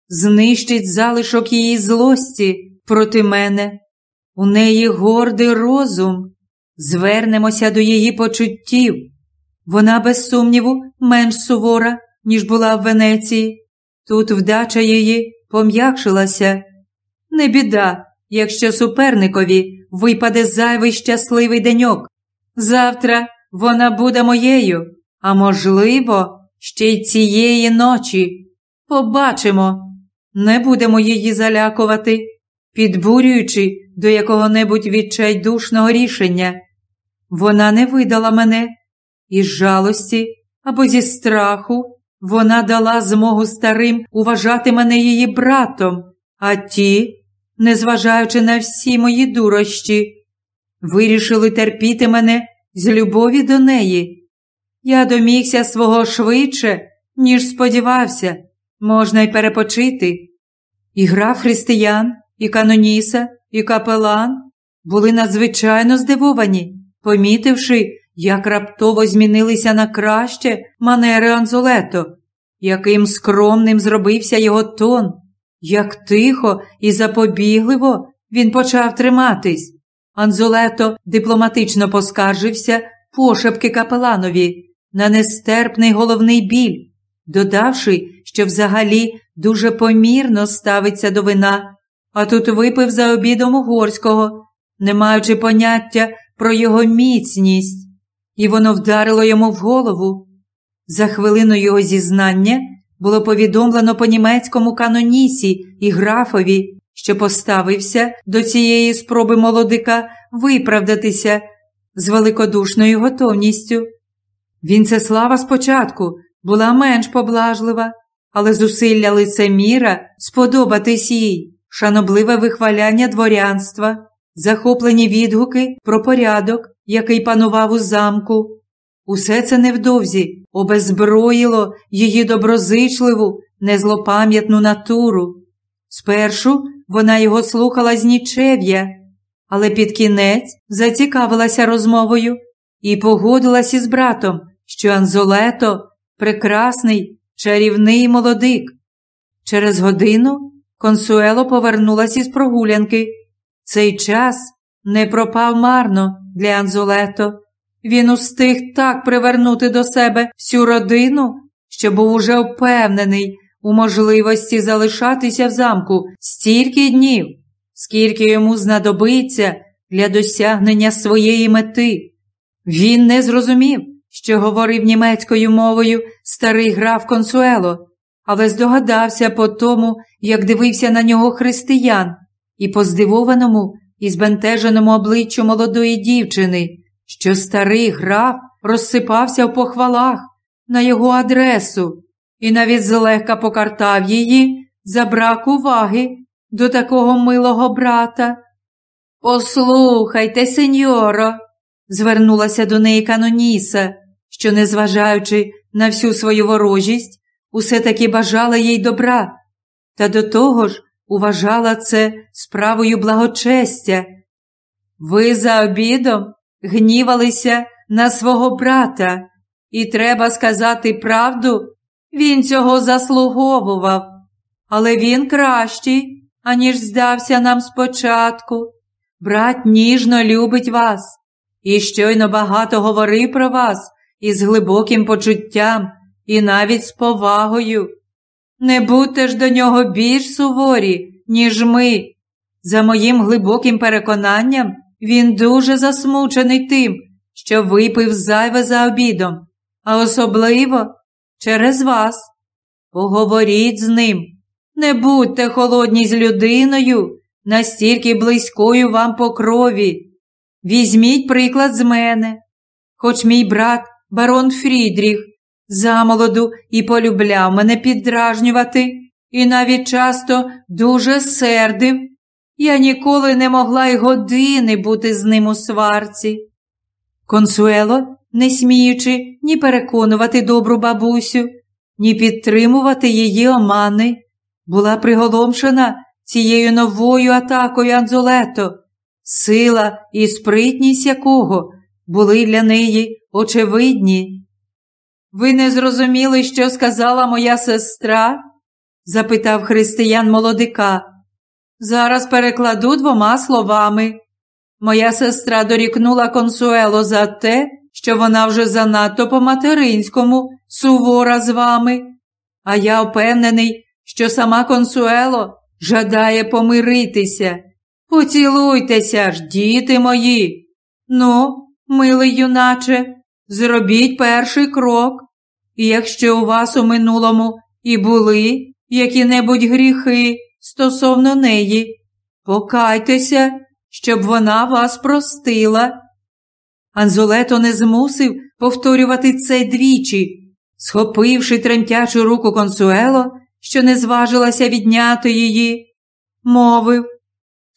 знищить залишок її злості проти мене. У неї гордий розум. Звернемося до її почуттів. Вона, без сумніву, менш сувора, ніж була в Венеції. Тут вдача її пом'якшилася. Не біда, якщо суперникові випаде зайвий щасливий деньок. Завтра вона буде моєю, а можливо, ще й цієї ночі. Побачимо, не будемо її залякувати, підбурюючи до якого-небудь відчайдушного рішення. Вона не видала мене із жалості або зі страху. Вона дала змогу старим уважати мене її братом, а ті, незважаючи на всі мої дурощі, вирішили терпіти мене з любові до неї. Я домігся свого швидше, ніж сподівався, можна й перепочити. І граф християн, і каноніса, і капелан були надзвичайно здивовані, помітивши, як раптово змінилися на краще манери Анзолето, яким скромним зробився його тон, як тихо і запобігливо він почав триматись. Анзолето дипломатично поскаржився пошепки капеланові на нестерпний головний біль, додавши, що взагалі дуже помірно ставиться до вина, а тут випив за обідом угорського, не маючи поняття про його міцність, і воно вдарило йому в голову. За хвилину його зізнання було повідомлено по німецькому канонісі і графові, що поставився до цієї спроби молодика виправдатися з великодушною готовністю. Вінцеслава спочатку була менш поблажлива, але зусилля лицеміра сподобатись їй, шанобливе вихваляння дворянства, захоплені відгуки про порядок, який панував у замку. Усе це невдовзі обезброїло її доброзичливу, незлопам'ятну натуру. Спершу вона його слухала з нічев'я, але під кінець зацікавилася розмовою і погодилась із братом, що Анзолето прекрасний, чарівний молодик. Через годину консуело повернулась із прогулянки. Цей час не пропав марно для Анзолето. Він устиг так привернути до себе всю родину, що був уже впевнений у можливості залишатися в замку стільки днів, скільки йому знадобиться для досягнення своєї мети. Він не зрозумів, що говорив німецькою мовою старий граф Консуело, але здогадався по тому, як дивився на нього християн, і по здивованому і збентеженому обличчю молодої дівчини, що старий граф розсипався в похвалах на його адресу і навіть злегка покартав її за брак уваги до такого милого брата. Послухайте, сеньоро, звернулася до неї Каноніса, що, незважаючи на всю свою ворожість, усе таки бажала їй добра, та до того ж уважала це справою благочестя. Ви за обідом гнівалися на свого брата, і треба сказати правду, він цього заслуговував, але він кращий, аніж здався нам спочатку. Брат ніжно любить вас і щойно багато говорив про вас із глибоким почуттям і навіть з повагою. Не будьте ж до нього більш суворі, ніж ми. За моїм глибоким переконанням, він дуже засмучений тим, що випив зайве за обідом, а особливо через вас. Поговоріть з ним. Не будьте холодні з людиною, настільки близькою вам по крові. Візьміть приклад з мене. Хоч мій брат, барон Фрідріх, замолоду і полюбляв мене піддражнювати, і навіть часто дуже сердив, я ніколи не могла й години бути з ним у сварці. Консуело, не сміючи ні переконувати добру бабусю, ні підтримувати її омани, була приголомшена цією новою атакою Анзолето, сила і спритність якого були для неї очевидні. Ви не зрозуміли, що сказала моя сестра? запитав християн молодика. Зараз перекладу двома словами. Моя сестра дорікнула консуело за те, що вона вже занадто по материнському сувора з вами, а я впевнений, що сама консуело жадає помиритися. Поцілуйтеся ж, діти мої. Ну, милий юначе, зробіть перший крок. І якщо у вас у минулому і були які-небудь гріхи стосовно неї, покайтеся, щоб вона вас простила. Анзолето не змусив повторювати це двічі, схопивши тремтячу руку консуело, що не зважилася відняти її, мовив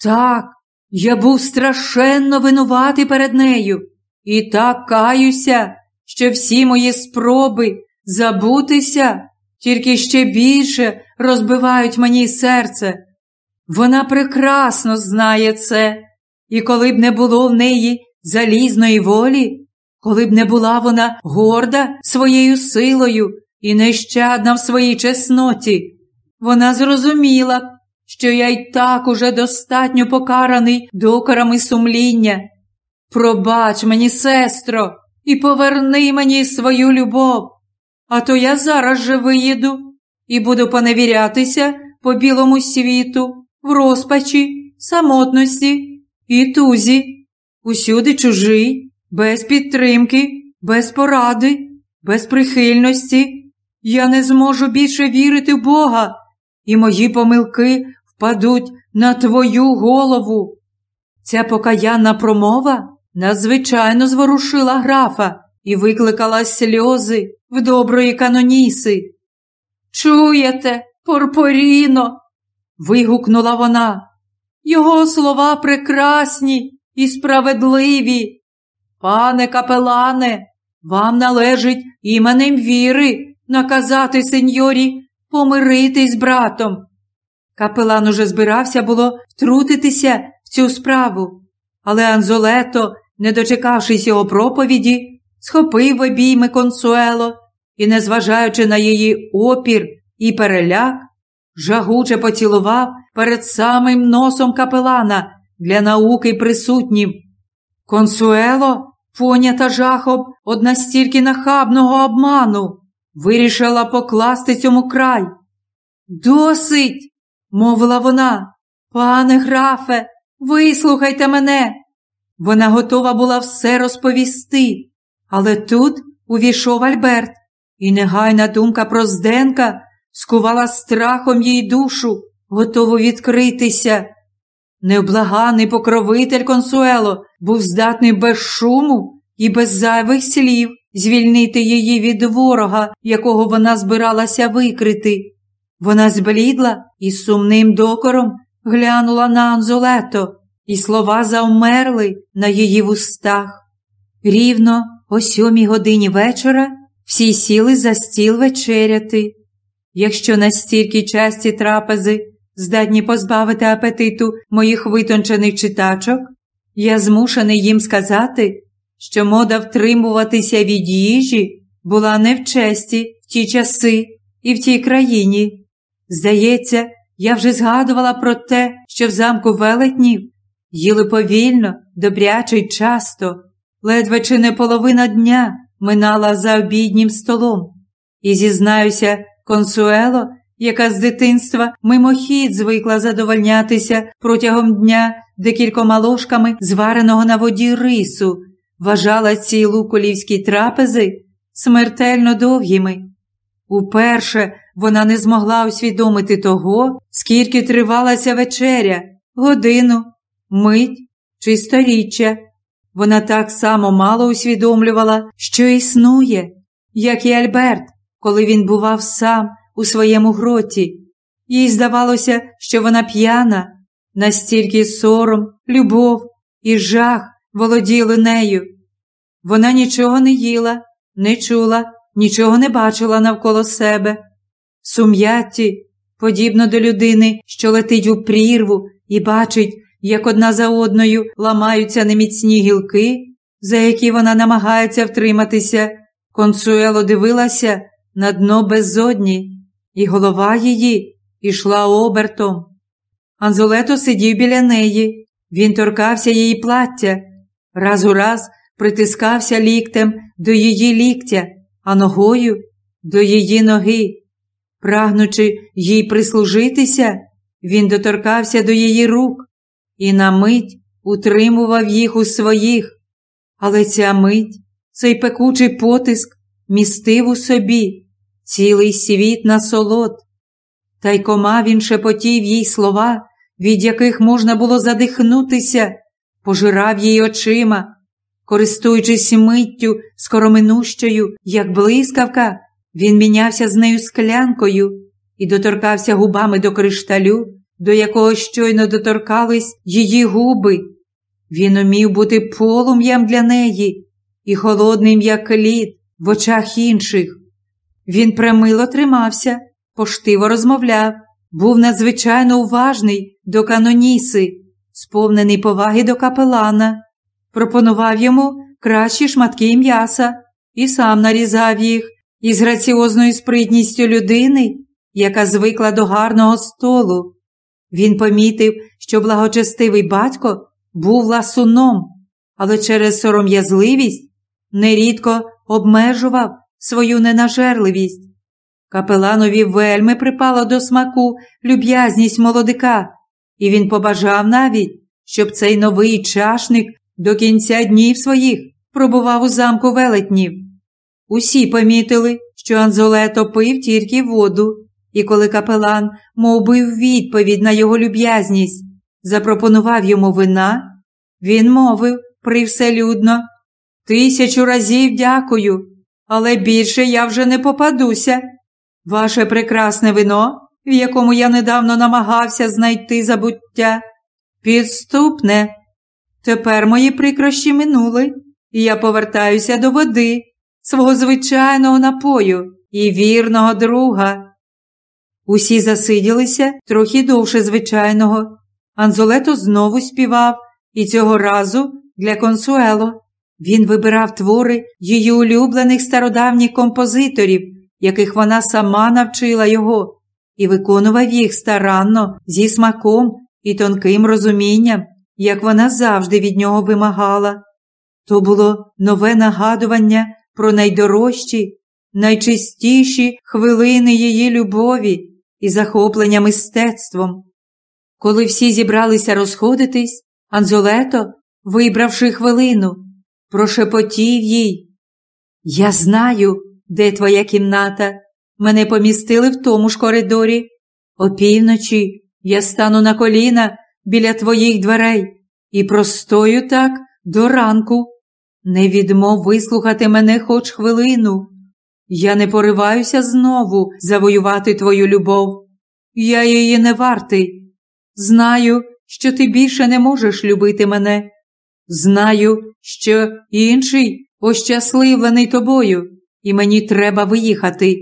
так, я був страшенно винуватий перед нею, і так каюся, що всі мої спроби забутися тільки ще більше розбивають мені серце. Вона прекрасно знає це, і коли б не було в неї залізної волі, коли б не була вона горда своєю силою і нещадна в своїй чесноті, вона зрозуміла що я й так уже достатньо покараний докорами сумління. Пробач мені, сестро, і поверни мені свою любов, а то я зараз же виїду і буду поневірятися по білому світу, в розпачі, самотності і тузі, усюди чужий, без підтримки, без поради, без прихильності. Я не зможу більше вірити в Бога, і мої помилки впадуть на твою голову. Ця покаянна промова надзвичайно зворушила графа і викликала сльози в доброї каноніси. Чуєте, Порпоріно? вигукнула вона. Його слова прекрасні і справедливі. Пане капелане, вам належить іменем віри наказати сеньорі помиритись з братом. Капелан уже збирався було втрутитися в цю справу, але Анзолето, не дочекавшись його проповіді, схопив обійми консуело і, незважаючи на її опір і переляк, жагуче поцілував перед самим носом капелана для науки присутнім. Консуело, понята жахом од настільки нахабного обману, вирішила покласти цьому край. Досить, мовила вона, пане графе, вислухайте мене. Вона готова була все розповісти, але тут увійшов Альберт, і негайна думка про Зденка скувала страхом їй душу, готову відкритися. Невблаганий покровитель консуело був здатний без шуму і без зайвих слів звільнити її від ворога, якого вона збиралася викрити. Вона зблідла і сумним докором глянула на Анзолето, і слова завмерли на її вустах. Рівно о сьомій годині вечора всі сіли за стіл вечеряти. Якщо настільки часті трапези здатні позбавити апетиту моїх витончених читачок, я змушений їм сказати, що мода втримуватися від їжі була не в честі в ті часи і в тій країні. Здається, я вже згадувала про те, що в замку велетнів їли повільно, добряче й часто, ледве чи не половина дня минала за обіднім столом. І зізнаюся, консуело, яка з дитинства мимохід звикла задовольнятися протягом дня декількома ложками звареного на воді рису, вважала ці луколівські трапези смертельно довгими. Уперше вона не змогла усвідомити того, скільки тривалася вечеря, годину, мить чи сторіччя. Вона так само мало усвідомлювала, що існує, як і Альберт, коли він бував сам у своєму гроті. Їй здавалося, що вона п'яна, настільки сором, любов і жах володіли нею. Вона нічого не їла, не чула, нічого не бачила навколо себе. Сум'ятті, подібно до людини, що летить у прірву і бачить, як одна за одною ламаються неміцні гілки, за які вона намагається втриматися, консуело дивилася на дно безодні, і голова її ішла обертом. Анзолето сидів біля неї, він торкався її плаття, раз у раз притискався ліктем до її ліктя, а ногою до її ноги. Прагнучи їй прислужитися, він доторкався до її рук і на мить утримував їх у своїх. Але ця мить, цей пекучий потиск містив у собі цілий світ насолод. Та й кома він шепотів їй слова, від яких можна було задихнутися, пожирав їй очима, користуючись миттю скороминущою, як блискавка, він мінявся з нею склянкою і доторкався губами до кришталю, до якого щойно доторкались її губи. Він умів бути полум'ям для неї і холодним, як лід, в очах інших. Він премило тримався, поштиво розмовляв, був надзвичайно уважний до каноніси, сповнений поваги до капелана, пропонував йому кращі шматки м'яса і сам нарізав їх із граціозною спритністю людини, яка звикла до гарного столу. Він помітив, що благочестивий батько був ласуном, але через сором'язливість нерідко обмежував свою ненажерливість. Капеланові вельми припала до смаку люб'язність молодика, і він побажав навіть, щоб цей новий чашник до кінця днів своїх пробував у замку велетнів. Усі помітили, що Анзолето пив тільки воду, і коли капелан, мов би відповідь на його люб'язність, запропонував йому вина, він мовив привселюдно Тисячу разів дякую, але більше я вже не попадуся. Ваше прекрасне вино, в якому я недавно намагався знайти забуття, підступне. Тепер мої прикрощі минули, і я повертаюся до води, свого звичайного напою і вірного друга. Усі засиділися трохи довше звичайного. Анзолето знову співав, і цього разу для консуело. Він вибирав твори її улюблених стародавніх композиторів, яких вона сама навчила його, і виконував їх старанно, зі смаком і тонким розумінням, як вона завжди від нього вимагала. То було нове нагадування про найдорожчі, найчистіші хвилини її любові і захоплення мистецтвом. Коли всі зібралися розходитись, Анзолето, вибравши хвилину, прошепотів їй. Я знаю, де твоя кімната. Мене помістили в тому ж коридорі. Опівночі я стану на коліна біля твоїх дверей і простою так до ранку. Не відмов вислухати мене хоч хвилину. Я не пориваюся знову завоювати твою любов. Я її не вартий. Знаю, що ти більше не можеш любити мене. Знаю, що інший ощасливлений тобою, і мені треба виїхати.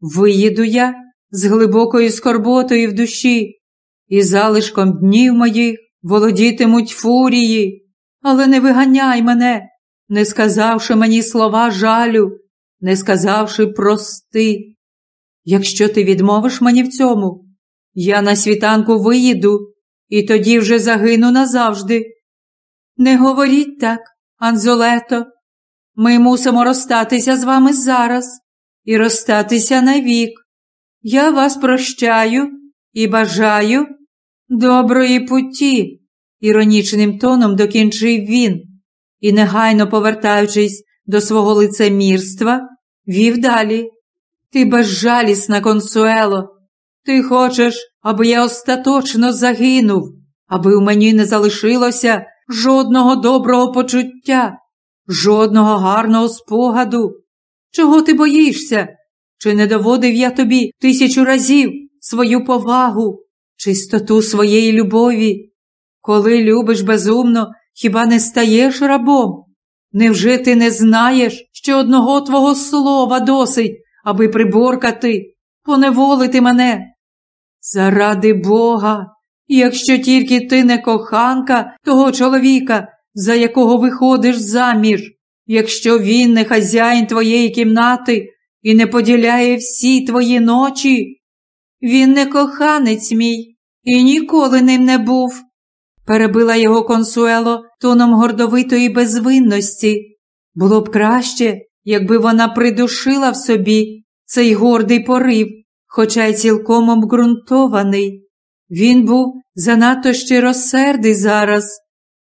Виїду я з глибокою скорботою в душі, і залишком днів моїх володітимуть фурії, але не виганяй мене, не сказавши мені слова жалю, не сказавши прости. Якщо ти відмовиш мені в цьому, я на світанку виїду і тоді вже загину назавжди. Не говоріть так, Анзолето, ми мусимо розстатися з вами зараз і розстатися навік. Я вас прощаю і бажаю доброї путі, іронічним тоном докінчив він і, негайно повертаючись до свого лицемірства, вів далі. Ти безжалісна, консуело, ти хочеш, аби я остаточно загинув, аби у мені не залишилося жодного доброго почуття, жодного гарного спогаду. Чого ти боїшся? Чи не доводив я тобі тисячу разів свою повагу, чистоту своєї любові? Коли любиш безумно, хіба не стаєш рабом? Невже ти не знаєш, що одного твого слова досить, аби приборкати, поневолити мене? Заради Бога, якщо тільки ти не коханка того чоловіка, за якого виходиш заміж, якщо він не хазяїн твоєї кімнати і не поділяє всі твої ночі, він не коханець мій і ніколи ним не був перебила його консуело тоном гордовитої безвинності. Було б краще, якби вона придушила в собі цей гордий порив, хоча й цілком обґрунтований. Він був занадто щиросердий зараз.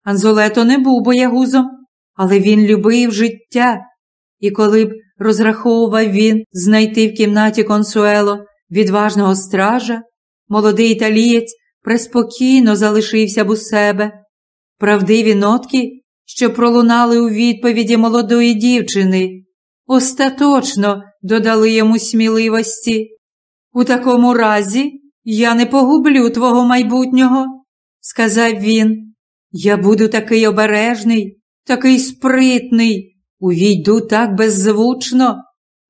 Анзолето не був боягузом, але він любив життя, і коли б розраховував він знайти в кімнаті консуело відважного стража, молодий італієць преспокійно залишився б у себе. Правдиві нотки, що пролунали у відповіді молодої дівчини, остаточно додали йому сміливості. У такому разі я не погублю твого майбутнього, сказав він. Я буду такий обережний, такий спритний, увійду так беззвучно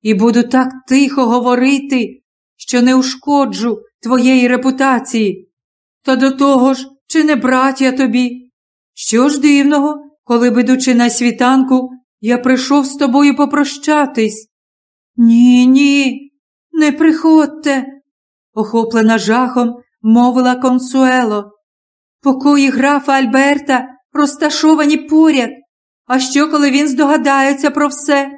і буду так тихо говорити, що не ушкоджу твоєї репутації. Та до того ж, чи не браття тобі? Що ж дивного, коли, бидучи на світанку, я прийшов з тобою попрощатись? Ні, ні, не приходьте, охоплена жахом, мовила консуело. Покої графа Альберта розташовані поряд. А що, коли він здогадається про все?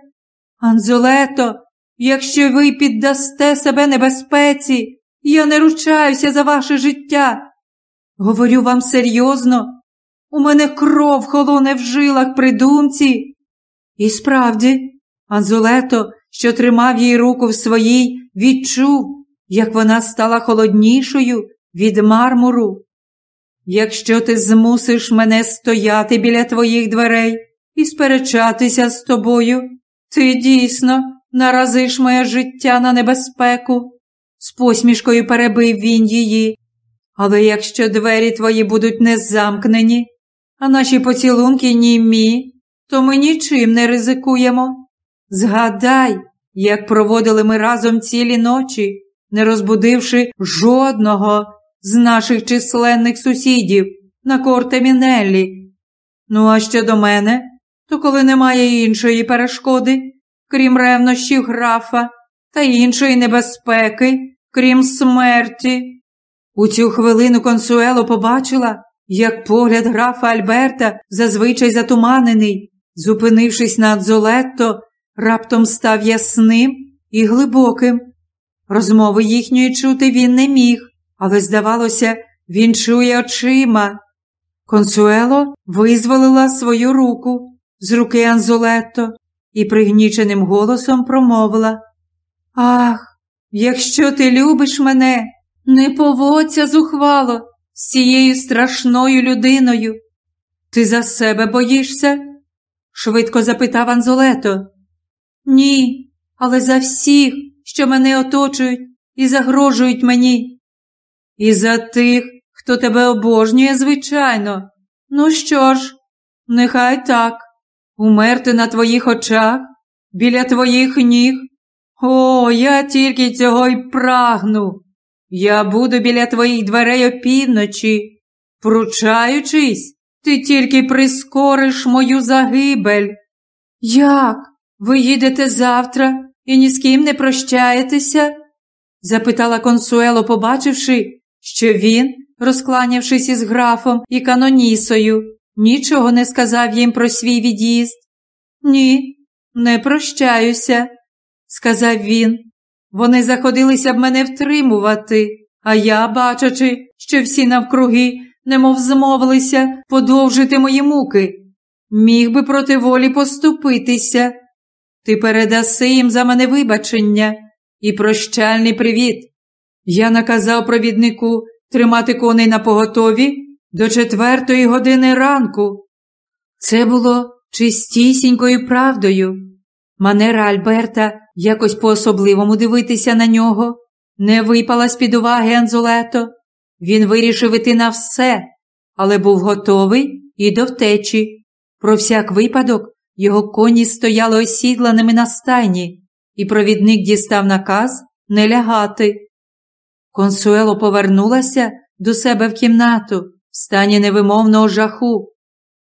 Анзолето, якщо ви піддасте себе небезпеці, я не ручаюся за ваше життя. Говорю вам серйозно, у мене кров холоне в жилах при думці. І справді, Анзулето, що тримав їй руку в своїй, відчув, як вона стала холоднішою від мармуру. Якщо ти змусиш мене стояти біля твоїх дверей і сперечатися з тобою, ти дійсно наразиш моє життя на небезпеку. З посмішкою перебив він її. Але якщо двері твої будуть не замкнені, а наші поцілунки німі, то ми нічим не ризикуємо. Згадай, як проводили ми разом цілі ночі, не розбудивши жодного з наших численних сусідів на корте Мінеллі. Ну, а щодо мене, то коли немає іншої перешкоди, крім ревнощів графа та іншої небезпеки, крім смерті, у цю хвилину консуело побачила, як погляд графа Альберта, зазвичай затуманений, зупинившись над Золетто, раптом став ясним і глибоким. Розмови їхньої чути він не міг, але, здавалося, він чує очима. Консуело визволила свою руку з руки Анзолетто і пригніченим голосом промовила Ах, якщо ти любиш мене, не поводься зухвало з цією страшною людиною. Ти за себе боїшся? швидко запитав Анзолето. Ні, але за всіх, що мене оточують і загрожують мені. І за тих, хто тебе обожнює, звичайно. Ну що ж, нехай так, умерти на твоїх очах, біля твоїх ніг. О, я тільки цього й прагну. Я буду біля твоїх дверей опівночі, пручаючись, ти тільки прискориш мою загибель. Як? Ви їдете завтра і ні з ким не прощаєтеся? запитала консуело, побачивши, що він, розкланявшись із графом і канонісою, нічого не сказав їм про свій від'їзд. Ні, не прощаюся, сказав він. Вони заходилися б мене втримувати, а я, бачачи, що всі навкруги, немов змовилися подовжити мої муки, міг би проти волі поступитися. Ти передаси їм за мене вибачення і прощальний привіт. Я наказав провіднику тримати коней на поготові до четвертої години ранку. Це було чистісінькою правдою. Манера Альберта якось по-особливому дивитися на нього, не випала з під уваги Анзолето. Він вирішив іти на все, але був готовий і до втечі. Про всяк випадок його коні стояли осідланими на стайні, і провідник дістав наказ не лягати. Консуело повернулася до себе в кімнату в стані невимовного жаху.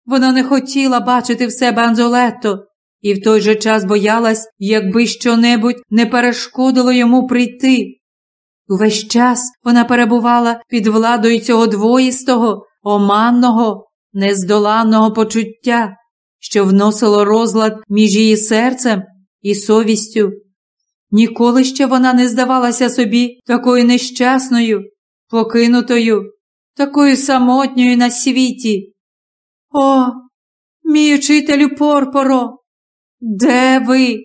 Вона не хотіла бачити в себе Анзолетто і в той же час боялась, якби щонебудь не перешкодило йому прийти. Увесь час вона перебувала під владою цього двоїстого, оманного, нездоланного почуття, що вносило розлад між її серцем і совістю. Ніколи ще вона не здавалася собі такою нещасною, покинутою, такою самотньою на світі. О, мій учителю Порпоро, де ви?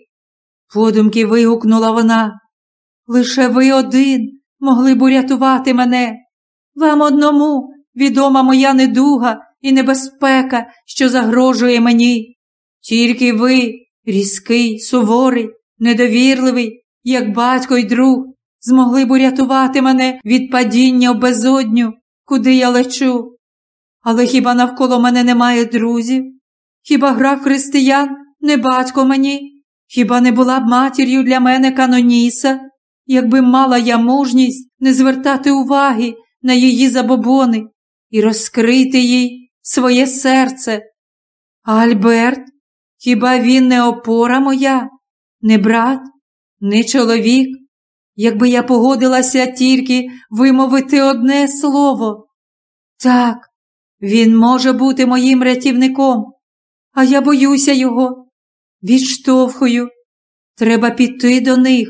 подумки вигукнула вона. Лише ви один могли б урятувати мене. Вам одному відома моя недуга і небезпека, що загрожує мені. Тільки ви, різкий, суворий, недовірливий, як батько й друг, змогли б урятувати мене від падіння в безодню, куди я лечу. Але хіба навколо мене немає друзів? Хіба граф християн не батько мені? Хіба не була б матір'ю для мене каноніса, якби мала я мужність не звертати уваги на її забобони і розкрити їй своє серце? А Альберт, хіба він не опора моя, не брат, не чоловік? Якби я погодилася тільки вимовити одне слово. Так, він може бути моїм рятівником, а я боюся його. Відштовхую. Треба піти до них.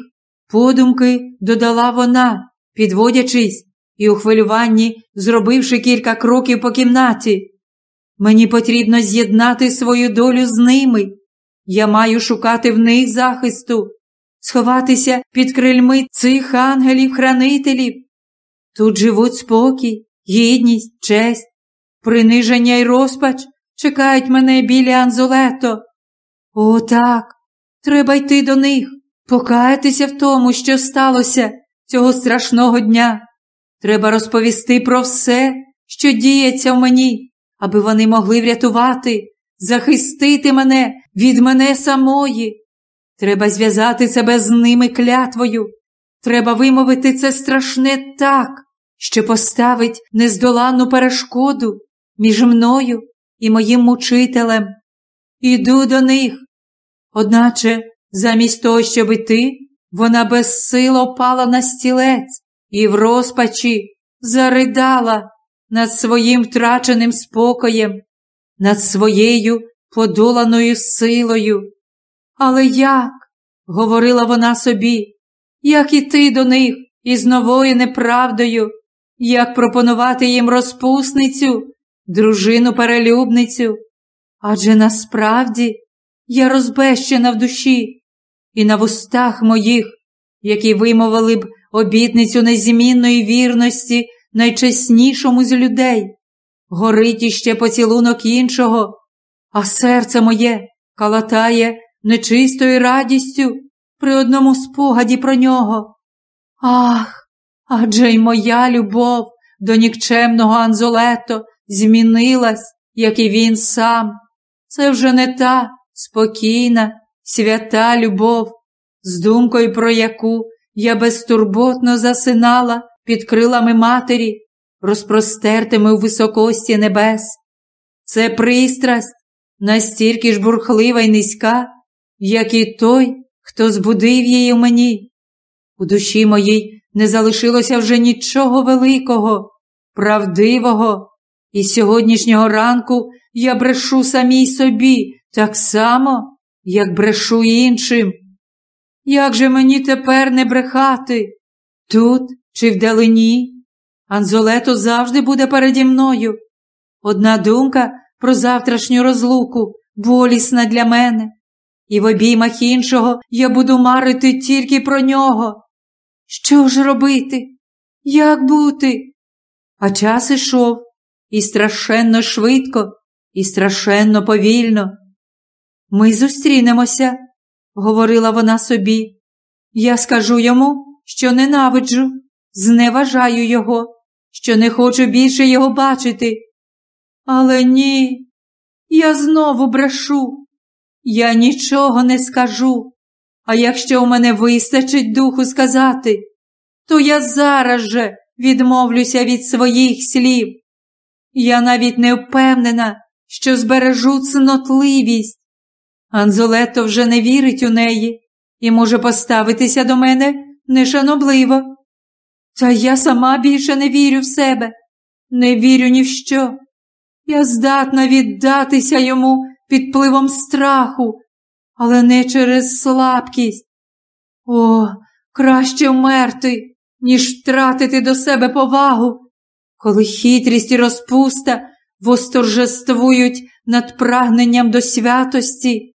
Подумки додала вона, підводячись і у хвилюванні, зробивши кілька кроків по кімнаті. Мені потрібно з'єднати свою долю з ними. Я маю шукати в них захисту, сховатися під крильми цих ангелів-хранителів. Тут живуть спокій, гідність, честь, приниження й розпач чекають мене біля Анзолето. О, так, треба йти до них, покаятися в тому, що сталося цього страшного дня. Треба розповісти про все, що діється в мені, аби вони могли врятувати, захистити мене від мене самої. Треба зв'язати себе з ними клятвою. Треба вимовити це страшне так, що поставить нездоланну перешкоду між мною і моїм мучителем. Іду до них. Одначе, замість того, щоб іти, вона безсило пала на стілець і в розпачі заридала над своїм втраченим спокоєм, над своєю подоланою силою. Але як? говорила вона собі, як іти до них із новою неправдою, як пропонувати їм розпусницю, дружину перелюбницю? Адже насправді я розбещена в душі, і на вустах моїх, які вимовили б обітницю незмінної вірності найчеснішому з людей, горить іще поцілунок іншого, а серце моє калатає нечистою радістю при одному спогаді про нього. Ах, адже й моя любов до нікчемного Анзолето змінилась, як і він сам. Це вже не та спокійна, свята любов, з думкою про яку я безтурботно засинала під крилами матері, розпростертими у високості небес. Це пристрасть настільки ж бурхлива й низька, як і той, хто збудив її в мені. У душі моїй не залишилося вже нічого великого, правдивого, і сьогоднішнього ранку я брешу самій собі так само, як брешу іншим. Як же мені тепер не брехати? Тут чи вдалині? Анзолето завжди буде переді мною. Одна думка про завтрашню розлуку болісна для мене, і в обіймах іншого я буду марити тільки про нього. Що ж робити? Як бути? А час ішов і страшенно швидко, і страшенно повільно. Ми зустрінемося, говорила вона собі. Я скажу йому, що ненавиджу, зневажаю його, що не хочу більше його бачити. Але ні, я знову брешу. Я нічого не скажу. А якщо у мене вистачить духу сказати, то я зараз же відмовлюся від своїх слів. Я навіть не впевнена, що збережу цнотливість. Анзолетто вже не вірить у неї і може поставитися до мене нешанобливо. Та я сама більше не вірю в себе, не вірю ні в що. Я здатна віддатися йому під пливом страху, але не через слабкість. О, краще вмерти, ніж втратити до себе повагу, коли хитрість і розпуста восторжествують над прагненням до святості,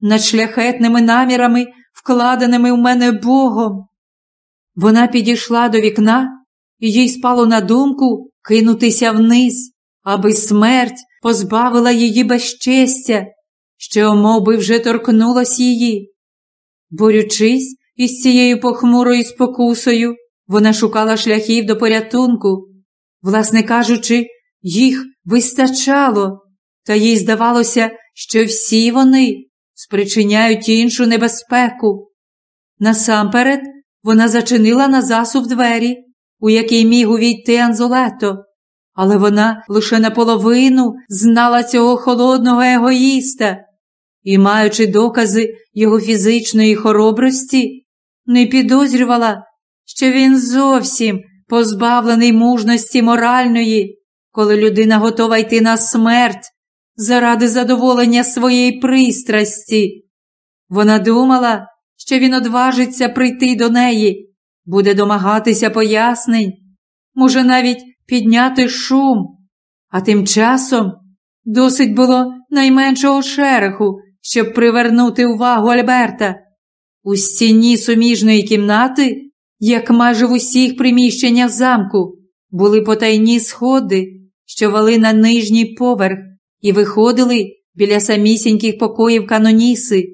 над шляхетними намірами, вкладеними в мене Богом. Вона підійшла до вікна, і їй спало на думку кинутися вниз, аби смерть позбавила її безчестя, що мов би, вже торкнулась її. Борючись із цією похмурою спокусою, вона шукала шляхів до порятунку. Власне кажучи, їх вистачало, та їй здавалося, що всі вони спричиняють іншу небезпеку. Насамперед вона зачинила на засув двері, у який міг увійти Анзолето, але вона лише наполовину знала цього холодного егоїста. І, маючи докази його фізичної хоробрості, не підозрювала, що він зовсім позбавлений мужності моральної, коли людина готова йти на смерть заради задоволення своєї пристрасті. Вона думала, що він одважиться прийти до неї, буде домагатися пояснень, може навіть підняти шум, а тим часом досить було найменшого шереху, щоб привернути увагу Альберта. У стіні суміжної кімнати, як майже в усіх приміщеннях замку, були потайні сходи, що вели на нижній поверх, і виходили біля самісіньких покоїв каноніси.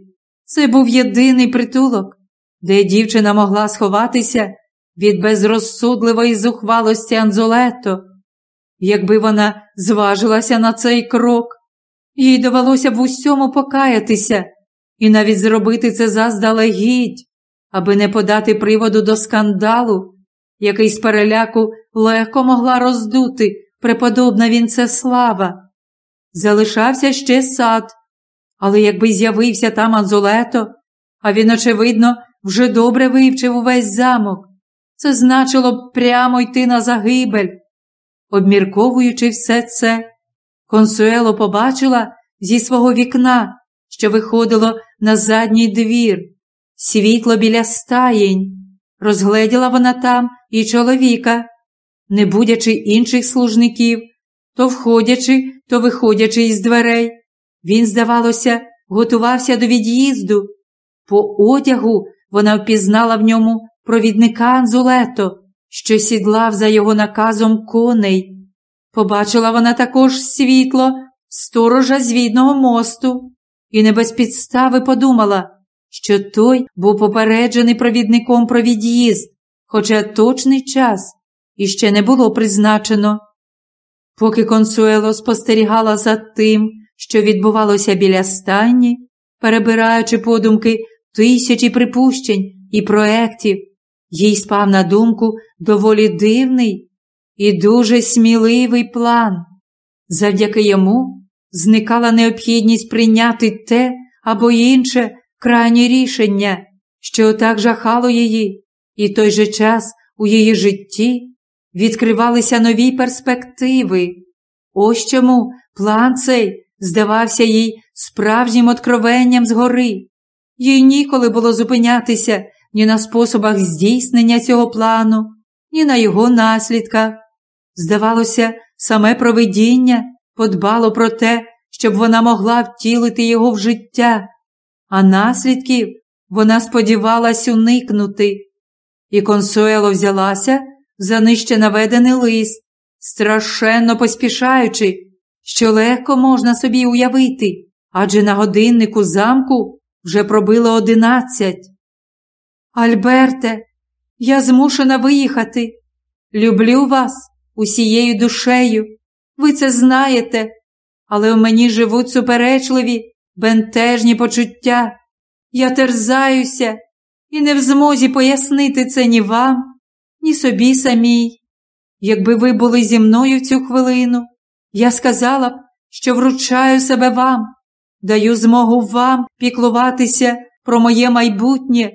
Це був єдиний притулок, де дівчина могла сховатися від безрозсудливої зухвалості Анзолето. Якби вона зважилася на цей крок, їй довелося б усьому покаятися і навіть зробити це заздалегідь, аби не подати приводу до скандалу, який з переляку легко могла роздути преподобна Вінцеслава. Залишався ще сад, але якби з'явився там Анзолето, а він, очевидно, вже добре вивчив увесь замок, це значило б прямо йти на загибель. Обмірковуючи все це, консуело побачила зі свого вікна, що виходило на задній двір, світло біля стаєнь. Розгледіла вона там і чоловіка, не будячи інших служників, то входячи, то виходячи із дверей. Він, здавалося, готувався до від'їзду. По одягу вона впізнала в ньому провідника Анзулето, що сідлав за його наказом коней. Побачила вона також світло сторожа звідного мосту і не без підстави подумала, що той був попереджений провідником про від'їзд, хоча точний час іще не було призначено. Поки консуело спостерігала за тим, що відбувалося біля стайні, перебираючи подумки тисячі припущень і проєктів, їй спав на думку доволі дивний і дуже сміливий план. Завдяки йому зникала необхідність прийняти те або інше крайнє рішення, що так жахало її, і той же час у її житті відкривалися нові перспективи. Ось чому план цей здавався їй справжнім откровенням згори. Їй ніколи було зупинятися ні на способах здійснення цього плану, ні на його наслідках. Здавалося, саме провидіння подбало про те, щоб вона могла втілити його в життя, а наслідків вона сподівалась уникнути. І консуело взялася за нижче наведений лист, страшенно поспішаючи, що легко можна собі уявити, адже на годиннику замку вже пробило одинадцять. Альберте, я змушена виїхати. Люблю вас усією душею. Ви це знаєте, але в мені живуть суперечливі, бентежні почуття. Я терзаюся і не в змозі пояснити це ні вам, ні собі самій. Якби ви були зі мною в цю хвилину, я сказала б, що вручаю себе вам, даю змогу вам піклуватися про моє майбутнє,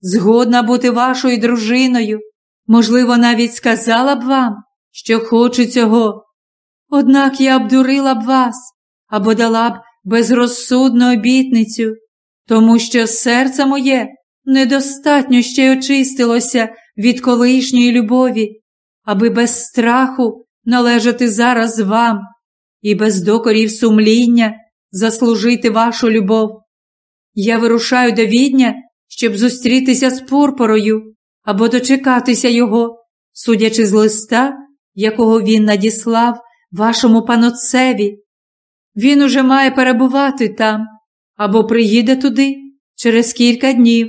згодна бути вашою дружиною. Можливо, навіть сказала б вам, що хочу цього. Однак я обдурила б вас або дала б безрозсудну обітницю, тому що серце моє недостатньо ще й очистилося від колишньої любові, аби без страху належати зараз вам і без докорів сумління заслужити вашу любов. Я вирушаю до відня, щоб зустрітися з Пурпорою або дочекатися його, судячи з листа, якого він надіслав вашому паноцеві. Він уже має перебувати там або приїде туди через кілька днів.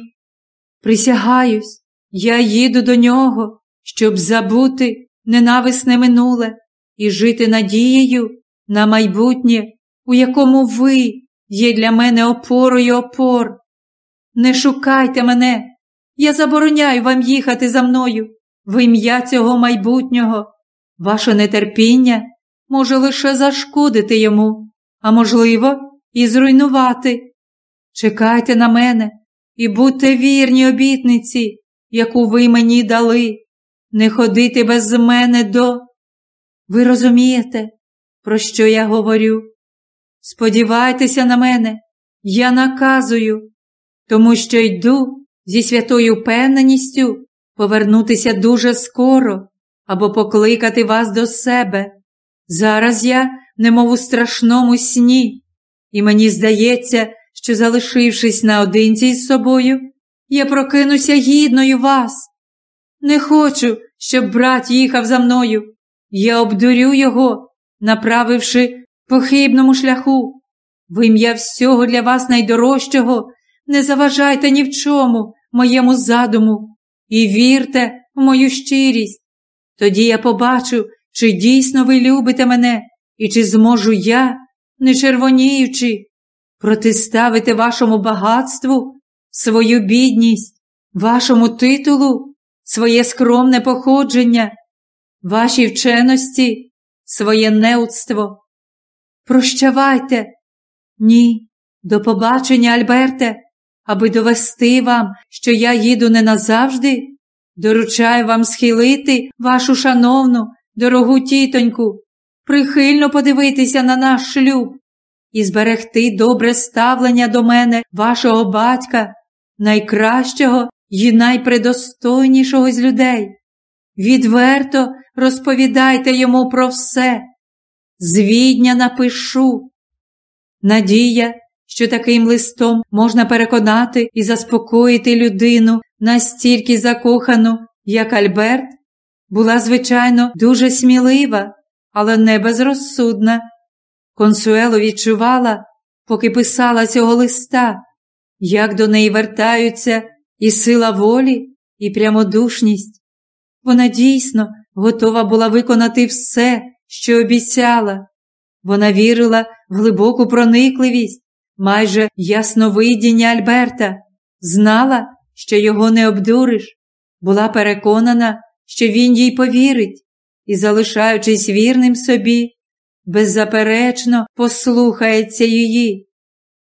Присягаюсь, я їду до нього, щоб забути ненависне минуле і жити надією на майбутнє, у якому ви є для мене опорою опор. Не шукайте мене, я забороняю вам їхати за мною в ім'я цього майбутнього. Ваше нетерпіння може лише зашкодити йому, а можливо, і зруйнувати. Чекайте на мене і будьте вірні обітниці, яку ви мені дали, не ходити без мене до. Ви розумієте, про що я говорю? Сподівайтеся на мене, я наказую, тому що йду зі святою впевненістю повернутися дуже скоро або покликати вас до себе. Зараз я, немов у страшному сні, і мені здається, що, залишившись наодинці з собою, я прокинуся гідною вас. Не хочу, щоб брат їхав за мною. Я обдурю його, направивши по хибному шляху. В ім'я всього для вас найдорожчого, не заважайте ні в чому моєму задуму і вірте в мою щирість. Тоді я побачу, чи дійсно ви любите мене, і чи зможу я, не червоніючи, протиставити вашому багатству свою бідність, вашому титулу, своє скромне походження, вашій вченості, своє неудство. Прощавайте, ні, до побачення, Альберте, аби довести вам, що я їду не назавжди, доручаю вам схилити вашу шановну, дорогу тітоньку, прихильно подивитися на наш шлюб і зберегти добре ставлення до мене, вашого батька, найкращого і найпредостойнішого з людей. Відверто розповідайте йому про все. Звідня напишу. Надія, що таким листом можна переконати і заспокоїти людину настільки закохану, як Альберт, була, звичайно, дуже смілива, але не безрозсудна. Консуело відчувала, поки писала цього листа, як до неї вертаються і сила волі, і прямодушність. Вона дійсно готова була виконати все, що обіцяла. Вона вірила в глибоку проникливість, майже ясновидіння Альберта, знала, що його не обдуриш, була переконана, що він їй повірить і, залишаючись вірним собі, беззаперечно послухається її.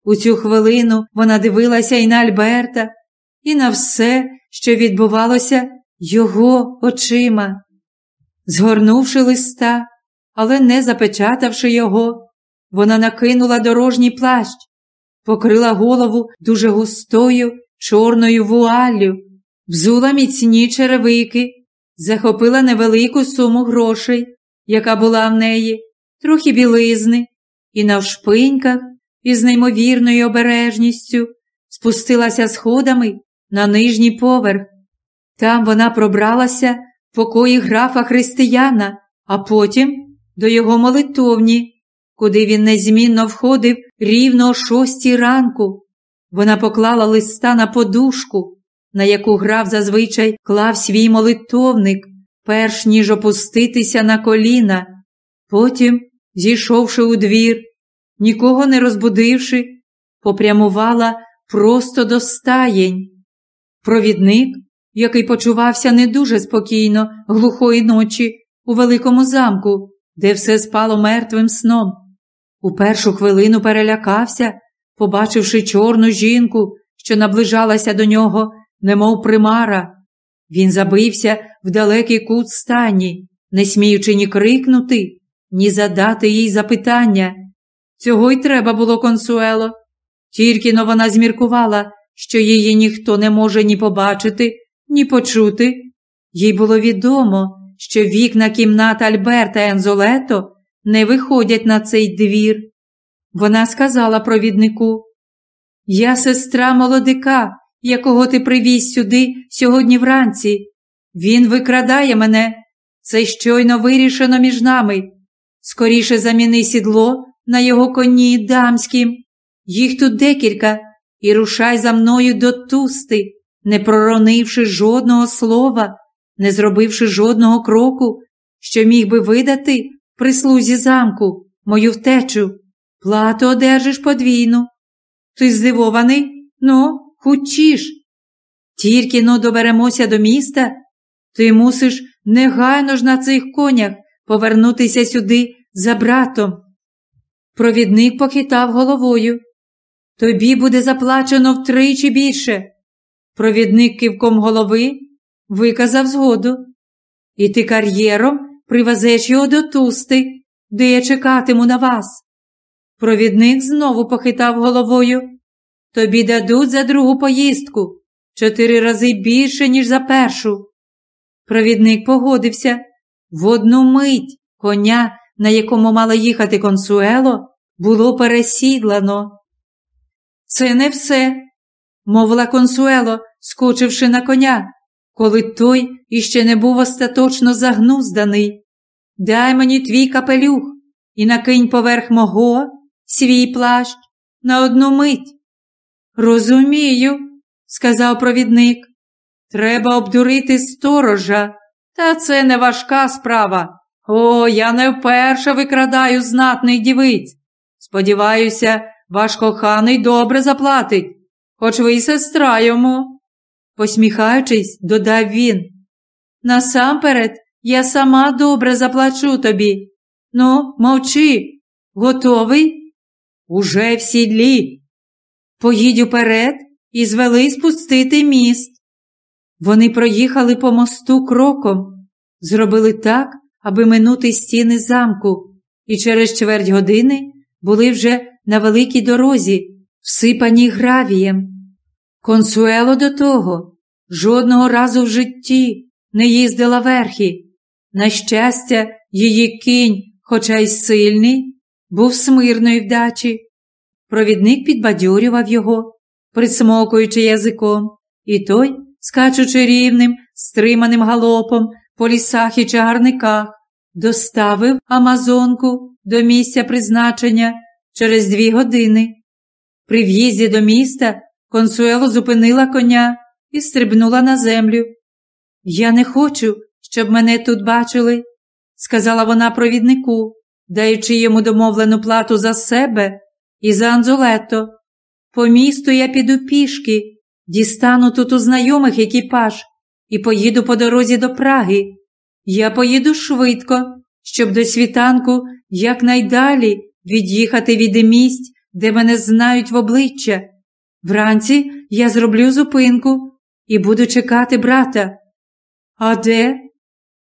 У цю хвилину вона дивилася і на Альберта, і на все, що відбувалося його очима. Згорнувши листа, але не запечатавши його, вона накинула дорожній плащ, покрила голову дуже густою чорною вуаллю, взула міцні черевики, захопила невелику суму грошей, яка була в неї, трохи білизни, і навшпиньках із неймовірною обережністю спустилася сходами на нижній поверх. Там вона пробралася в покої графа християна, а потім до його молитовні, куди він незмінно входив рівно о шостій ранку. Вона поклала листа на подушку, на яку граф зазвичай клав свій молитовник, перш ніж опуститися на коліна. Потім, зійшовши у двір, нікого не розбудивши, попрямувала просто до стаєнь. Провідник, який почувався не дуже спокійно глухої ночі у великому замку, де все спало мертвим сном, у першу хвилину перелякався, побачивши чорну жінку, що наближалася до нього, немов примара. Він забився в далекий кут стані, не сміючи ні крикнути, ні задати їй запитання. Цього й треба було консуело. Тільки но вона зміркувала, що її ніхто не може ні побачити, ні почути. Їй було відомо, що вікна кімнат Альберта Ензолето не виходять на цей двір. Вона сказала провіднику: Я сестра молодика, якого ти привіз сюди сьогодні вранці. Він викрадає мене. Це щойно вирішено між нами. Скоріше заміни сідло на його коні дамським. Їх тут декілька, і рушай за мною до тусти, не проронивши жодного слова, не зробивши жодного кроку, що міг би видати прислузі замку, мою втечу. Плату одержиш подвійну. Ти здивований? Ну, хучіш. Тільки но доберемося до міста, ти мусиш негайно ж на цих конях повернутися сюди за братом. Провідник похитав головою. Тобі буде заплачено втричі більше. Провідник кивком голови виказав згоду. І ти кар'єром привезеш його до тусти, де я чекатиму на вас. Провідник знову похитав головою. Тобі дадуть за другу поїздку чотири рази більше, ніж за першу. Провідник погодився в одну мить коня, на якому мала їхати консуело, було пересідлано. Це не все, мовила консуело, скочивши на коня, коли той іще не був остаточно загнузданий. Дай мені твій капелюх і накинь поверх мого свій плащ на одну мить. Розумію, сказав провідник. Треба обдурити сторожа, та це не важка справа. О, я не вперше викрадаю знатних дівиць. Сподіваюся, ваш коханий добре заплатить, хоч ви й сестра йому. Посміхаючись, додав він. Насамперед, я сама добре заплачу тобі. Ну, мовчи, готовий? Уже в сідлі. Поїдь уперед і звели спустити міст. Вони проїхали по мосту кроком, зробили так, аби минути стіни замку, і через чверть години були вже на великій дорозі, всипані гравієм. Консуело до того жодного разу в житті не їздила верхи. На щастя, її кінь, хоча й сильний, був смирної вдачі. провідник підбадьорював його, присмокуючи язиком, і той, скачучи рівним, стриманим галопом по лісах і чагарниках, доставив Амазонку до місця призначення через дві години. При в'їзді до міста консуело зупинила коня і стрибнула на землю. Я не хочу, щоб мене тут бачили, сказала вона провіднику, даючи йому домовлену плату за себе і за Анзолето. По місту я піду пішки, дістану тут у знайомих екіпаж і поїду по дорозі до Праги. Я поїду швидко, щоб до світанку якнайдалі від'їхати від місць, де мене знають в обличчя. Вранці я зроблю зупинку і буду чекати брата. А де?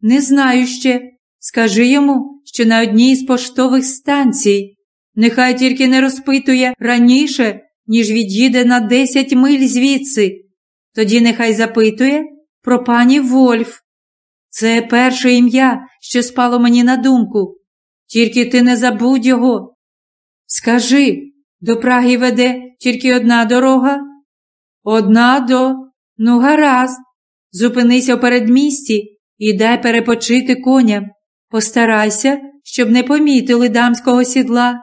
Не знаю ще. Скажи йому, що на одній з поштових станцій. Нехай тільки не розпитує раніше, ніж від'їде на десять миль звідси. Тоді нехай запитує про пані Вольф. Це перше ім'я, що спало мені на думку. Тільки ти не забудь його. Скажи, до Праги веде тільки одна дорога? Одна до. Ну, гаразд. Зупинися в передмісті і дай перепочити коням. Постарайся, щоб не помітили дамського сідла.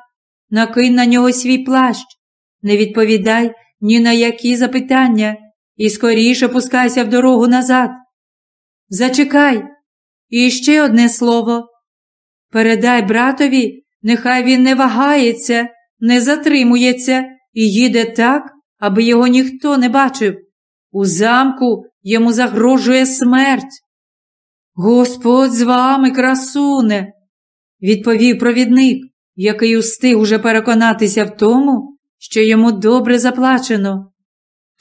Накинь на нього свій плащ. Не відповідай ні на які запитання і скоріше пускайся в дорогу назад. Зачекай. І ще одне слово. Передай братові, нехай він не вагається, не затримується і їде так, аби його ніхто не бачив. У замку йому загрожує смерть. Господь з вами, красуне, відповів провідник, який устиг уже переконатися в тому, що йому добре заплачено.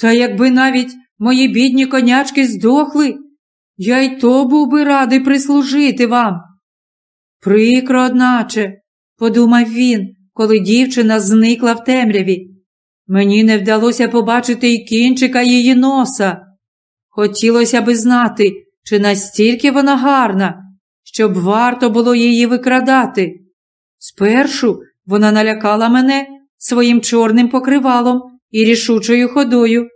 Та якби навіть мої бідні конячки здохли, я й то був би радий прислужити вам. Прикро, одначе, подумав він, коли дівчина зникла в темряві. Мені не вдалося побачити й кінчика її носа. Хотілося би знати, чи настільки вона гарна, щоб варто було її викрадати. Спершу вона налякала мене своїм чорним покривалом і рішучою ходою.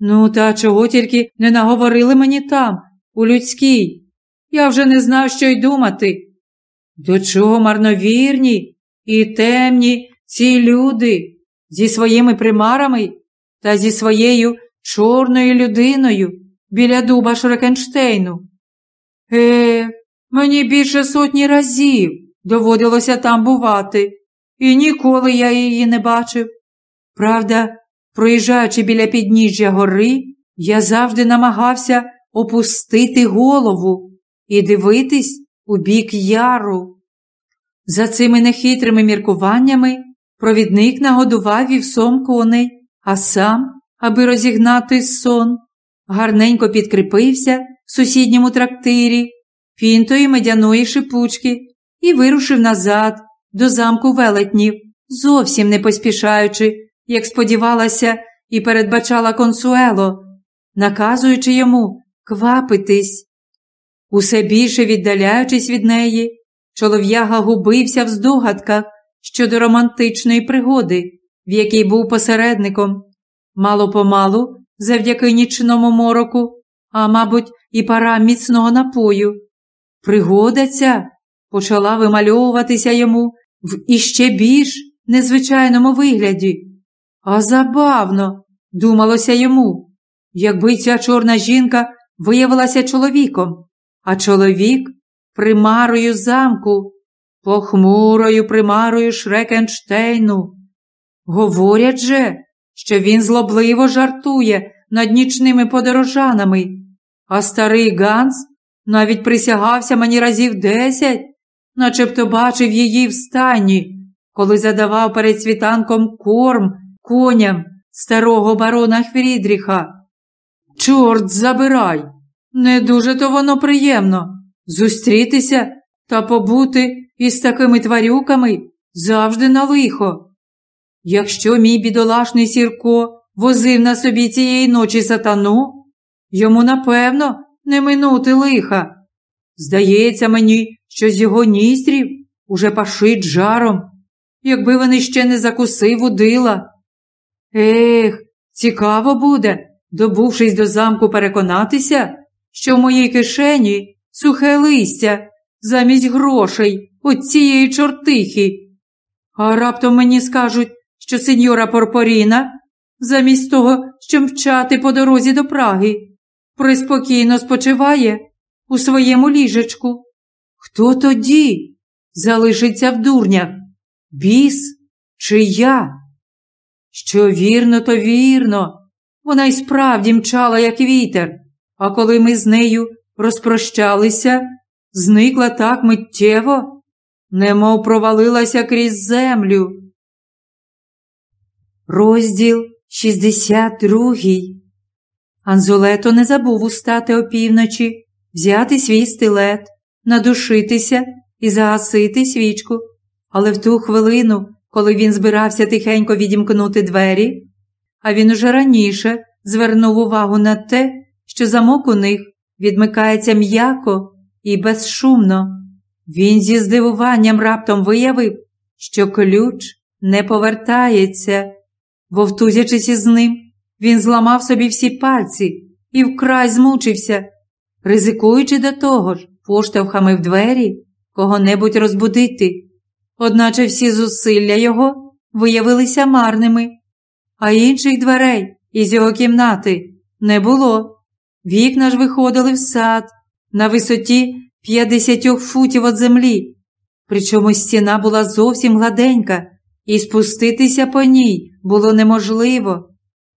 Ну, та чого тільки не наговорили мені там, у людській. Я вже не знав, що й думати. До чого марновірні і темні ці люди зі своїми примарами та зі своєю чорною людиною біля дуба Шрекенштейну. Е, мені більше сотні разів доводилося там бувати, і ніколи я її не бачив. Правда, проїжджаючи біля підніжжя гори, я завжди намагався опустити голову і дивитись у бік яру. За цими нехитрими міркуваннями провідник нагодував вівсом коней, а сам, аби розігнати сон, гарненько підкріпився в сусідньому трактирі, пінтої медяної шипучки і вирушив назад до замку велетнів, зовсім не поспішаючи, як сподівалася і передбачала консуело, наказуючи йому квапитись. Усе більше віддаляючись від неї, чолов'яга губився в здогадках щодо романтичної пригоди, в якій був посередником. Мало помалу, завдяки нічному мороку, а мабуть, і пара міцного напою. Пригода ця почала вимальовуватися йому в іще більш незвичайному вигляді. А забавно, думалося йому, якби ця чорна жінка виявилася чоловіком, а чоловік примарою замку, похмурою примарою Шрекенштейну. Говорять же, що він злобливо жартує над нічними подорожанами, а старий Ганс навіть присягався мені разів десять, начебто бачив її в стані, коли задавав перед світанком корм коням старого барона Хврідріха. Чорт забирай! Не дуже то воно приємно зустрітися та побути із такими тварюками завжди на лихо. Якщо мій бідолашний Сірко возив на собі цієї ночі сатану, йому, напевно, не минути лиха. Здається мені, що з його ністрів уже пашить жаром. якби вони ще не закусив удила. Ех, цікаво буде, добувшись до замку, переконатися, що в моїй кишені сухе листя замість грошей от цієї чортихи. А раптом мені скажуть, що сеньора Порпоріна, замість того, щоб мчати по дорозі до Праги, приспокійно спочиває у своєму ліжечку. Хто тоді залишиться в дурнях? Біс чи я? Що вірно, то вірно. Вона й справді мчала, як вітер, а коли ми з нею розпрощалися, зникла так миттєво, немов провалилася крізь землю. Розділ 62 Анзолето не забув устати опівночі, взяти свій стилет, надушитися і загасити свічку. Але в ту хвилину, коли він збирався тихенько відімкнути двері, а він уже раніше звернув увагу на те, що замок у них відмикається м'яко і безшумно. Він зі здивуванням раптом виявив, що ключ не повертається. Вовтузячись із ним, він зламав собі всі пальці і вкрай змучився, ризикуючи до того ж, поштовхами в двері кого-небудь розбудити. Одначе всі зусилля його виявилися марними, а інших дверей із його кімнати не було. Вікна ж виходили в сад на висоті 50 футів від землі, причому стіна була зовсім гладенька, і спуститися по ній було неможливо.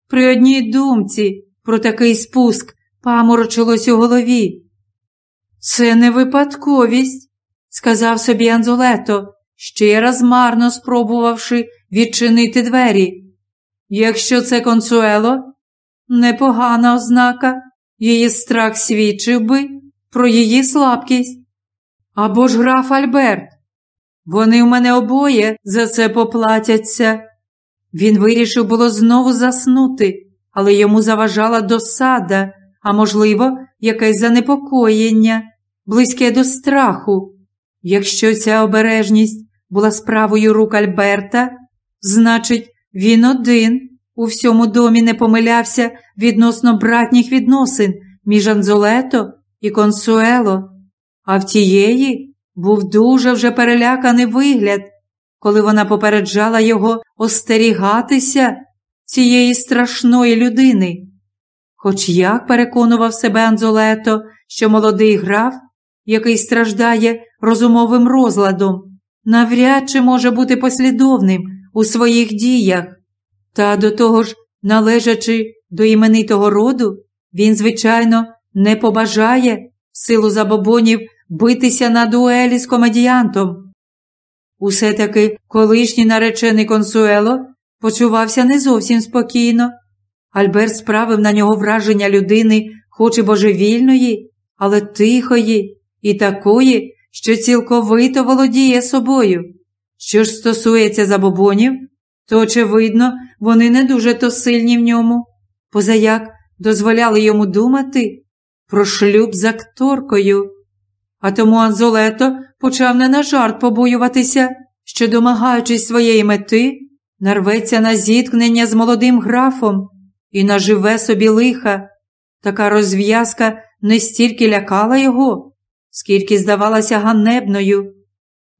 При одній думці про такий спуск паморочилось у голові. Це не випадковість, сказав собі Анзолето, ще раз марно спробувавши відчинити двері. Якщо це консуело, непогана ознака, її страх свідчив би про її слабкість. Або ж граф Альберт. Вони в мене обоє за це поплатяться. Він вирішив було знову заснути, але йому заважала досада, а, можливо, якесь занепокоєння, близьке до страху. Якщо ця обережність була справою рук Альберта, значить, він один у всьому домі не помилявся відносно братніх відносин між Анзолето і Консуело, а в тієї був дуже вже переляканий вигляд, коли вона попереджала його остерігатися цієї страшної людини. Хоч як переконував себе Анзолето, що молодий граф, який страждає розумовим розладом, навряд чи може бути послідовним у своїх діях, та до того ж, належачи до іменитого роду, він, звичайно, не побажає силу забобонів битися на дуелі з комедіантом. Усе таки колишній наречений консуело почувався не зовсім спокійно. Альберт справив на нього враження людини, хоч і божевільної, але тихої і такої, що цілковито володіє собою. Що ж стосується забобонів, то, очевидно, вони не дуже то сильні в ньому, позаяк дозволяли йому думати про шлюб з акторкою. А тому Анзолето почав не на жарт побоюватися, що, домагаючись своєї мети, нарветься на зіткнення з молодим графом і наживе собі лиха. Така розв'язка не стільки лякала його, скільки здавалася ганебною.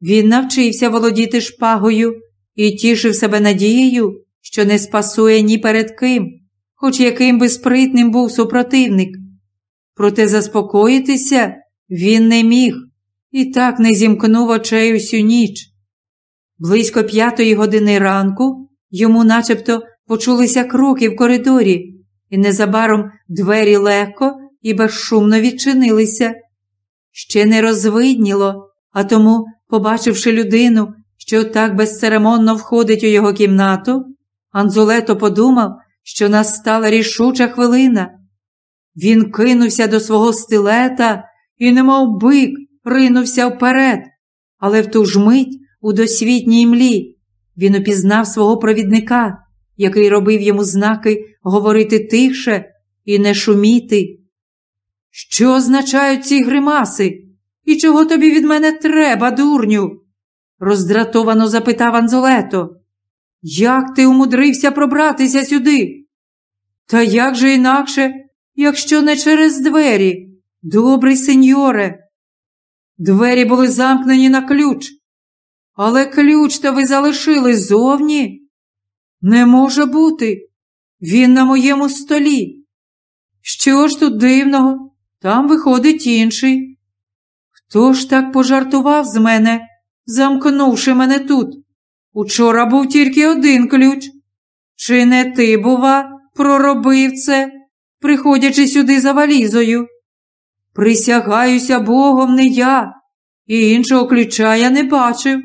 Він навчився володіти шпагою і тішив себе надією, що не спасує ні перед ким, хоч яким би спритним був супротивник. Проте заспокоїтися він не міг і так не зімкнув очей усю ніч. Близько п'ятої години ранку йому начебто почулися кроки в коридорі, і незабаром двері легко і безшумно відчинилися. Ще не розвидніло, а тому, побачивши людину, що так безцеремонно входить у його кімнату, Анзулето подумав, що настала рішуча хвилина. Він кинувся до свого стилета і, немов бик, ринувся вперед, але в ту ж мить у досвітній млі він упізнав свого провідника, який робив йому знаки говорити тихше і не шуміти. Що означають ці гримаси? І чого тобі від мене треба, дурню? роздратовано запитав Анзолето. Як ти умудрився пробратися сюди? Та як же інакше, якщо не через двері, добрий сеньоре? Двері були замкнені на ключ, але ключ то ви залишили зовні? Не може бути. Він на моєму столі. Що ж тут дивного? Там виходить інший. Хто ж так пожартував з мене, замкнувши мене тут? Учора був тільки один ключ. Чи не ти, бува, проробив це, приходячи сюди за валізою? Присягаюся Богом, не я, і іншого ключа я не бачив.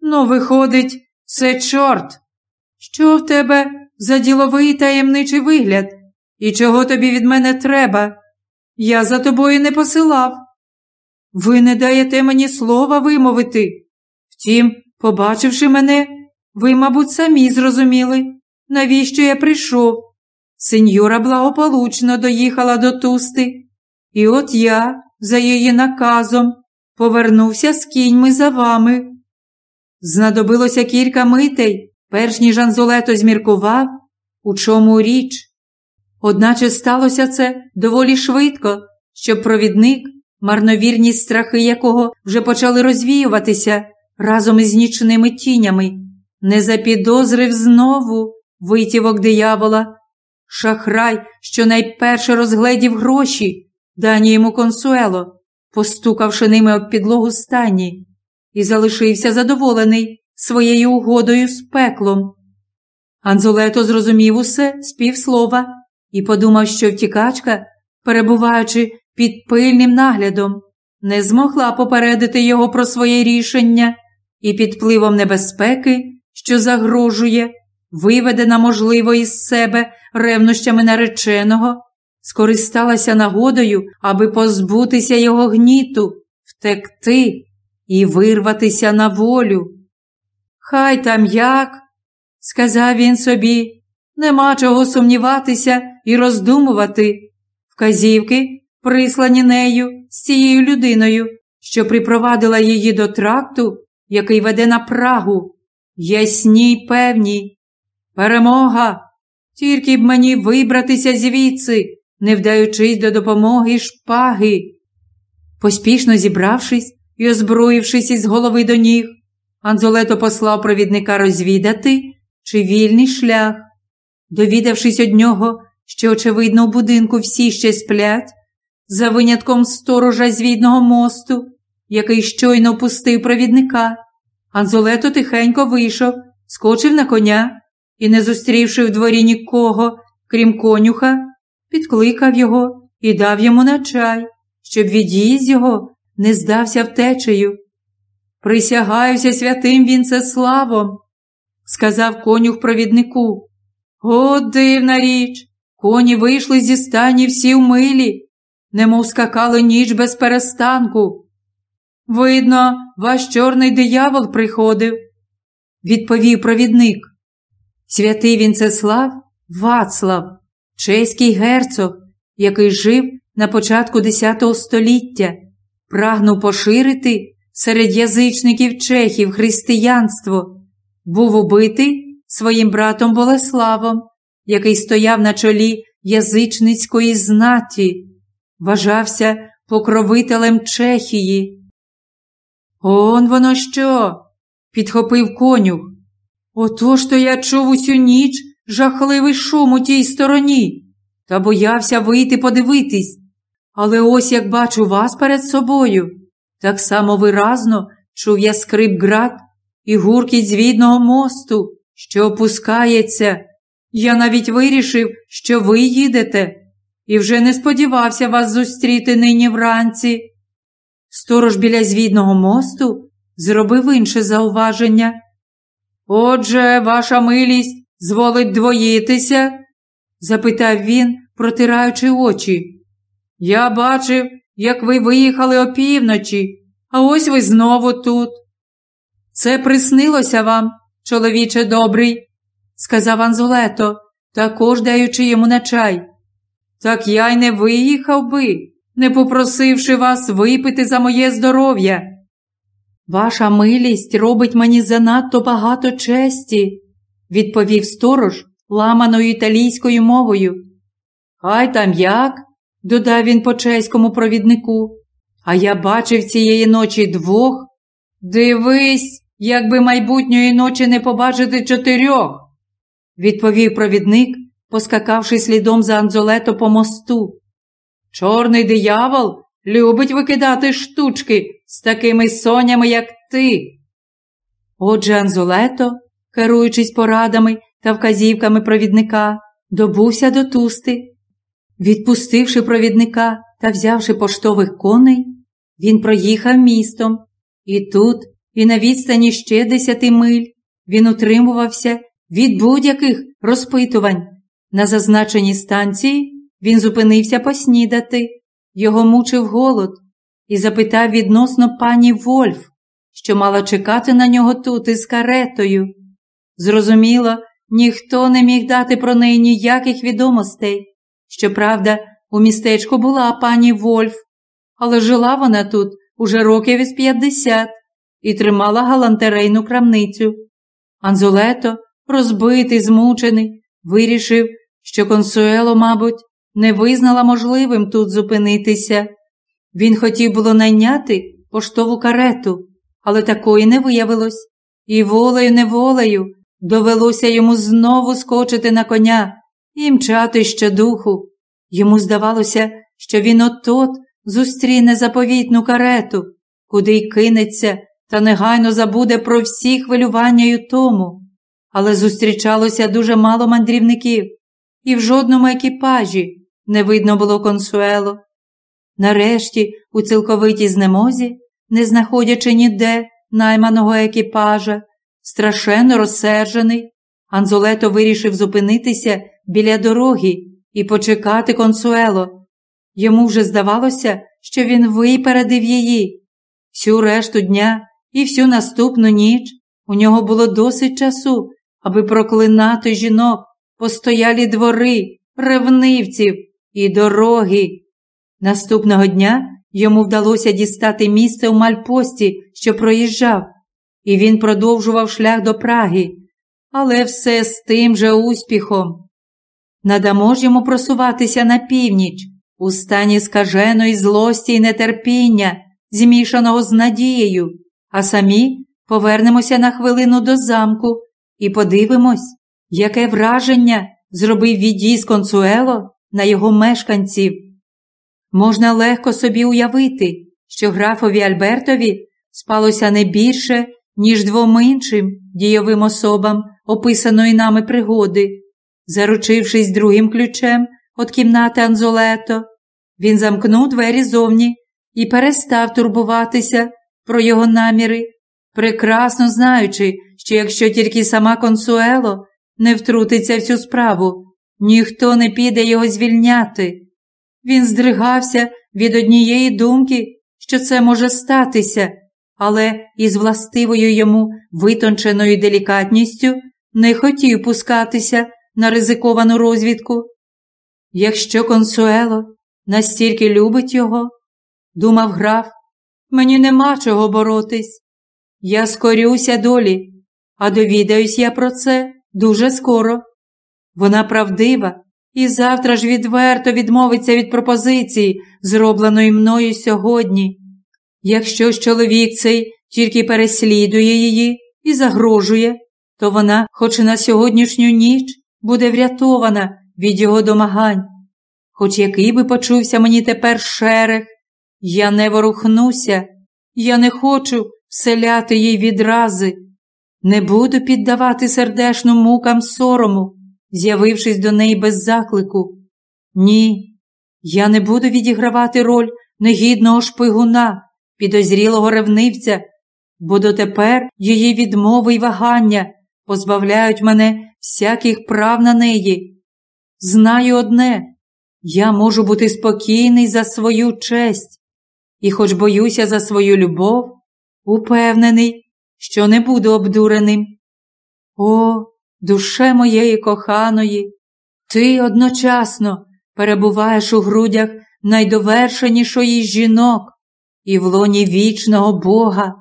Ну, виходить, це чорт. Що в тебе за діловий таємничий вигляд? І чого тобі від мене треба? Я за тобою не посилав. Ви не даєте мені слова вимовити. Втім, побачивши мене, ви, мабуть, самі зрозуміли, навіщо я прийшов. Сеньора благополучно доїхала до тусти, і от я, за її наказом, повернувся з кіньми за вами. Знадобилося кілька митей, перш ніж Анзолето зміркував, у чому річ. Одначе сталося це доволі швидко, щоб провідник, марновірні страхи якого вже почали розвіюватися разом із нічними тінями, не запідозрив знову витівок диявола, шахрай, що найперше розгледів гроші, дані йому консуело, постукавши ними об підлогу стані, і залишився задоволений своєю угодою з пеклом. Анзолето зрозумів усе з півслова і подумав, що втікачка, перебуваючи під пильним наглядом, не змогла попередити його про своє рішення і під впливом небезпеки, що загрожує, виведена, можливо, із себе ревнощами нареченого, скористалася нагодою, аби позбутися його гніту, втекти і вирватися на волю. Хай там як, сказав він собі, нема чого сумніватися і роздумувати. Вказівки, прислані нею з цією людиною, що припровадила її до тракту, який веде на Прагу, ясні й певні. Перемога! Тільки б мені вибратися звідси, не вдаючись до допомоги шпаги. Поспішно зібравшись і озброївшись із голови до ніг, Анзолето послав провідника розвідати, чи вільний шлях. Довідавшись од нього, що, очевидно, у будинку всі ще сплять, за винятком сторожа звідного мосту, який щойно пустив провідника, Анзолето тихенько вийшов, скочив на коня і, не зустрівши в дворі нікого, крім конюха, підкликав його і дав йому на чай, щоб від'їзд його не здався втечею. Присягаюся святим Вінцеславом, сказав конюх провіднику. О, дивна річ! Коні вийшли зі стані всі в милі, немов скакали ніч без перестанку. Видно, ваш чорний диявол приходив, відповів провідник. Святий Вінцеслав Вацлав, чеський герцог, який жив на початку X століття, прагнув поширити серед язичників чехів християнство, був убитий своїм братом Болеславом, який стояв на чолі язичницької знаті, вважався покровителем Чехії. Он воно що? підхопив конюх. Отож то я чув усю ніч жахливий шум у тій стороні та боявся вийти подивитись. Але ось як бачу вас перед собою, так само виразно чув я скрип град і гуркіт звідного мосту, що опускається. Я навіть вирішив, що ви їдете, і вже не сподівався вас зустріти нині вранці. Сторож біля звідного мосту зробив інше зауваження. Отже, ваша милість зволить двоїтися? запитав він, протираючи очі. Я бачив, як ви виїхали опівночі, а ось ви знову тут. Це приснилося вам, чоловіче добрий, сказав Анзолето, також даючи йому на чай. Так я й не виїхав би, не попросивши вас випити за моє здоров'я. Ваша милість робить мені занадто багато честі, відповів сторож ламаною італійською мовою. Хай там як, додав він по чеському провіднику. А я бачив цієї ночі двох. Дивись, якби майбутньої ночі не побачити чотирьох, відповів провідник, поскакавши слідом за Анзолето по мосту. Чорний диявол любить викидати штучки з такими сонями, як ти. Отже, Анзолето, керуючись порадами та вказівками провідника, добувся до тусти. Відпустивши провідника та взявши поштових коней, він проїхав містом, і тут, і на відстані ще десяти миль, він утримувався від будь-яких розпитувань. На зазначеній станції він зупинився поснідати, його мучив голод і запитав відносно пані Вольф, що мала чекати на нього тут із каретою. Зрозуміло, ніхто не міг дати про неї ніяких відомостей. Щоправда, у містечку була пані Вольф, але жила вона тут уже років із п'ятдесят і тримала галантерейну крамницю. Анзолето, розбитий, змучений, вирішив, що консуело, мабуть, не визнала можливим тут зупинитися. Він хотів було найняти поштову карету, але такої не виявилось, і волею неволею довелося йому знову скочити на коня і мчати щодуху. Йому здавалося, що він от-от зустріне заповітну карету, куди й кинеться та негайно забуде про всі хвилювання й тому. Але зустрічалося дуже мало мандрівників, і в жодному екіпажі не видно було консуело. Нарешті, у цілковитій знемозі, не знаходячи ніде найманого екіпажа, страшенно розсержений, Анзолето вирішив зупинитися біля дороги і почекати консуело. Йому вже здавалося, що він випередив її. Всю решту дня і всю наступну ніч у нього було досить часу, аби проклинати жінок, постоялі двори, ревнивців і дороги. Наступного дня йому вдалося дістати місце у Мальпості, що проїжджав, і він продовжував шлях до Праги, але все з тим же успіхом. Надамо ж йому просуватися на північ, у стані скаженої злості й нетерпіння, змішаного з надією, а самі повернемося на хвилину до замку і подивимось, яке враження зробив від'їзд Консуело на його мешканців. Можна легко собі уявити, що графові Альбертові спалося не більше, ніж двом іншим дійовим особам описаної нами пригоди. Заручившись другим ключем від кімнати Анзолето, він замкнув двері зовні і перестав турбуватися про його наміри, прекрасно знаючи, що якщо тільки сама Консуело не втрутиться в цю справу, ніхто не піде його звільняти. Він здригався від однієї думки, що це може статися, але із властивою йому витонченою делікатністю не хотів пускатися на ризиковану розвідку. Якщо консуело настільки любить його, думав граф, мені нема чого боротись. Я скорюся долі, а довідаюсь я про це дуже скоро. Вона правдива і завтра ж відверто відмовиться від пропозиції, зробленої мною сьогодні. Якщо ж чоловік цей тільки переслідує її і загрожує, то вона, хоч і на сьогоднішню ніч, буде врятована від його домагань. Хоч який би почувся мені тепер шерех, я не ворухнуся, я не хочу вселяти їй відрази, не буду піддавати сердешну мукам сорому, з'явившись до неї без заклику. Ні, я не буду відігравати роль негідного шпигуна, підозрілого ревнивця, бо дотепер її відмови й вагання позбавляють мене всяких прав на неї. Знаю одне, я можу бути спокійний за свою честь, і, хоч боюся за свою любов, упевнений, що не буду обдуреним. О, душе моєї коханої, ти одночасно перебуваєш у грудях найдовершенішої жінок і в лоні вічного Бога.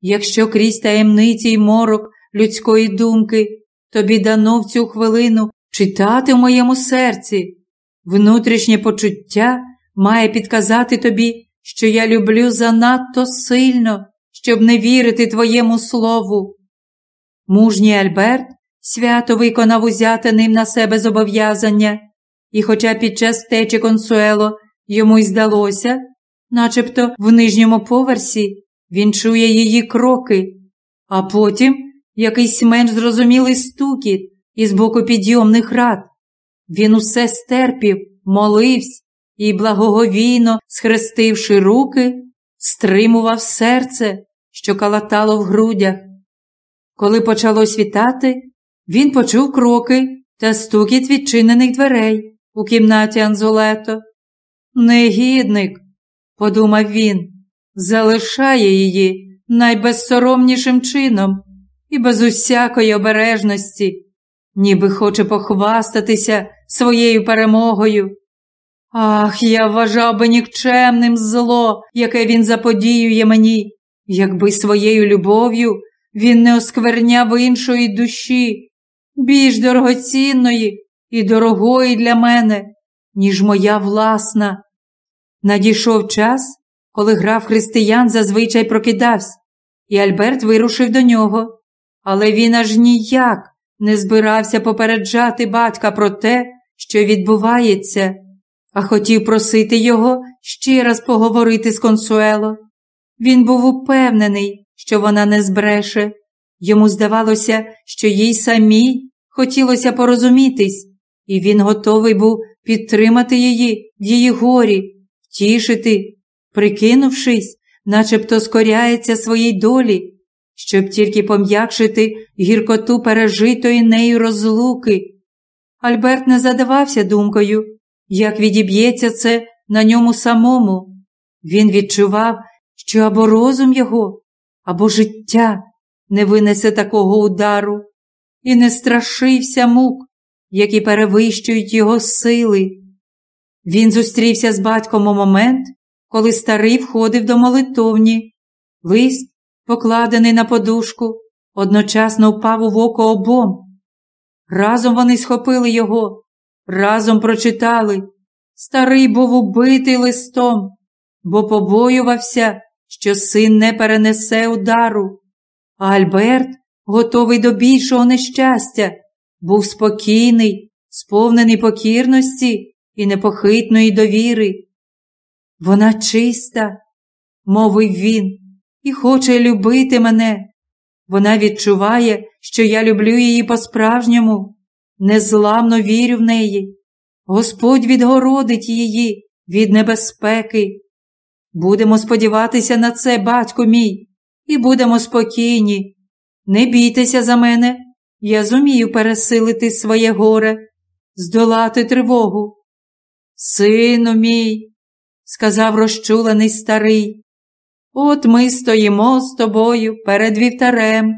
якщо крізь таємниці й морок людської думки тобі дано в цю хвилину читати в моєму серці, внутрішнє почуття має підказати тобі, що я люблю занадто сильно, щоб не вірити твоєму слову. Мужній Альберт свято виконав узяте ним на себе зобов'язання, і, хоча під час втечі консуело йому й здалося, начебто в нижньому поверсі він чує її кроки, а потім якийсь менш зрозумілий стукіт із боку підйомних рад. Він усе стерпів, молився і, благоговійно, схрестивши руки, стримував серце, що калатало в грудях. Коли почало світати, він почув кроки та стукіт відчинених дверей у кімнаті Анзолето. Негідник, подумав він, залишає її найбезсоромнішим чином і без усякої обережності, ніби хоче похвастатися своєю перемогою. Ах, я вважав би нікчемним зло, яке він заподіює мені, якби своєю любов'ю він не оскверняв іншої душі, більш дорогоцінної і дорогої для мене, ніж моя власна. Надійшов час, коли граф християн зазвичай прокидався, і Альберт вирушив до нього, але він аж ніяк не збирався попереджати батька про те, що відбувається, а хотів просити його ще раз поговорити з консуело. Він був упевнений, що вона не збреше. Йому здавалося, що їй самій хотілося порозумітись, і він готовий був підтримати її в її горі, втішити, прикинувшись, начебто скоряється своїй долі, щоб тільки пом'якшити гіркоту пережитої нею розлуки. Альберт не задавався думкою, як відіб'ється це на ньому самому. Він відчував, що або розум його, або життя не винесе такого удару, і не страшився мук, які перевищують його сили. Він зустрівся з батьком у момент, коли старий входив до молитовні. Лист, покладений на подушку, одночасно впав у око обом. Разом вони схопили його, разом прочитали. Старий був убитий листом, бо побоювався, що син не перенесе удару. А Альберт, готовий до більшого нещастя, був спокійний, сповнений покірності і непохитної довіри. Вона чиста, мовив він, і хоче любити мене. Вона відчуває, що я люблю її по-справжньому, незламно вірю в неї. Господь відгородить її від небезпеки. Будемо сподіватися на це, батько мій, і будемо спокійні. Не бійтеся за мене, я зумію пересилити своє горе, здолати тривогу. Сину мій, сказав розчулений старий, от ми стоїмо з тобою перед вівтарем,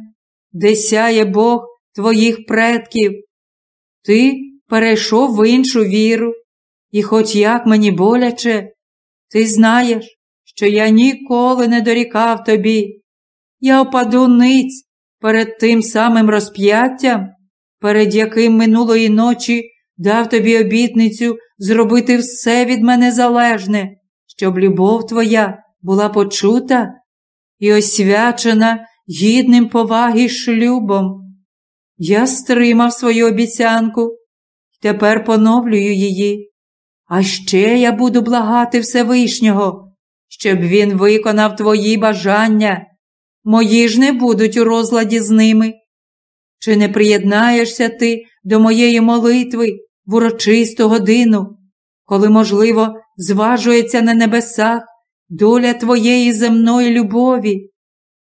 де сяє Бог твоїх предків. Ти перейшов в іншу віру, і хоч як мені боляче, ти знаєш, що я ніколи не дорікав тобі. Я опаду ниць перед тим самим розп'яттям, перед яким минулої ночі дав тобі обітницю зробити все від мене залежне, щоб любов твоя була почута і освячена гідним поваги шлюбом. Я стримав свою обіцянку тепер поновлюю її. А ще я буду благати Всевишнього, щоб він виконав твої бажання, мої ж не будуть у розладі з ними. Чи не приєднаєшся ти до моєї молитви в урочисту годину, коли, можливо, зважується на небесах доля твоєї земної любові?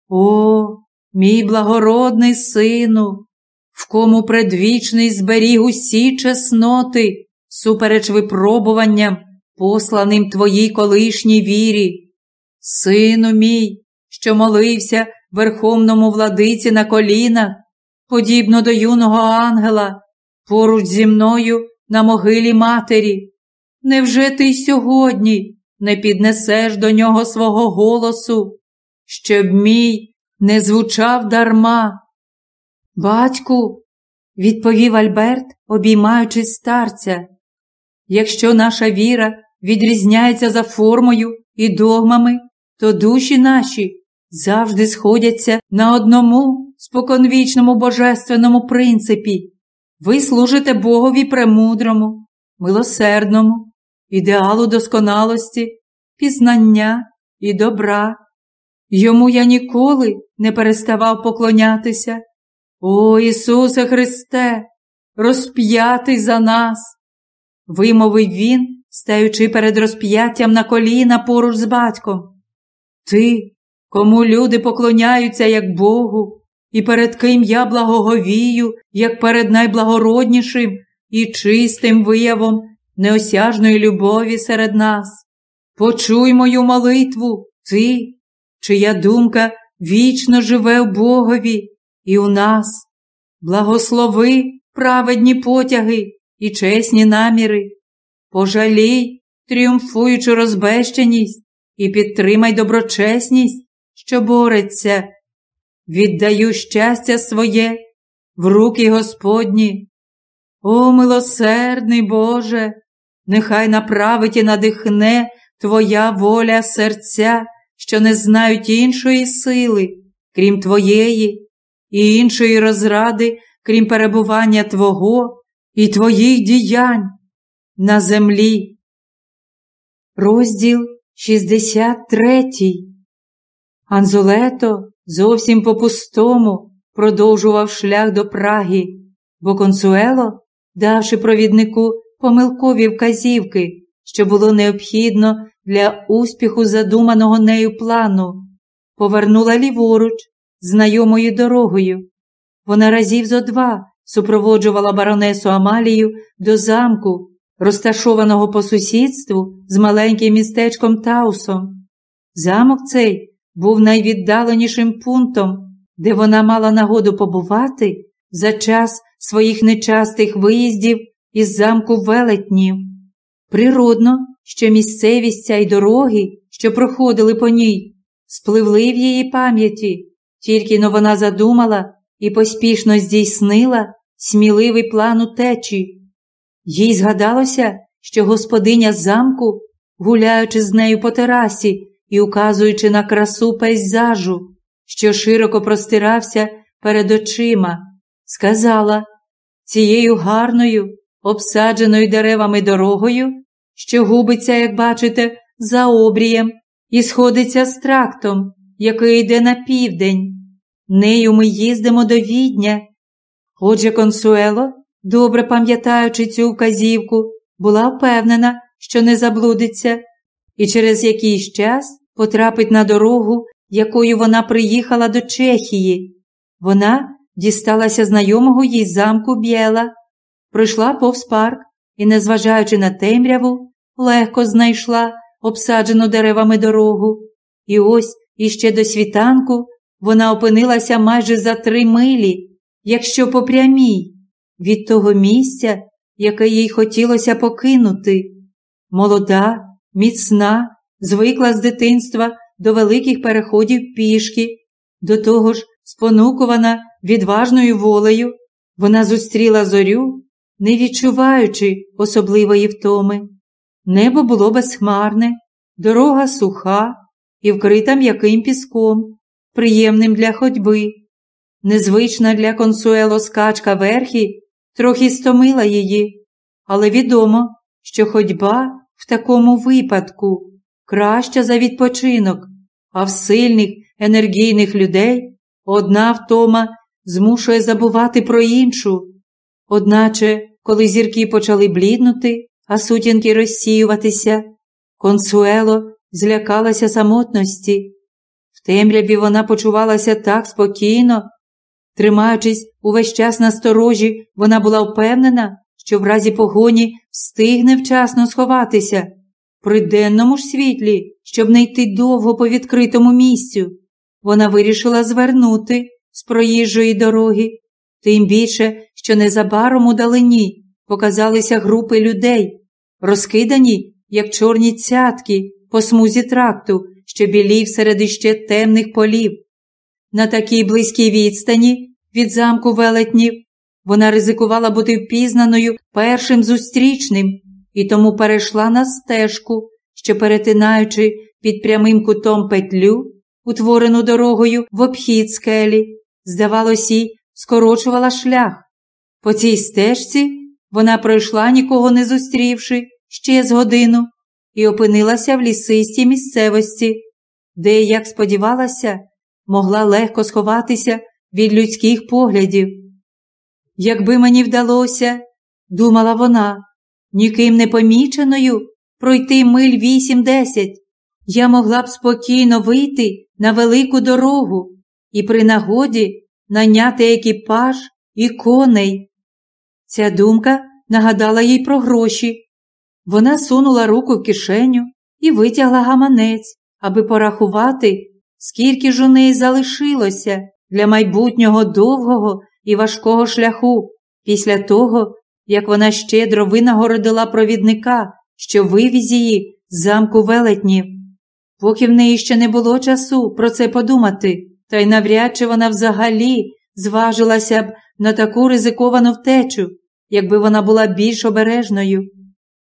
О, мій благородний сину, в кому предвічний зберіг усі чесноти, супереч випробуванням, посланим твоїй колишній вірі. Сину мій, що молився верховному владиці на колінах, подібно до юного ангела, поруч зі мною на могилі матері. Невже ти сьогодні не піднесеш до нього свого голосу, щоб мій не звучав дарма. Батьку, відповів Альберт, обіймаючи старця, якщо наша віра відрізняється за формою і догмами, то душі наші завжди сходяться на одному споконвічному божественному принципі. Ви служите Богові премудрому, милосердному, ідеалу досконалості, пізнання і добра. Йому я ніколи не переставав поклонятися. О Ісусе Христе, розп'ятий за нас, вимовив він, стаючи перед розп'яттям на коліна поруч з батьком. Ти, кому люди поклоняються як Богу, і перед ким я благоговію, як перед найблагороднішим і чистим виявом неосяжної любові серед нас. Почуй мою молитву, ти, чия думка вічно живе в Богові і у нас. Благослови праведні потяги і чесні наміри, пожалій тріумфуючу розбещеність і підтримай доброчесність, що бореться. Віддаю щастя своє в руки Господні. О, милосердний Боже, нехай направить і надихне Твоя воля серця, що не знають іншої сили, крім Твоєї, і іншої розради, крім перебування Твого і Твоїх діянь на землі. Розділ 63 Анзолето зовсім по пустому продовжував шлях до Праги, бо консуело, давши провіднику помилкові вказівки, що було необхідно для успіху задуманого нею плану, повернула ліворуч знайомою дорогою. Вона разів зо два супроводжувала баронесу Амалію до замку, розташованого по сусідству з маленьким містечком Таусом. Замок цей був найвіддаленішим пунктом, де вона мала нагоду побувати за час своїх нечастих виїздів із замку велетнів. Природно, що місцевість й дороги, що проходили по ній, спливли в її пам'яті, тільки но вона задумала і поспішно здійснила сміливий план утечі. Їй згадалося, що господиня замку, гуляючи з нею по терасі і указуючи на красу пейзажу, що широко простирався перед очима, сказала цією гарною, обсадженою деревами дорогою, що губиться, як бачите, за обрієм і сходиться з трактом, який йде на південь. Нею ми їздимо до відня. Отже, консуело, добре пам'ятаючи цю вказівку, була впевнена, що не заблудиться, і через якийсь час потрапить на дорогу, якою вона приїхала до Чехії. Вона дісталася знайомого їй замку Бєла, пройшла повз парк і, незважаючи на темряву, легко знайшла обсаджену деревами дорогу. І ось іще до світанку вона опинилася майже за три милі, якщо по прямій, від того місця, яке їй хотілося покинути. Молода, міцна, звикла з дитинства до великих переходів пішки, до того ж, спонукувана відважною волею, вона зустріла зорю, не відчуваючи особливої втоми. Небо було безхмарне, дорога суха і вкрита м'яким піском, приємним для ходьби. Незвична для консуело скачка верхі трохи стомила її, але відомо, що ходьба в такому випадку краща за відпочинок, а в сильних, енергійних людей одна втома змушує забувати про іншу. Одначе, коли зірки почали бліднути, а сутінки розсіюватися, консуело злякалася самотності. В темряві вона почувалася так спокійно. Тримаючись увесь час на сторожі, вона була впевнена, що в разі погоні встигне вчасно сховатися. При денному ж світлі, щоб не йти довго по відкритому місцю, вона вирішила звернути з проїжджої дороги, тим більше, що незабаром у далині показалися групи людей, розкидані, як чорні цятки по смузі тракту, що білів серед іще темних полів. на такій близькій відстані від замку велетнів, вона ризикувала бути впізнаною першим зустрічним і тому перейшла на стежку, що, перетинаючи під прямим кутом петлю, утворену дорогою в обхід скелі, здавалось, їй скорочувала шлях. По цій стежці вона пройшла, нікого не зустрівши ще з годину, і опинилася в лісистій місцевості, де, як сподівалася, могла легко сховатися від людських поглядів. Якби мені вдалося, думала вона, ніким не поміченою пройти миль вісім-десять, я могла б спокійно вийти на велику дорогу і при нагоді наняти екіпаж і коней. Ця думка нагадала їй про гроші. Вона сунула руку в кишеню і витягла гаманець, аби порахувати, скільки ж у неї залишилося для майбутнього довгого і важкого шляху після того, як вона щедро винагородила провідника, що вивіз її з замку велетнів. Поки в неї ще не було часу про це подумати, та й навряд чи вона взагалі зважилася б на таку ризиковану втечу, якби вона була більш обережною.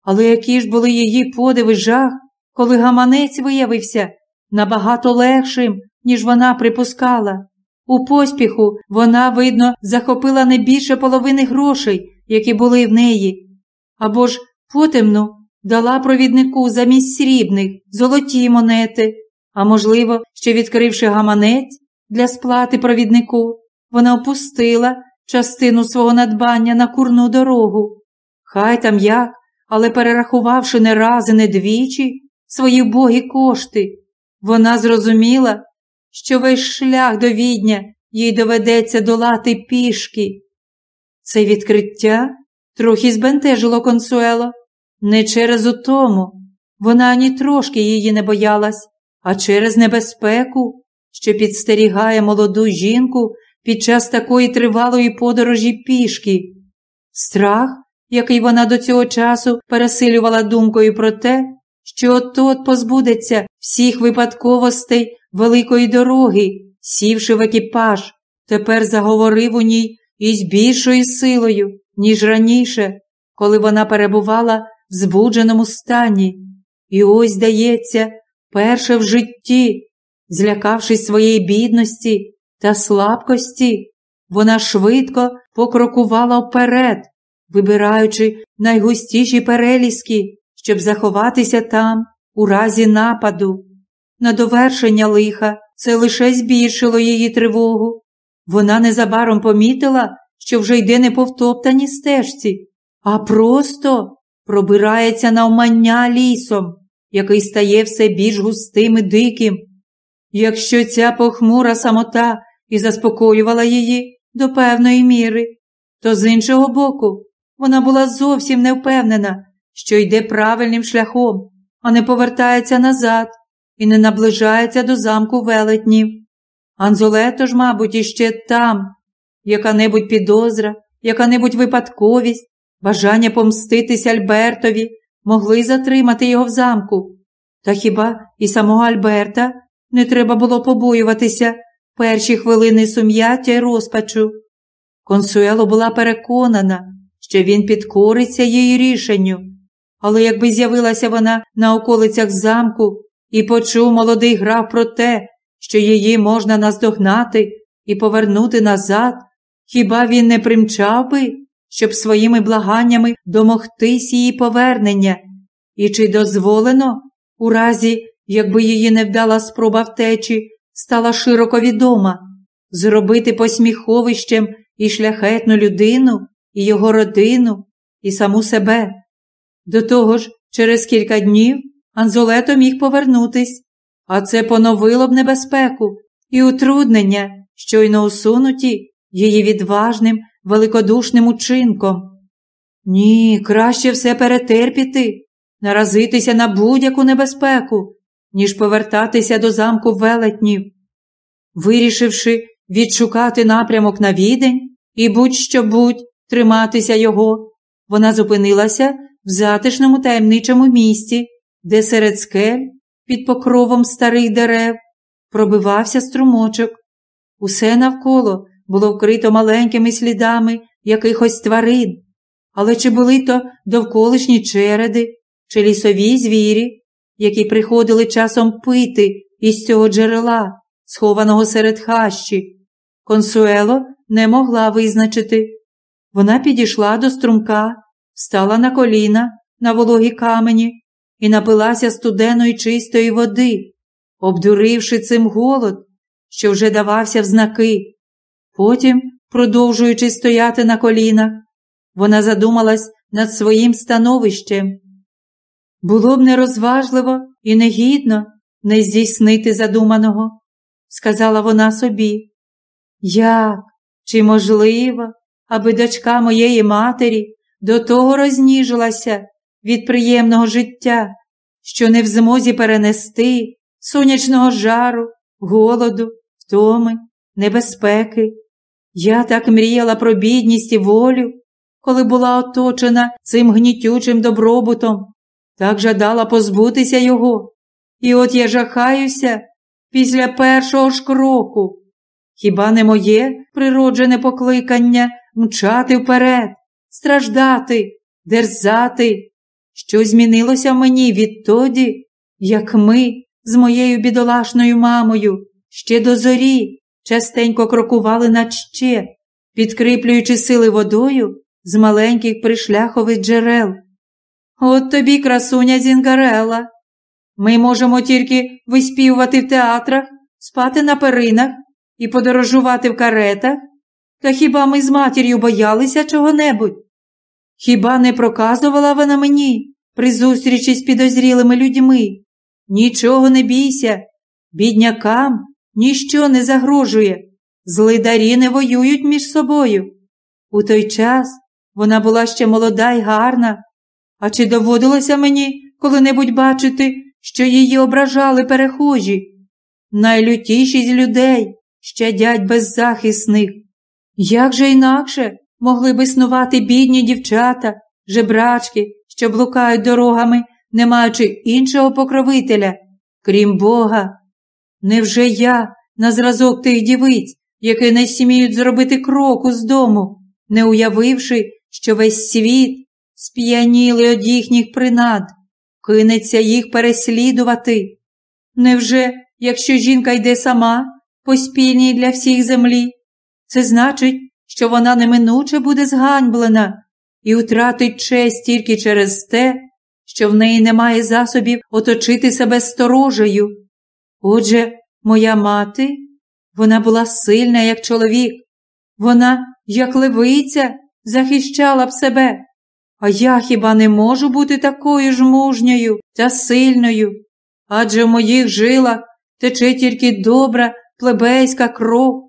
Але які ж були її подиви жах, коли гаманець виявився набагато легшим, ніж вона припускала. У поспіху вона, видно, захопила не більше половини грошей, які були в неї, або ж потемну дала провіднику замість срібних золоті монети, а можливо, ще відкривши гаманець для сплати провіднику, вона опустила частину свого надбання на курну дорогу. Хай там як, але перерахувавши не раз і не двічі свої богі кошти, вона зрозуміла, що весь шлях до відня їй доведеться долати пішки. Це відкриття трохи збентежило консуело. Не через утому, вона ані трошки її не боялась, а через небезпеку, що підстерігає молоду жінку під час такої тривалої подорожі пішки. Страх, який вона до цього часу пересилювала думкою про те, що от позбудеться всіх випадковостей великої дороги, сівши в екіпаж, тепер заговорив у ній із більшою силою, ніж раніше, коли вона перебувала в збудженому стані. І ось, здається, перше в житті, злякавшись своєї бідності та слабкості, вона швидко покрокувала вперед, вибираючи найгустіші переліски, щоб заховатися там у разі нападу. На довершення лиха це лише збільшило її тривогу. Вона незабаром помітила, що вже йде не по втоптаній стежці, а просто пробирається навмання лісом, який стає все більш густим і диким. Якщо ця похмура самота і заспокоювала її до певної міри, то з іншого боку вона була зовсім не впевнена, що йде правильним шляхом, а не повертається назад і не наближається до замку велетнів. Анзолето ж, мабуть, іще там, яка-небудь підозра, яка-небудь випадковість, бажання помститись Альбертові могли затримати його в замку. Та хіба і самого Альберта не треба було побоюватися перші хвилини сум'яття й розпачу? Консуело була переконана, що він підкориться її рішенню, але якби з'явилася вона на околицях замку і почув молодий граф про те, що її можна наздогнати і повернути назад, хіба він не примчав би, щоб своїми благаннями домогтись її повернення? І чи дозволено, у разі, якби її невдала спроба втечі, стала широко відома, зробити посміховищем і шляхетну людину, і його родину, і саму себе? До того ж, через кілька днів Анзолето міг повернутись, а це поновило б небезпеку і утруднення, щойно усунуті її відважним, великодушним учинком. Ні, краще все перетерпіти, наразитися на будь-яку небезпеку, ніж повертатися до замку велетнів. Вирішивши відшукати напрямок на відень і будь-що будь триматися його, вона зупинилася в затишному таємничому місті, де серед скель під покровом старих дерев пробивався струмочок. Усе навколо було вкрито маленькими слідами якихось тварин, але чи були то довколишні череди, чи лісові звірі, які приходили часом пити із цього джерела, схованого серед хащі, консуело не могла визначити. Вона підійшла до струмка, стала на коліна на вологі камені і напилася студеної чистої води, обдуривши цим голод, що вже давався в знаки. Потім, продовжуючи стояти на колінах, вона задумалась над своїм становищем. Було б нерозважливо і негідно не здійснити задуманого, сказала вона собі. Як, чи можливо, аби дочка моєї матері до того розніжилася від приємного життя, що не в змозі перенести сонячного жару, голоду, втоми, небезпеки. Я так мріяла про бідність і волю, коли була оточена цим гнітючим добробутом, так жадала позбутися його. І от я жахаюся після першого ж кроку. Хіба не моє природжене покликання мчати вперед, страждати, дерзати? Що змінилося в мені відтоді, як ми з моєю бідолашною мамою ще до зорі частенько крокували на ще, підкріплюючи сили водою з маленьких пришляхових джерел. От тобі, красуня Зінгарела. Ми можемо тільки виспівувати в театрах, спати на перинах і подорожувати в каретах. Та хіба ми з матір'ю боялися чого-небудь? Хіба не проказувала вона мені при зустрічі з підозрілими людьми? Нічого не бійся, біднякам ніщо не загрожує, злидарі не воюють між собою. У той час вона була ще молода й гарна. А чи доводилося мені коли-небудь бачити, що її ображали перехожі? Найлютіші з людей щадять беззахисних. Як же інакше могли б існувати бідні дівчата, жебрачки, що блукають дорогами, не маючи іншого покровителя, крім Бога? Невже я, на зразок тих дівиць, які не сміють зробити кроку з дому, не уявивши, що весь світ, сп'яніли од їхніх принад, кинеться їх переслідувати? Невже, якщо жінка йде сама, по спільній для всіх землі, це значить, що вона неминуче буде зганьблена і втратить честь тільки через те, що в неї немає засобів оточити себе сторожею. Отже, моя мати, вона була сильна, як чоловік, вона, як левиця, захищала б себе. А я хіба не можу бути такою ж мужньою та сильною? Адже в моїх жилах тече тільки добра плебейська кров.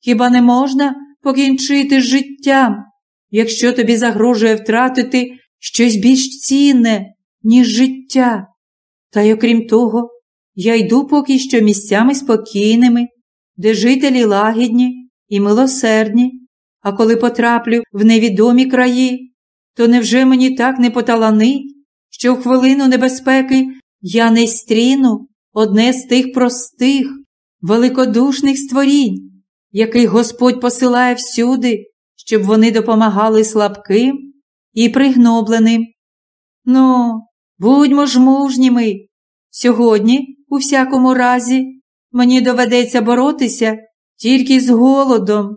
Хіба не можна покінчити з життям, якщо тобі загрожує втратити щось більш цінне, ніж життя? Та й окрім того, я йду поки що місцями спокійними, де жителі лагідні і милосердні, а коли потраплю в невідомі краї, то невже мені так не поталанить, що в хвилину небезпеки я не стріну одне з тих простих, великодушних створінь, яких Господь посилає всюди, щоб вони допомагали слабким і пригнобленим. Ну, будьмо ж мужніми. Сьогодні, у всякому разі, мені доведеться боротися тільки з голодом.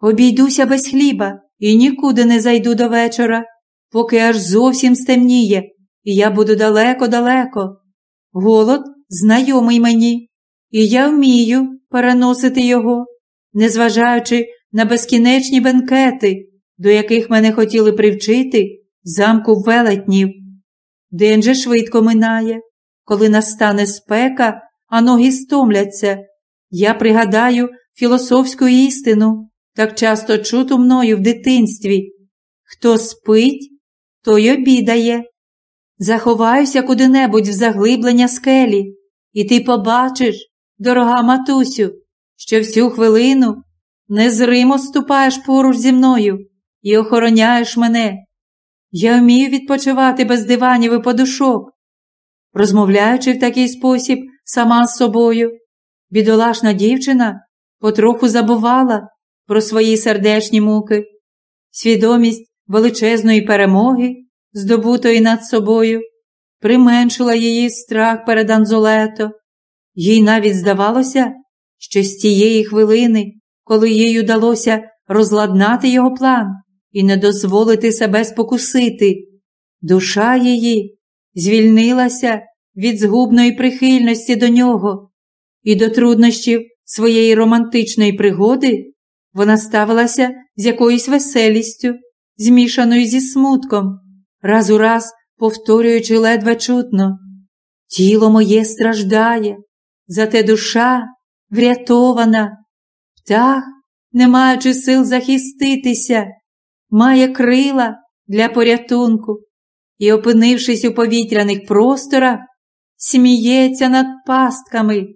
Обійдуся без хліба і нікуди не зайду до вечора, поки аж зовсім стемніє, і я буду далеко-далеко. Голод знайомий мені, і я вмію переносити його, незважаючи на безкінечні бенкети, до яких мене хотіли привчити в замку велетнів. День же швидко минає, коли настане спека, а ноги стомляться. Я пригадаю філософську істину, так часто чуту мною в дитинстві. Хто спить, той обідає. Заховаюся куди-небудь в заглиблення скелі, і ти побачиш, дорога матусю, що всю хвилину незримо ступаєш поруч зі мною і охороняєш мене. Я вмію відпочивати без диванів і подушок, розмовляючи в такий спосіб сама з собою. Бідолашна дівчина потроху забувала про свої сердечні муки, свідомість величезної перемоги, здобутої над собою, применшила її страх перед Анзолето. Їй навіть здавалося, що з тієї хвилини, коли їй удалося розладнати його план і не дозволити себе спокусити, душа її звільнилася від згубної прихильності до нього і до труднощів своєї романтичної пригоди вона ставилася з якоюсь веселістю, змішаною зі смутком, раз у раз повторюючи ледве чутно. Тіло моє страждає, зате душа врятована, птах, не маючи сил захиститися, має крила для порятунку і, опинившись у повітряних просторах, сміється над пастками.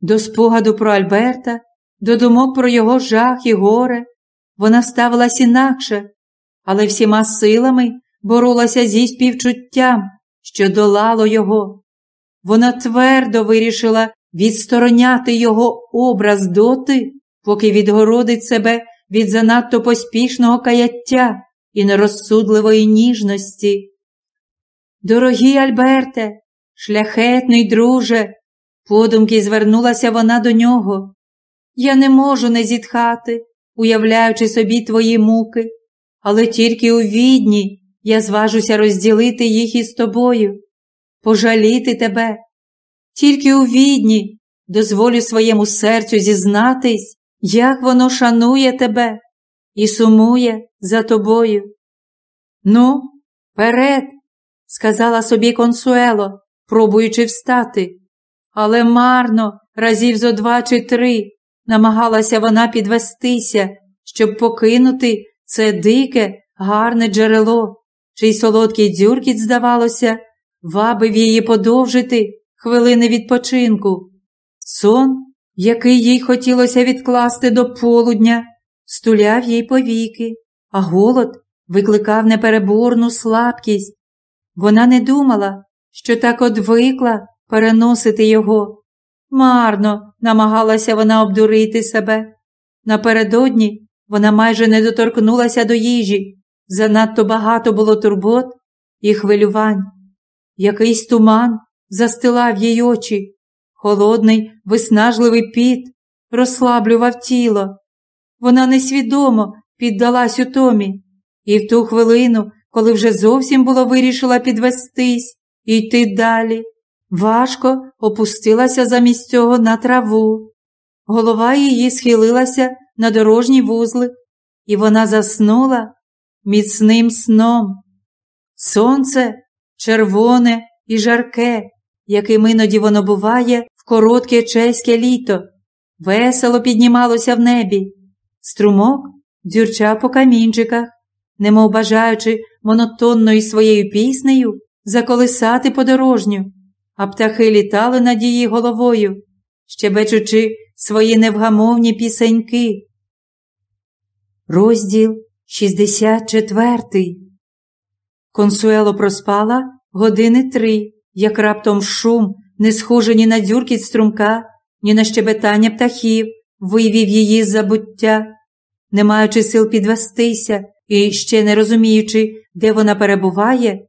До спогаду про Альберта, до думок про його жах і горе, вона ставилась інакше, але всіма силами боролася зі співчуттям, що долало його. Вона твердо вирішила відстороняти його образ доти, поки відгородить себе від занадто поспішного каяття і нерозсудливої ніжності. Дорогі Альберте, шляхетний друже, подумки звернулася вона до нього. Я не можу не зітхати, уявляючи собі твої муки, але тільки у відні я зважуся розділити їх із тобою, пожаліти тебе. Тільки у відні дозволю своєму серцю зізнатись, як воно шанує тебе і сумує за тобою. Ну, перед, сказала собі консуело, пробуючи встати, але марно, разів зо два чи три, намагалася вона підвестися, щоб покинути це дике, гарне джерело, чий солодкий дзюркіт, здавалося, вабив її подовжити хвилини відпочинку. Сон, який їй хотілося відкласти до полудня, стуляв їй повіки, а голод викликав непереборну слабкість. Вона не думала, що так одвикла переносити його. Марно намагалася вона обдурити себе. Напередодні вона майже не доторкнулася до їжі, занадто багато було турбот і хвилювань. Якийсь туман застилав їй очі, холодний, виснажливий піт розслаблював тіло. Вона несвідомо піддалась утомі, і в ту хвилину, коли вже зовсім було вирішила підвестись і йти далі, важко опустилася замість цього на траву. Голова її схилилася на дорожній вузлик, і вона заснула міцним сном. Сонце червоне і жарке, яким іноді воно буває в коротке чеське літо, весело піднімалося в небі. Струмок дзюрчав по камінчиках, немов бажаючи монотонною своєю піснею заколисати подорожню, а птахи літали над її головою, щебечучи свої невгамовні пісеньки. Розділ 64 Консуело проспала години три, як раптом шум, не схожий ні на дзюркіт струмка, ні на щебетання птахів, вивів її з забуття, не маючи сил підвестися і ще не розуміючи, де вона перебуває,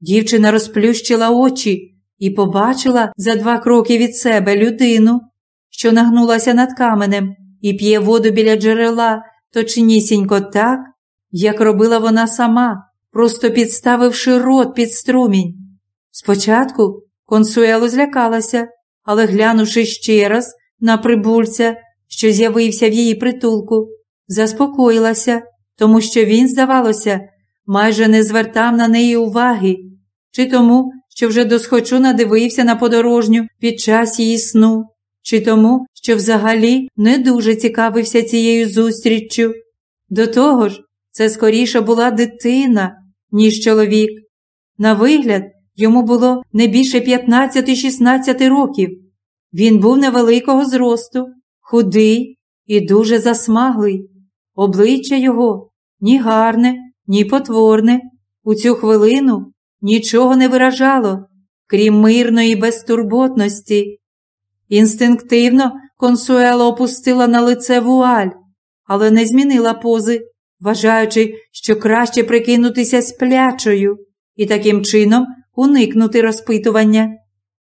дівчина розплющила очі і побачила за два кроки від себе людину, що нагнулася над каменем і п'є воду біля джерела, точнісінько так, як робила вона сама, просто підставивши рот під струмінь. Спочатку консуело злякалася, але, глянувши ще раз на прибульця, що з'явився в її притулку, заспокоїлася, тому що він, здавалося, майже не звертав на неї уваги, чи тому, що вже досхочу надивився на подорожню під час її сну, чи тому, що взагалі не дуже цікавився цією зустріччю. До того ж, це скоріше була дитина, ніж чоловік. На вигляд, йому було не більше 15-16 років. Він був невеликого зросту, худий і дуже засмаглий. Обличчя його ні гарне, ні потворне. У цю хвилину нічого не виражало, крім мирної безтурботності. Інстинктивно консуело опустила на лице вуаль, але не змінила пози, вважаючи, що краще прикинутися сплячою і таким чином уникнути розпитування.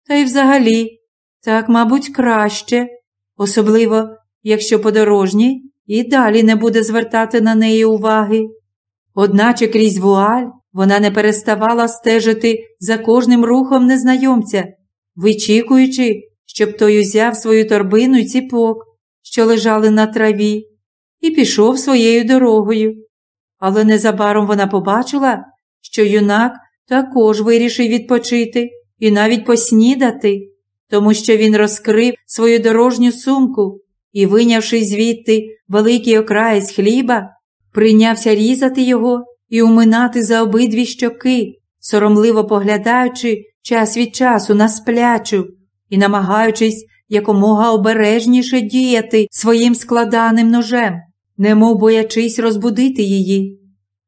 Та й взагалі, так, мабуть, краще, особливо, якщо подорожній і далі не буде звертати на неї уваги. Одначе крізь вуаль вона не переставала стежити за кожним рухом незнайомця, вичікуючи, щоб той узяв свою торбину й ціпок, що лежали на траві, і пішов своєю дорогою. Але незабаром вона побачила, що юнак також вирішив відпочити і навіть поснідати, тому що він розкрив свою дорожню сумку і, вийнявши звідти великий окраєць хліба, прийнявся різати його і уминати за обидві щоки, соромливо поглядаючи час від часу на сплячу і намагаючись якомога обережніше діяти своїм складаним ножем, немов боячись розбудити її.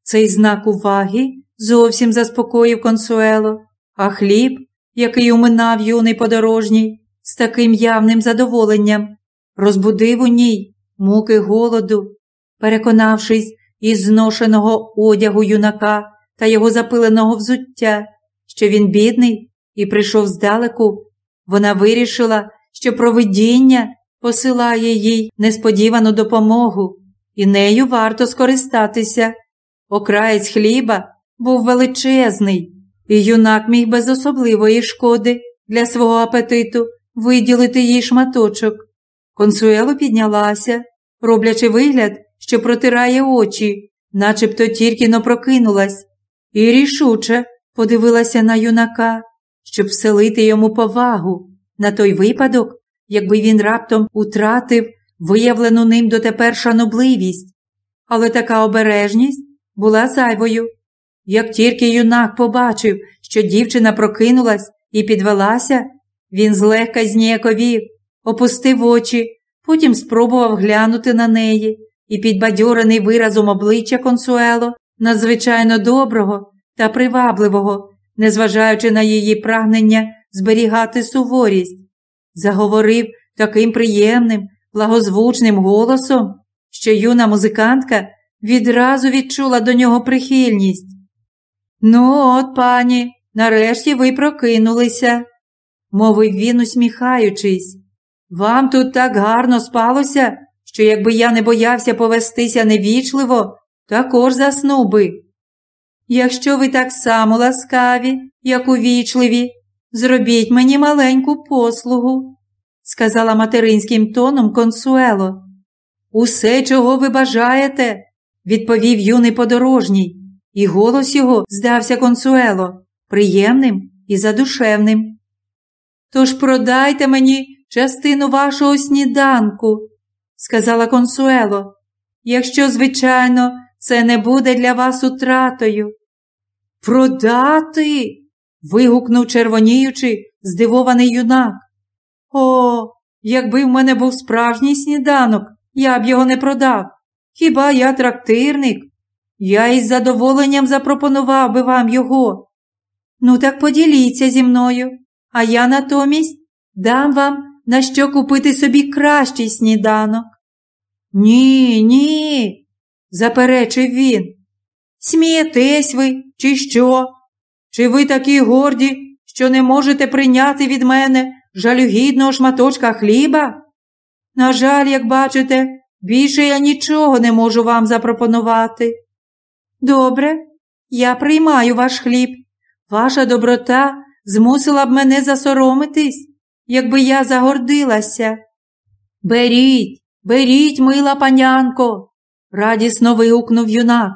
Цей знак уваги зовсім заспокоїв консуело, а хліб, який уминав юний подорожній, з таким явним задоволенням, розбудив у ній муки голоду, переконавшись із зношеного одягу юнака та його запиленого взуття, що він бідний і прийшов здалеку, вона вирішила, що провидіння посилає їй несподівану допомогу, і нею варто скористатися. Окраєць хліба був величезний, і юнак міг без особливої шкоди для свого апетиту виділити їй шматочок. Консуело піднялася, роблячи вигляд, що протирає очі, начебто тільки но прокинулась, і рішуче подивилася на юнака, щоб вселити йому повагу на той випадок, якби він раптом утратив виявлену ним дотепер шанобливість. Але така обережність була зайвою. Як тільки юнак побачив, що дівчина прокинулась і підвелася, він злегка зніяковів, опустив очі, потім спробував глянути на неї і, підбадьорений виразом обличчя консуело, надзвичайно доброго та привабливого, незважаючи на її прагнення зберігати суворість, заговорив таким приємним, благозвучним голосом, що юна музикантка відразу відчула до нього прихильність. Ну, от, пані, нарешті ви прокинулися, мовив він, усміхаючись. Вам тут так гарно спалося, що якби я не боявся повестися невічливо, також заснув би. Якщо ви так само ласкаві, як увічливі, зробіть мені маленьку послугу, сказала материнським тоном консуело. Усе, чого ви бажаєте, відповів юний подорожній, і голос його здався консуело, приємним і задушевним. Тож продайте мені частину вашого сніданку, сказала консуело, якщо, звичайно, це не буде для вас утратою. Продати. вигукнув червоніючи, здивований юнак. О, якби в мене був справжній сніданок, я б його не продав. Хіба я трактирник? Я із задоволенням запропонував би вам його. Ну, так поділіться зі мною, а я натомість дам вам на що купити собі кращий сніданок. Ні, ні, заперечив він. Смієтесь ви, чи що? Чи ви такі горді, що не можете прийняти від мене жалюгідного шматочка хліба? На жаль, як бачите, більше я нічого не можу вам запропонувати. Добре, я приймаю ваш хліб. Ваша доброта змусила б мене засоромитись, якби я загордилася. Беріть, беріть, мила панянко, радісно вигукнув юнак.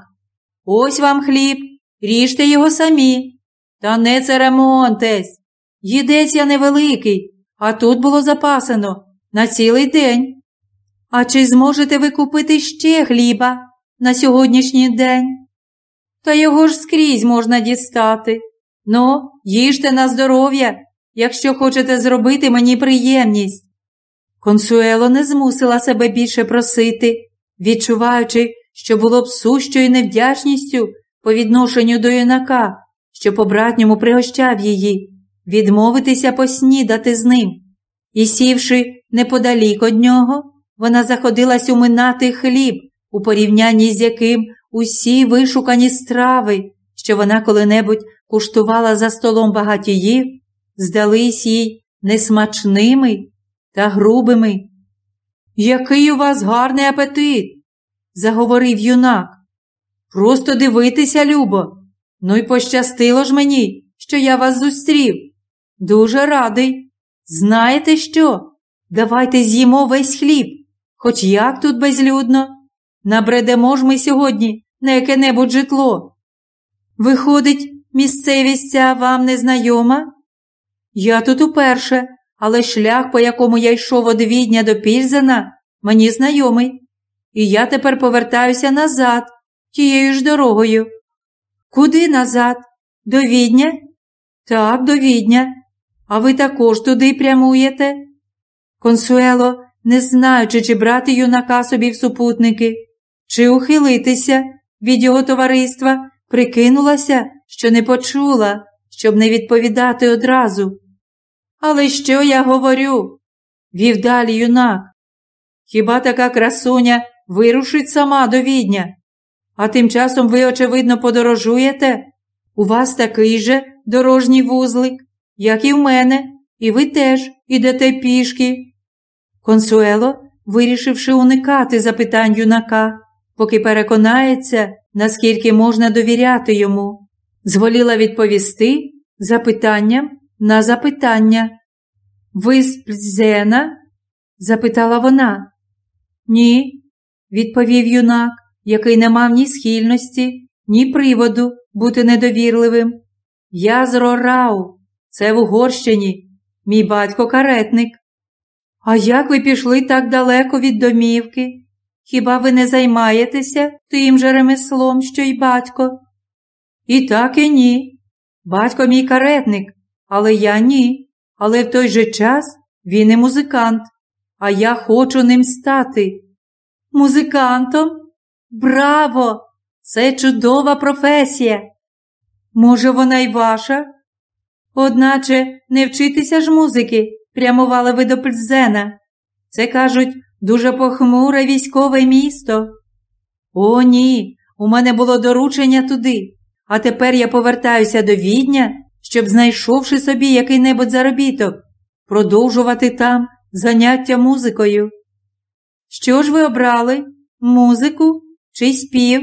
Ось вам хліб, ріжте його самі. Та не церемонтесь. Їдець я невеликий, а тут було запасено на цілий день. А чи зможете ви купити ще хліба на сьогоднішній день? Та його ж скрізь можна дістати. Ну, їжте на здоров'я, якщо хочете зробити мені приємність. Консуело не змусила себе більше просити, відчуваючи, що було б сущою невдячністю по відношенню до юнака, що по братньому пригощав її, відмовитися поснідати з ним. і, сівши неподалік од нього, вона заходилась уминати хліб, у порівнянні з яким усі вишукані страви, що вона коли-небудь куштувала за столом багатіїв, здались їй несмачними та грубими. Який у вас гарний апетит, заговорив юнак. Просто дивитися, Любо. Ну й пощастило ж мені, що я вас зустрів. Дуже радий. Знаєте що? Давайте з'їмо весь хліб, хоч як тут безлюдно. Набредемо ж ми сьогодні на яке-небудь житло. Виходить, місцевість ця вам не знайома? Я тут уперше, але шлях, по якому я йшов од Відня до Пільзена, мені знайомий, і я тепер повертаюся назад, тією ж дорогою. Куди назад? До Відня? Так, до Відня. А ви також туди прямуєте? Консуело, не знаючи, чи брати юнака собі в супутники, чи ухилитися від його товариства, прикинулася, що не почула, щоб не відповідати одразу. Але що я говорю? вів далі юнак. Хіба така красуня вирушить сама до відня? А тим часом ви, очевидно, подорожуєте? У вас такий же дорожній вузлик, як і в мене, і ви теж ідете пішки. Консуело, вирішивши уникати запитань юнака, поки переконається, наскільки можна довіряти йому, зволіла відповісти запитанням на запитання. Ви з Пльзена? запитала вона. Ні, відповів юнак, який не мав ні схильності, ні приводу бути недовірливим. Я з Рорау, це в Угорщині, мій батько каретник. А як ви пішли так далеко від домівки? Хіба ви не займаєтеся тим же ремеслом, що й батько? І так і ні. Батько мій каретник, але я ні. Але в той же час він і музикант, а я хочу ним стати. Музикантом? Браво! Це чудова професія. Може, вона й ваша? Одначе не вчитися ж музики, прямували ви до Пльзена. Це кажуть дуже похмуре військове місто. О, ні, у мене було доручення туди, а тепер я повертаюся до відня, щоб, знайшовши собі який-небудь заробіток, продовжувати там заняття музикою. Що ж ви обрали? Музику чи спів?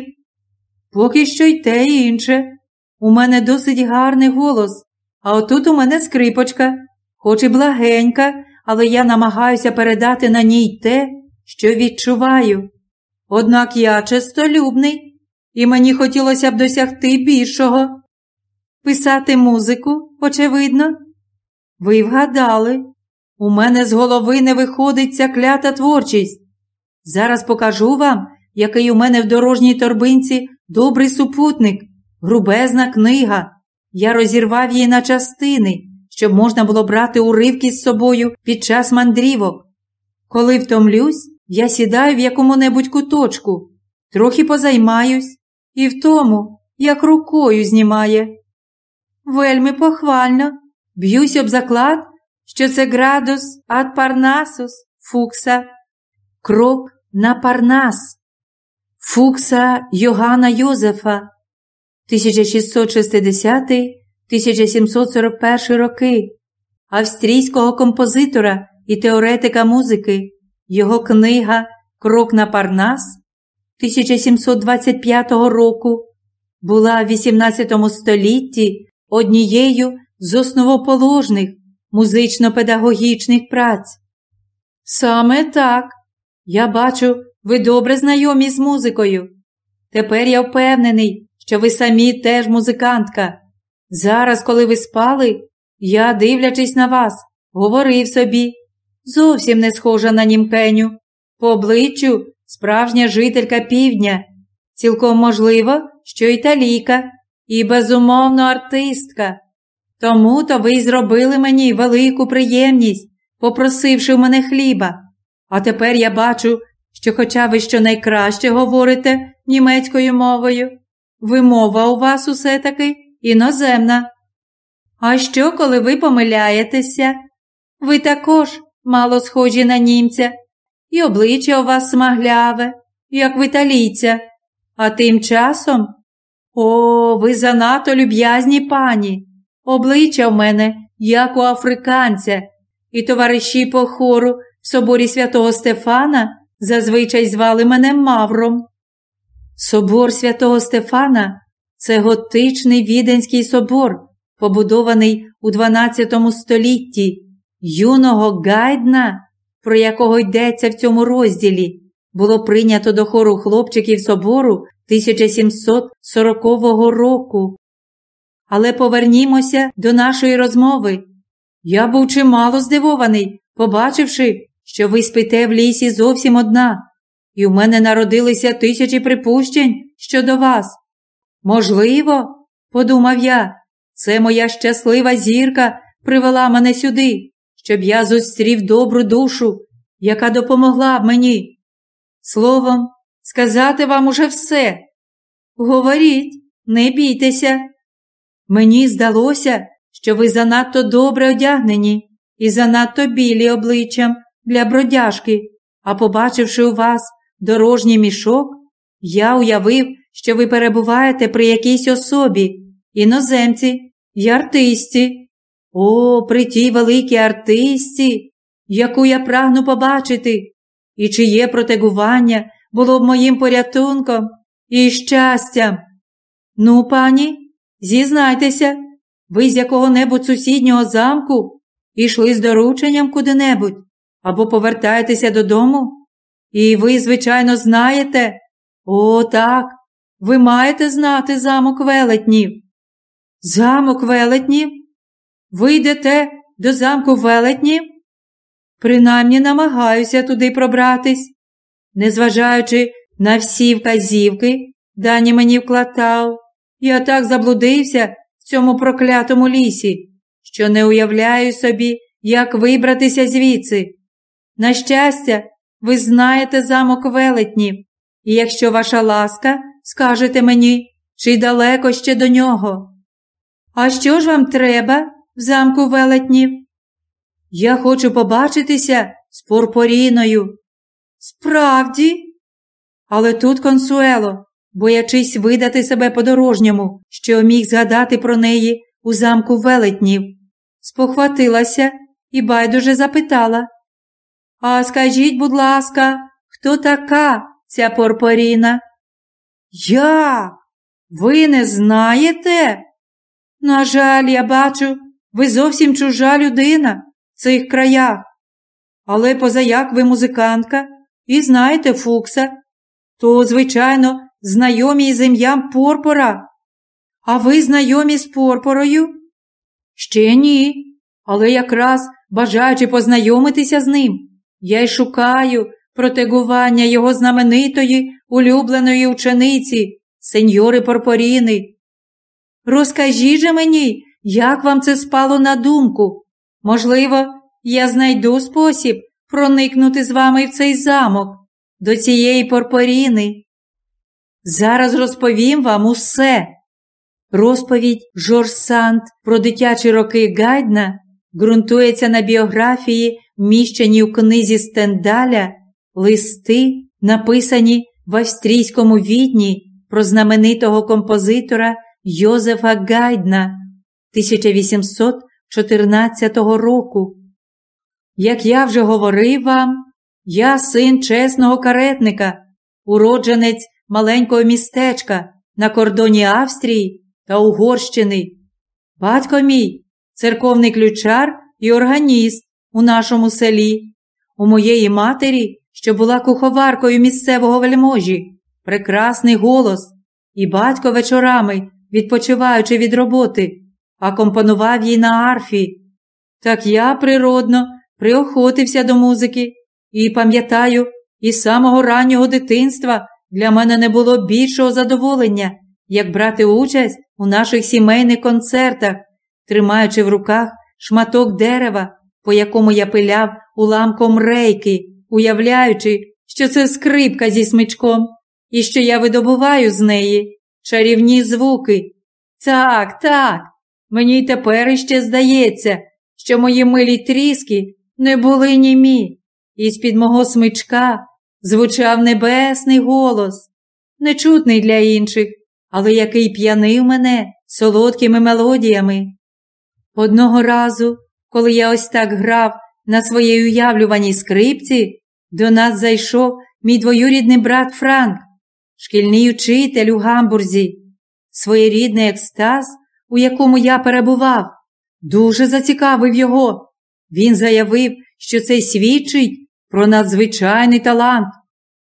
Поки що й те і інше. У мене досить гарний голос, а отут у мене скрипочка, хоч і благенька, але я намагаюся передати на ній те, що відчуваю. Однак я чистолюбний, і мені хотілося б досягти більшого. Писати музику, очевидно. Ви вгадали, у мене з голови не виходить ця клята творчість. Зараз покажу вам, який у мене в дорожній торбинці добрий супутник, грубезна книга. Я розірвав її на частини, щоб можна було брати уривки з собою під час мандрівок. Коли втомлюсь, я сідаю в якому-небудь куточку, трохи позаймаюсь, і в тому, як рукою знімає. Вельми похвально, б'юсь об заклад, що це градус ад Парнасус Фукса, крок на Парнас, Фукса Йогана Йозефа, 1660-1741 роки, австрійського композитора і теоретика музики, його книга Крок на Парнас 1725 року була в XVIII столітті однією з основоположних музично-педагогічних праць. Саме так, я бачу, ви добре знайомі з музикою. Тепер я впевнений, що ви самі теж музикантка. Зараз, коли ви спали, я, дивлячись на вас, говорив собі, зовсім не схожа на німкеню. По обличчю справжня жителька півдня. Цілком можливо, що італійка і, безумовно, артистка. Тому то ви й зробили мені велику приємність, попросивши в мене хліба. А тепер я бачу, що, хоча ви щонайкраще говорите німецькою мовою, вимова у вас усе таки іноземна. А що, коли ви помиляєтеся? Ви також мало схожі на німця, і обличчя у вас смагляве, як в італійця. А тим часом, о, ви занадто люб'язні пані, обличчя в мене, як у африканця, і товариші по хору в соборі святого Стефана зазвичай звали мене Мавром. Собор святого Стефана це готичний віденський собор, побудований у 12 столітті, юного Гайдна, про якого йдеться в цьому розділі, було прийнято до хору хлопчиків собору 1740 року. Але повернімося до нашої розмови. Я був чимало здивований, побачивши, що ви спите в лісі зовсім одна, і в мене народилися тисячі припущень щодо вас. Можливо, подумав я, це моя щаслива зірка привела мене сюди, щоб я зустрів добру душу, яка допомогла б мені. Словом, сказати вам уже все. Говоріть, не бійтеся. Мені здалося, що ви занадто добре одягнені і занадто білі обличчям для бродяжки, а побачивши у вас дорожній мішок, я уявив, що ви перебуваєте при якійсь особі, іноземці й артисті. О, при тій великій артисті, яку я прагну побачити, і чиє протегування було б моїм порятунком і щастям. Ну, пані, зізнайтеся, ви з якого-небудь сусіднього замку ішли з дорученням куди-небудь або повертаєтеся додому? І ви, звичайно, знаєте, о, так, ви маєте знати замок велетнів. Замок велетнів? Ви йдете до замку велетнів? Принаймні намагаюся туди пробратись, незважаючи на всі вказівки, дані мені вклатав, я так заблудився в цьому проклятому лісі, що не уявляю собі, як вибратися звідси. На щастя, ви знаєте замок велетнів, і якщо ваша ласка, скажете мені, чи далеко ще до нього. А що ж вам треба в замку велетнів? Я хочу побачитися з Порпоріною. Справді, але тут консуело, боячись видати себе подорожньому, що міг згадати про неї у замку велетнів, спохватилася і байдуже запитала. А скажіть, будь ласка, хто така ця Порпоріна? Я? Ви не знаєте? На жаль, я бачу, ви зовсім чужа людина в цих краях. Але позаяк ви музикантка і знаєте Фукса, то, звичайно, знайомі із ім'ям Порпора. А ви знайомі з Порпорою? Ще ні, але якраз бажаючи познайомитися з ним, я й шукаю протегування його знаменитої улюбленої учениці, сеньори Порпоріни. Розкажіть же мені, як вам це спало на думку? Можливо, я знайду спосіб проникнути з вами в цей замок, до цієї Порпоріни. Зараз розповім вам усе. Розповідь Жорж Сант про дитячі роки Гайдна ґрунтується на біографії, вміщеній у книзі Стендаля, листи, написані в австрійському відні про знаменитого композитора Йозефа Гайдна 1814 року. Як я вже говорив вам, я син чесного каретника, уродженець маленького містечка на кордоні Австрії та Угорщини. Батько мій церковний ключар і органіст у нашому селі, у моєї матері, що була куховаркою місцевого вельможі, прекрасний голос, і батько вечорами, відпочиваючи від роботи, акомпонував їй на арфі. Так я природно приохотився до музики. І пам'ятаю, із самого раннього дитинства для мене не було більшого задоволення, як брати участь у наших сімейних концертах, тримаючи в руках шматок дерева, по якому я пиляв уламком рейки, уявляючи, що це скрипка зі смичком, і що я видобуваю з неї чарівні звуки. Так, так, мені й тепер іще здається, що мої милі тріски не були німі, і з-під мого смичка звучав небесний голос, нечутний для інших, але який п'янив мене солодкими мелодіями. Одного разу, коли я ось так грав на своїй уявлюваній скрипці, до нас зайшов мій двоюрідний брат Франк, шкільний учитель у гамбурзі, своєрідний екстаз, у якому я перебував, дуже зацікавив його. Він заявив, що це свідчить про надзвичайний талант,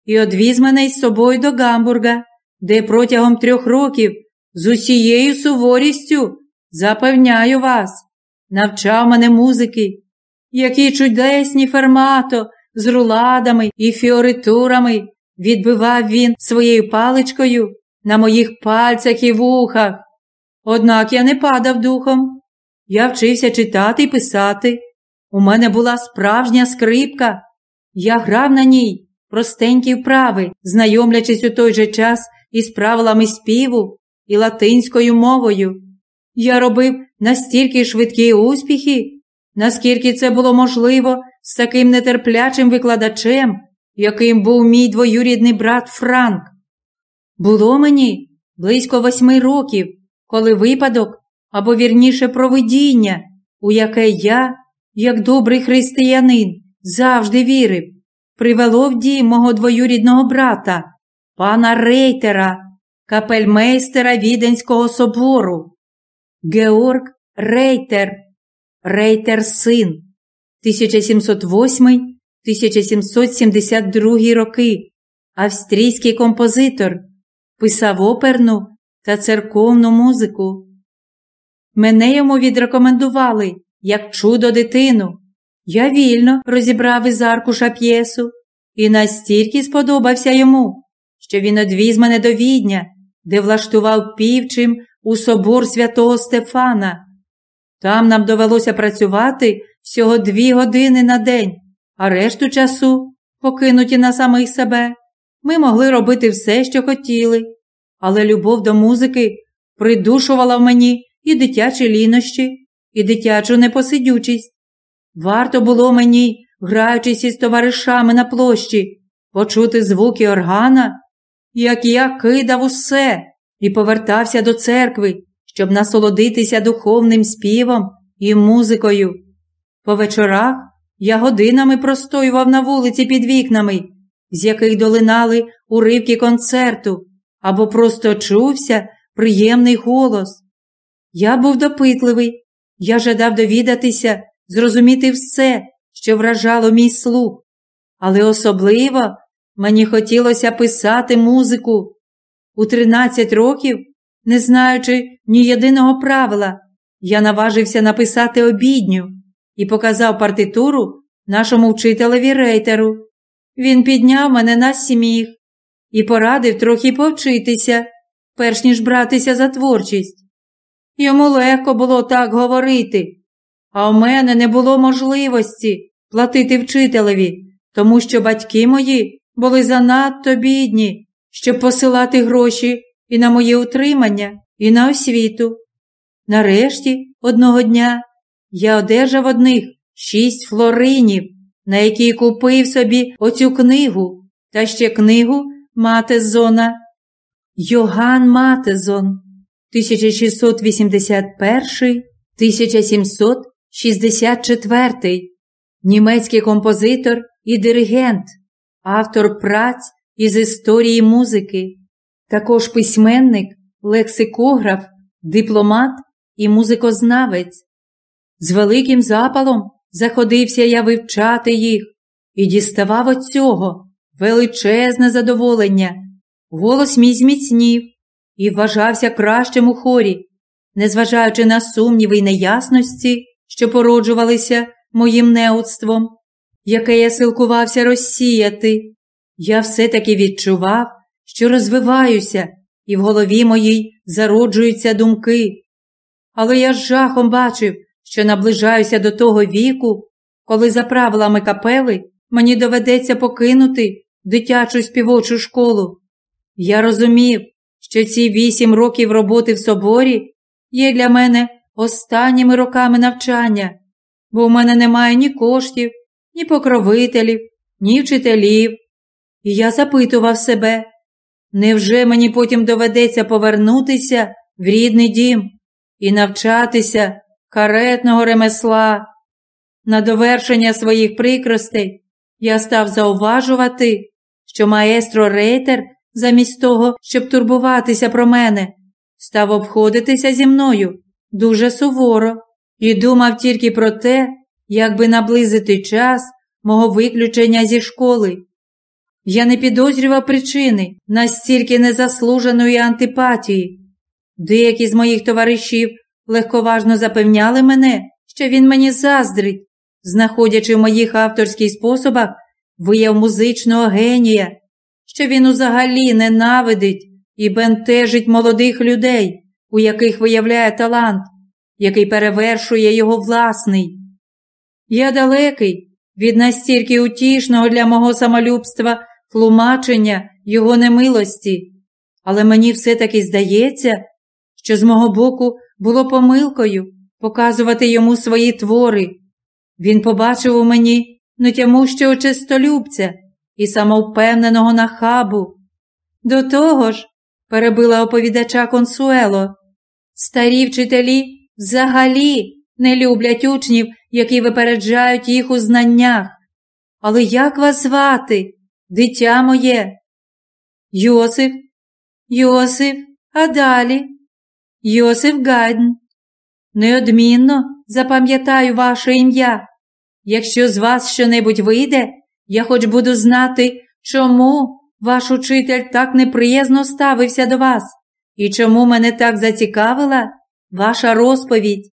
і одвіз мене із собою до Гамбурга, де протягом трьох років з усією суворістю, запевняю вас, навчав мене музики, які чудесні фермато з руладами і фіоритурами відбивав він своєю паличкою на моїх пальцях і вухах. Однак я не падав духом. Я вчився читати і писати. У мене була справжня скрипка. Я грав на ній простенькі вправи, знайомлячись у той же час із правилами співу і латинською мовою. Я робив настільки швидкі успіхи, наскільки це було можливо з таким нетерплячим викладачем, яким був мій двоюрідний брат Франк. Було мені близько восьми років, коли випадок або вірніше провидіння, у яке я, як добрий християнин, завжди вірив, привело в дім мого двоюрідного брата, пана Рейтера, капельмейстера Віденського собору. Георг Рейтер, Рейтер син, 1708-1772 роки, австрійський композитор, писав оперну та церковну музику. Мене йому відрекомендували як чудо дитину. Я вільно розібрав із аркуша п'єсу і настільки сподобався йому, що він одвіз мене до відня, де влаштував півчим у собор святого Стефана. Там нам довелося працювати всього дві години на день, а решту часу, покинуті на самих себе, ми могли робити все, що хотіли. Але любов до музики придушувала в мені і дитячі лінощі, і дитячу непосидючість. Варто було мені, граючись із товаришами на площі, почути звуки органа, як я кидав усе і повертався до церкви, щоб насолодитися духовним співом і музикою. По вечорах я годинами простоював на вулиці під вікнами, з яких долинали уривки концерту, або просто чувся приємний голос. Я був допитливий, я жадав довідатися, зрозуміти все, що вражало мій слух, але особливо мені хотілося писати музику. У 13 років, не знаючи ні єдиного правила, я наважився написати обідню і показав партитуру нашому вчителеві рейтеру. Він підняв мене на сміх і порадив трохи повчитися, перш ніж братися за творчість. Йому легко було так говорити, а у мене не було можливості платити вчителеві, тому що батьки мої були занадто бідні, щоб посилати гроші і на моє утримання, і на освіту. Нарешті, одного дня, я одержав одних шість флоринів, на які купив собі оцю книгу, та ще книгу Матезона. Йоган Матезон, 1681-1764, німецький композитор і диригент, автор праць із історії музики, також письменник, лексикограф, дипломат і музикознавець. З великим запалом заходився я вивчати їх і діставав от цього величезне задоволення. Голос мій зміцнів і вважався кращим у хорі, незважаючи на сумніви й неясності, що породжувалися моїм неудством, яке я силкувався розсіяти. Я все-таки відчував, що розвиваюся, і в голові моїй зароджуються думки. Але я з жахом бачив, що наближаюся до того віку, коли за правилами капели мені доведеться покинути дитячу співочу школу. Я розумів, що ці вісім років роботи в соборі є для мене останніми роками навчання, бо в мене немає ні коштів, ні покровителів, ні вчителів. І я запитував себе, невже мені потім доведеться повернутися в рідний дім і навчатися каретного ремесла? На довершення своїх прикростей я став зауважувати, що маестро Рейтер, замість того, щоб турбуватися про мене, став обходитися зі мною дуже суворо і думав тільки про те, як би наблизити час мого виключення зі школи. Я не підозрював причини настільки незаслуженої антипатії. Деякі з моїх товаришів легковажно запевняли мене, що він мені заздрить, знаходячи в моїх авторських способах вияв музичного генія, що він узагалі ненавидить і бентежить молодих людей, у яких виявляє талант, який перевершує його власний. Я далекий від настільки утішного для мого самолюбства тлумачення його немилості, але мені все-таки здається, що з мого боку було помилкою показувати йому свої твори. Він побачив у мені нетямущого чистолюбця і самовпевненого нахабу. До того ж, перебила оповідача Консуело, старі вчителі взагалі не люблять учнів, які випереджають їх у знаннях. Але як вас звати, дитя моє? Йосиф, Йосиф, а далі? Йосиф Гайден. Неодмінно запам'ятаю ваше ім'я. Якщо з вас щонебудь вийде, я хоч буду знати, чому ваш учитель так неприязно ставився до вас і чому мене так зацікавила ваша розповідь.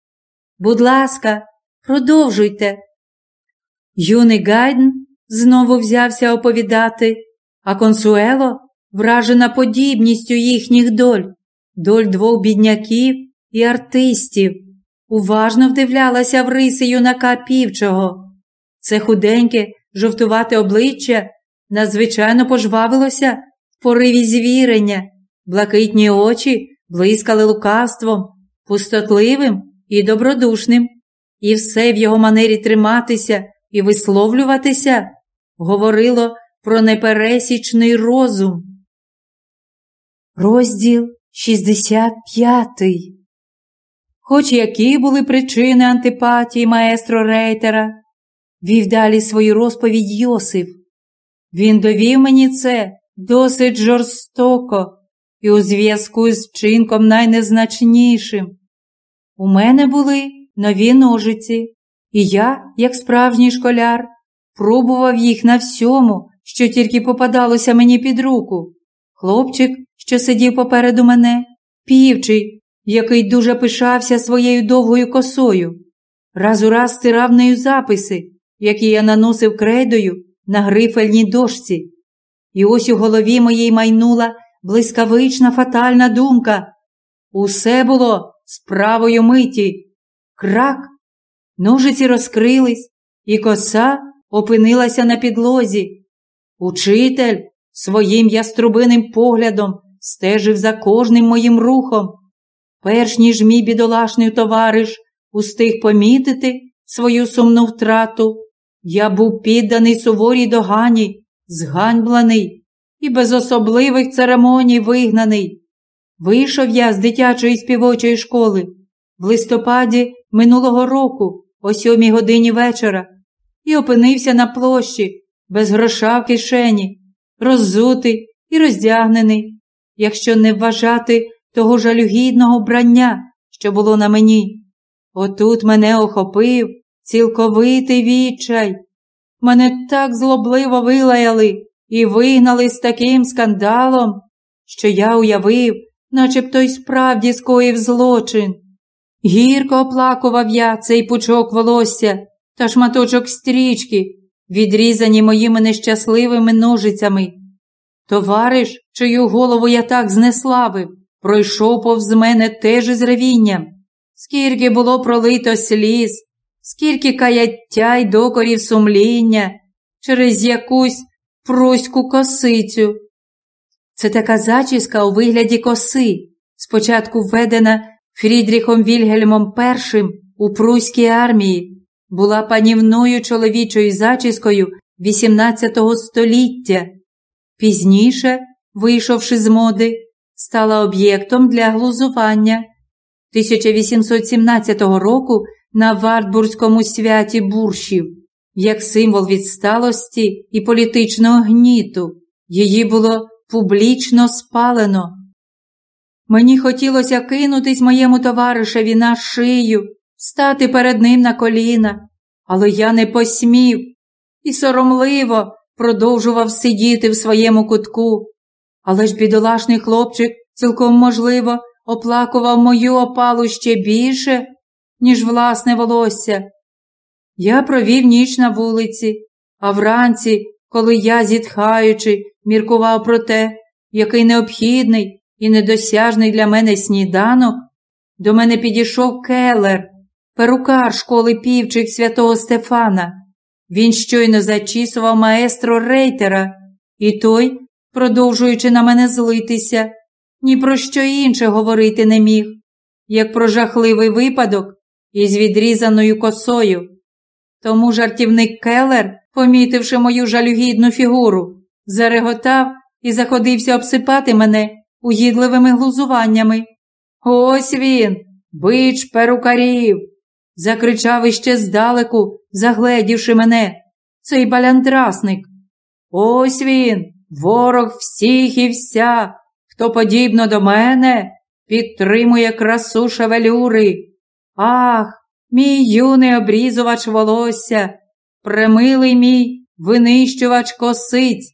Будь ласка, продовжуйте. Юний Гайден знову взявся оповідати, а консуело, вражена подібністю їхніх доль, доль двох бідняків і артистів, уважно вдивлялася в риси юнака півчого. Це худеньке, жовтувате обличчя надзвичайно пожвавилося в пориві звірення, блакитні очі блискали лукавством, пустотливим і добродушним, і все в його манері триматися і висловлюватися говорило про непересічний розум. Розділ 65 Хоч які були причини антипатії маестро Рейтера, вів далі свою розповідь Йосиф. Він довів мені це досить жорстоко і у зв'язку з чинком найнезначнішим. У мене були нові ножиці, і я, як справжній школяр, пробував їх на всьому, що тільки попадалося мені під руку. Хлопчик, що сидів попереду мене, півчий, який дуже пишався своєю довгою косою, раз у раз стирав нею записи, які я наносив крейдою на грифельній дошці. І ось у голові моїй майнула блискавична фатальна думка. Усе було справою миті. Крак, ножиці розкрились, і коса опинилася на підлозі. Учитель своїм яструбиним поглядом стежив за кожним моїм рухом. Перш ніж мій бідолашний товариш устиг помітити свою сумну втрату, я був підданий суворій догані, зганьблений і без особливих церемоній вигнаний. Вийшов я з дитячої співочої школи в листопаді минулого року, о сьомій годині вечора, і опинився на площі без гроша в кишені, роззутий і роздягнений, якщо не вважати того жалюгідного брання, що було на мені. Отут мене охопив цілковитий відчай. Мене так злобливо вилаяли і вигнали з таким скандалом, що я уявив, начебто й справді скоїв злочин. Гірко оплакував я цей пучок волосся та шматочок стрічки, відрізані моїми нещасливими ножицями. Товариш, чию голову я так знеславив, пройшов повз мене теж із ревінням. Скільки було пролито сліз, скільки каяття й докорів сумління через якусь проську косицю. Це така зачіска у вигляді коси, спочатку введена Фрідріхом Вільгельмом І у Пруській армії, була панівною чоловічою зачіскою XVIII століття. Пізніше, вийшовши з моди, стала об'єктом для глузування. 1817 року на Вартбурзькому святі буршів, як символ відсталості і політичного гніту, її було публічно спалено. Мені хотілося кинутись моєму товаришеві на шию, стати перед ним на коліна, але я не посмів і соромливо продовжував сидіти в своєму кутку. Але ж бідолашний хлопчик, цілком можливо, оплакував мою опалу ще більше, ніж власне волосся. Я провів ніч на вулиці, а вранці, коли я, зітхаючи, міркував про те, який необхідний і недосяжний для мене сніданок, до мене підійшов келер, перукар школи півчих святого Стефана. Він щойно зачісував маестро рейтера, і той, продовжуючи на мене злитися, ні про що інше говорити не міг, як про жахливий випадок із відрізаною косою. Тому жартівник Келлер, помітивши мою жалюгідну фігуру, зареготав і заходився обсипати мене угідливими глузуваннями. Ось він, бич перукарів, закричав іще здалеку, загледівши мене, цей баляндрасник. Ось він, ворог всіх і вся, хто подібно до мене підтримує красу шевелюри. Ах, мій юний обрізувач волосся, премилий мій винищувач косиць.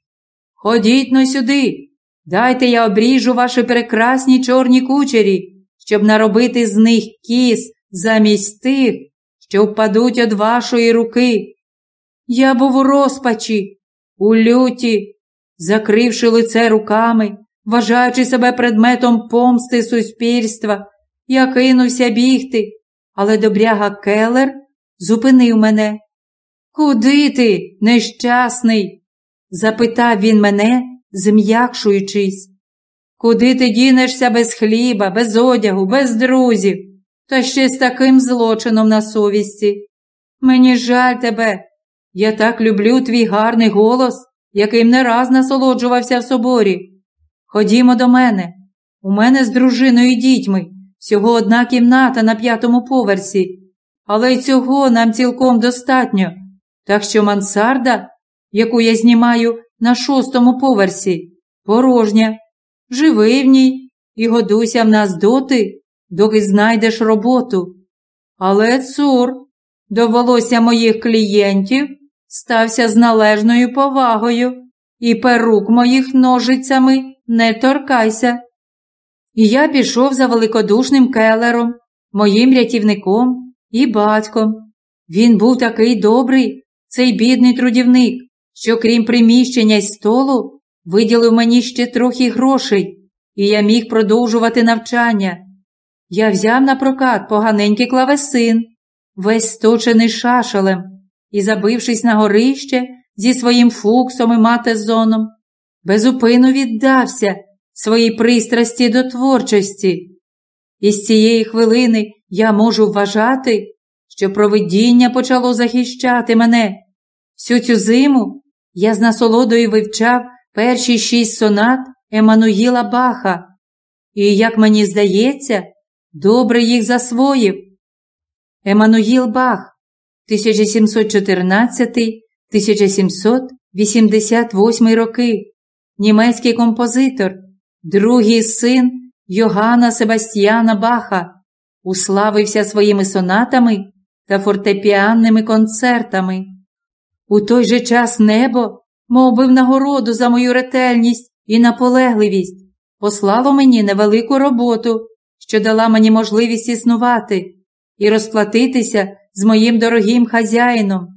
Ходіть но сюди, дайте я обріжу ваші прекрасні чорні кучері, щоб наробити з них кіс замість тих, що впадуть від вашої руки. Я був у розпачі, у люті, закривши лице руками, вважаючи себе предметом помсти суспільства, я кинувся бігти, але добряга Келлер зупинив мене. Куди ти, нещасний? запитав він мене, зм'якшуючись. Куди ти дінешся без хліба, без одягу, без друзів, та ще з таким злочином на совісті? Мені жаль тебе. Я так люблю твій гарний голос, яким не раз насолоджувався в соборі. Ходімо до мене. У мене з дружиною і дітьми всього одна кімната на п'ятому поверсі, але й цього нам цілком достатньо. Так що мансарда, яку я знімаю на шостому поверсі, порожня, живи в ній і годуйся в нас доти, доки знайдеш роботу. Але цур, до волосся моїх клієнтів стався з належною повагою, і перук моїх ножицями не торкайся. І я пішов за великодушним келером, моїм рятівником і батьком. Він був такий добрий, цей бідний трудівник, що, крім приміщення й столу, виділив мені ще трохи грошей, і я міг продовжувати навчання. Я взяв на прокат поганенький клавесин, весь сточений шашелем, і, забившись на горище зі своїм фуксом і матезоном, безупину віддався своїй пристрасті до творчості. І з цієї хвилини я можу вважати, що провидіння почало захищати мене. Всю цю зиму я з насолодою вивчав перші шість сонат Еммануїла Баха, і, як мені здається, добре їх засвоїв. Еммануїл Бах 1714-1788 роки, німецький композитор, другий син Йогана Себастьяна Баха, уславився своїми сонатами та фортепіанними концертами. У той же час небо, мов би в нагороду за мою ретельність і наполегливість, послало мені невелику роботу, що дала мені можливість існувати і розплатитися з моїм дорогим хазяїном.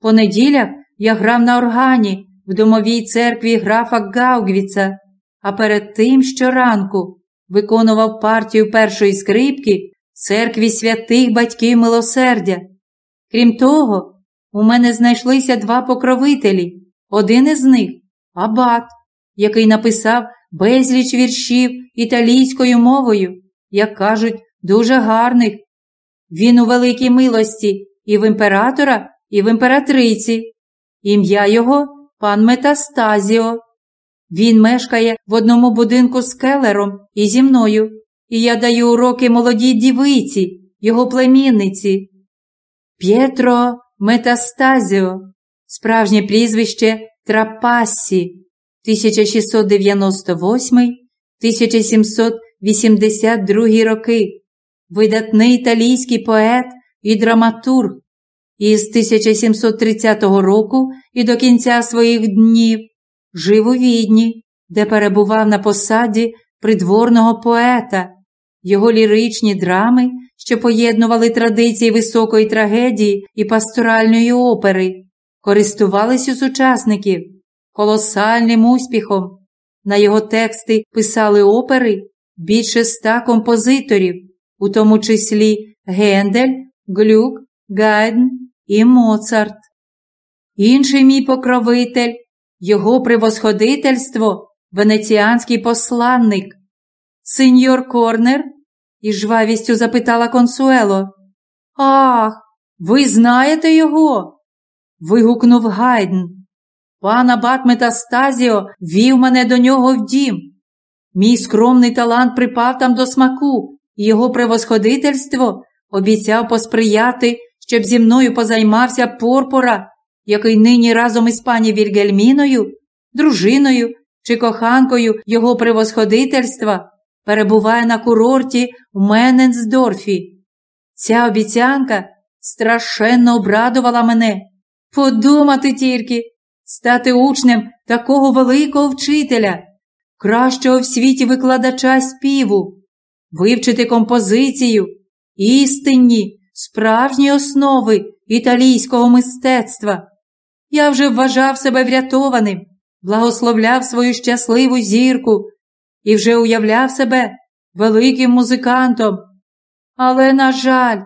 По неділях я грав на органі в домовій церкві графа Гаугвіца, а перед тим щоранку виконував партію першої скрипки в церкві святих батьків милосердя. Крім того, у мене знайшлися два покровителі. Один із них абат, який написав безліч віршів італійською мовою, як кажуть, дуже гарних. Він у великій милості і в імператора, і в імператриці. Ім'я його пан Метастазіо. Він мешкає в одному будинку з келером і зі мною, і я даю уроки молодій дівиці, його племінниці. П'єтро Метастазіо, справжнє прізвище Трапассі, 1698-1782 роки, видатний італійський поет і драматург. Із 1730 року і до кінця своїх днів жив у відні, де перебував на посаді придворного поета. Його ліричні драми, що поєднували традиції високої трагедії і пасторальної опери, користувались у сучасників колосальним успіхом. На його тексти писали опери більше ста композиторів, у тому числі Гендель, Глюк, Гайден і Моцарт. Інший мій покровитель, його превосходительство, венеціанський посланник. Сеньор Корнер? із жвавістю запитала Консуело. Ах, ви знаєте його? вигукнув Гайден. Пан Абат Метастазіо вів мене до нього в дім. Мій скромний талант припав там до смаку, і його превосходительство обіцяв посприяти, щоб зі мною позаймався Порпора, який нині разом із пані Вільгельміною, дружиною чи коханкою його превосходительства перебуває на курорті в Мененсдорфі. Ця обіцянка страшенно обрадувала мене. Подумати тільки, стати учнем такого великого вчителя, кращого в світі викладача співу, вивчити композицію, істинні, справжні основи італійського мистецтва. Я вже вважав себе врятованим, благословляв свою щасливу зірку і вже уявляв себе великим музикантом. Але, на жаль,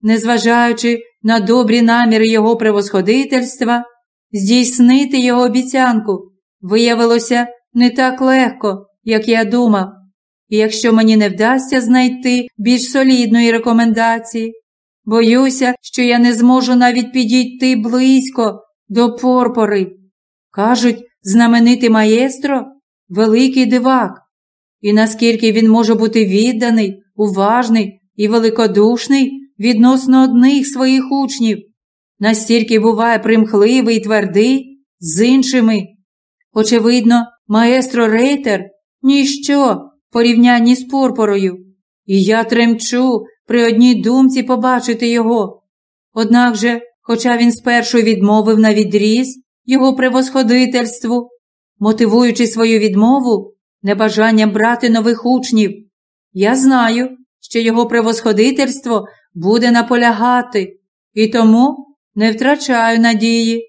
незважаючи на добрі наміри його превосходительства, здійснити його обіцянку виявилося не так легко, як я думав, і якщо мені не вдасться знайти більш солідної рекомендації, боюся, що я не зможу навіть підійти близько до порпори. Кажуть, знаменитий маєстро великий дивак, і наскільки він може бути відданий, уважний і великодушний відносно одних своїх учнів, настільки буває примхливий і твердий з іншими. Очевидно, маестро Рейтер ніщо в порівнянні з Порпорою, і я тремчу при одній думці побачити його. Однак же, хоча він спершу відмовив на відріз його превосходительству, мотивуючи свою відмову небажанням брати нових учнів, я знаю, що його превосходительство буде наполягати, і тому не втрачаю надії.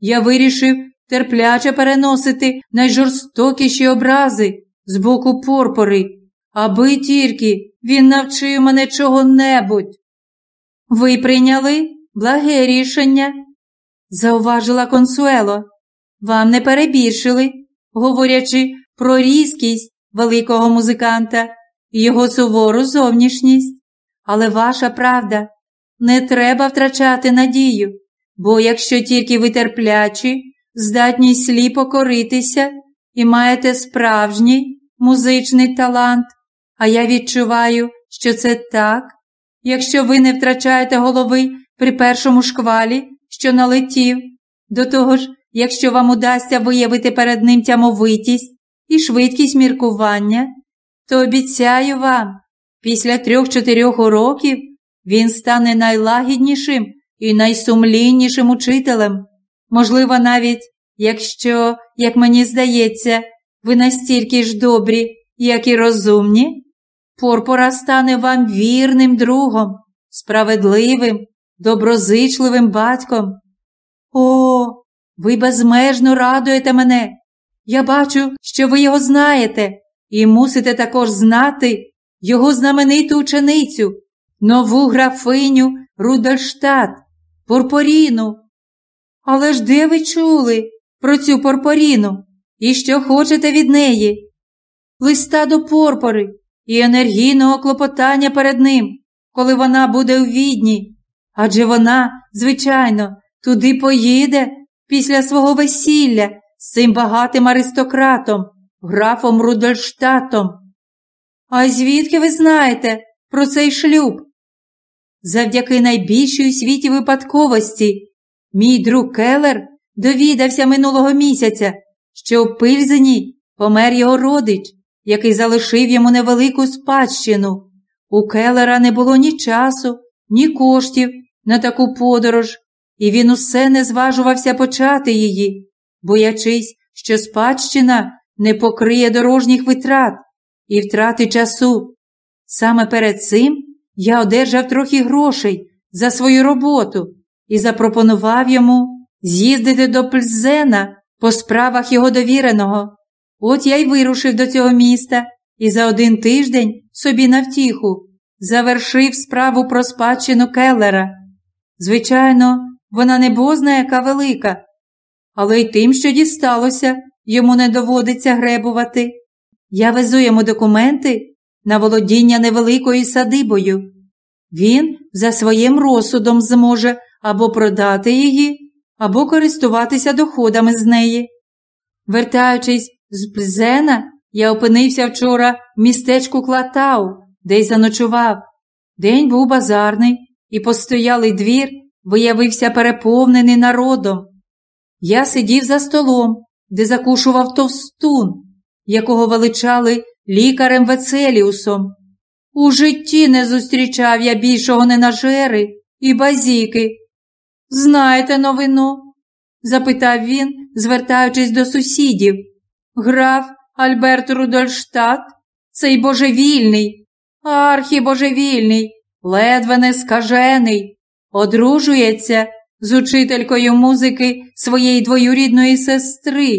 Я вирішив терпляче переносити найжорстокіші образи з боку порпори, аби тільки він навчив мене чого-небудь. Ви прийняли благе рішення, зауважила консуело. Вам не перебільшили, говорячи про різкість великого музиканта і його сувору зовнішність. Але ваша правда, не треба втрачати надію, бо якщо тільки ви терплячі, здатні сліпо коритися і маєте справжній музичний талант, а я відчуваю, що це так, якщо ви не втрачаєте голови при першому шквалі, що налетів, до того ж, якщо вам удасться виявити перед ним тямовитість і швидкість міркування, то обіцяю вам, після трьох-чотирьох уроків він стане найлагіднішим і найсумліннішим учителем. Можливо, навіть, якщо, як мені здається, ви настільки ж добрі, як і розумні, Порпора стане вам вірним другом, справедливим, доброзичливим батьком. О, ви безмежно радуєте мене. Я бачу, що ви його знаєте, і мусите також знати його знамениту ученицю, нову графиню Рудольштадт, Порпоріну. Але ж де ви чули про цю Порпоріну і що хочете від неї? Листа до Порпори і енергійного клопотання перед ним, коли вона буде у відні, Адже вона, звичайно, туди поїде після свого весілля з цим багатим аристократом, графом Рудольштатом. А звідки ви знаєте про цей шлюб? Завдяки найбільшій у світі випадковості, мій друг Келлер довідався минулого місяця, що у Пильзені помер його родич, який залишив йому невелику спадщину. У Келлера не було ні часу, ні коштів на таку подорож, і він усе не зважувався почати її, боячись, що спадщина не покриє дорожніх витрат і втрати часу. Саме перед цим я одержав трохи грошей за свою роботу і запропонував йому з'їздити до Пльзена по справах його довіреного. От я й вирушив до цього міста і за один тиждень собі на втіху завершив справу про спадщину Келлера. Звичайно, вона не бозна яка велика, але й тим, що дісталося, йому не доводиться гребувати. Я везу йому документи на володіння невеликою садибою. Він за своїм розсудом зможе або продати її, або користуватися доходами з неї. Вертаючись з Пльзена, я опинився вчора в містечку Клатау, де й заночував. День був базарний, і постоялий двір виявився переповнений народом. Я сидів за столом, де закушував товстун, якого величали лікарем Вецеліусом. У житті не зустрічав я більшого ненажери і базіки. Знаєте новину? запитав він, звертаючись до сусідів. Граф Альберт Рудольштат, цей божевільний, архібожевільний, ледве не скажений, одружується з учителькою музики своєї двоюрідної сестри.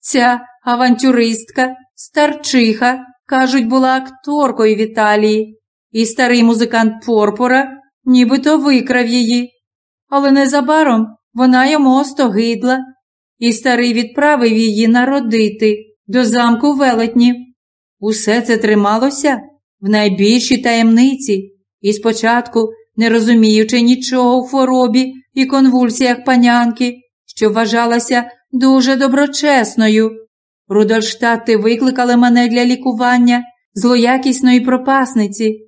Ця авантюристка, старчиха, кажуть, була акторкою в Італії, і старий музикант Порпора нібито викрав її. Але незабаром вона йому остогидла, і старий відправив її народити до замку велетнів. Усе це трималося в найбільшій таємниці, і спочатку, не розуміючи нічого у хворобі і конвульсіях панянки, що вважалася дуже доброчесною. Рудольштати викликали мене для лікування злоякісної пропасниці,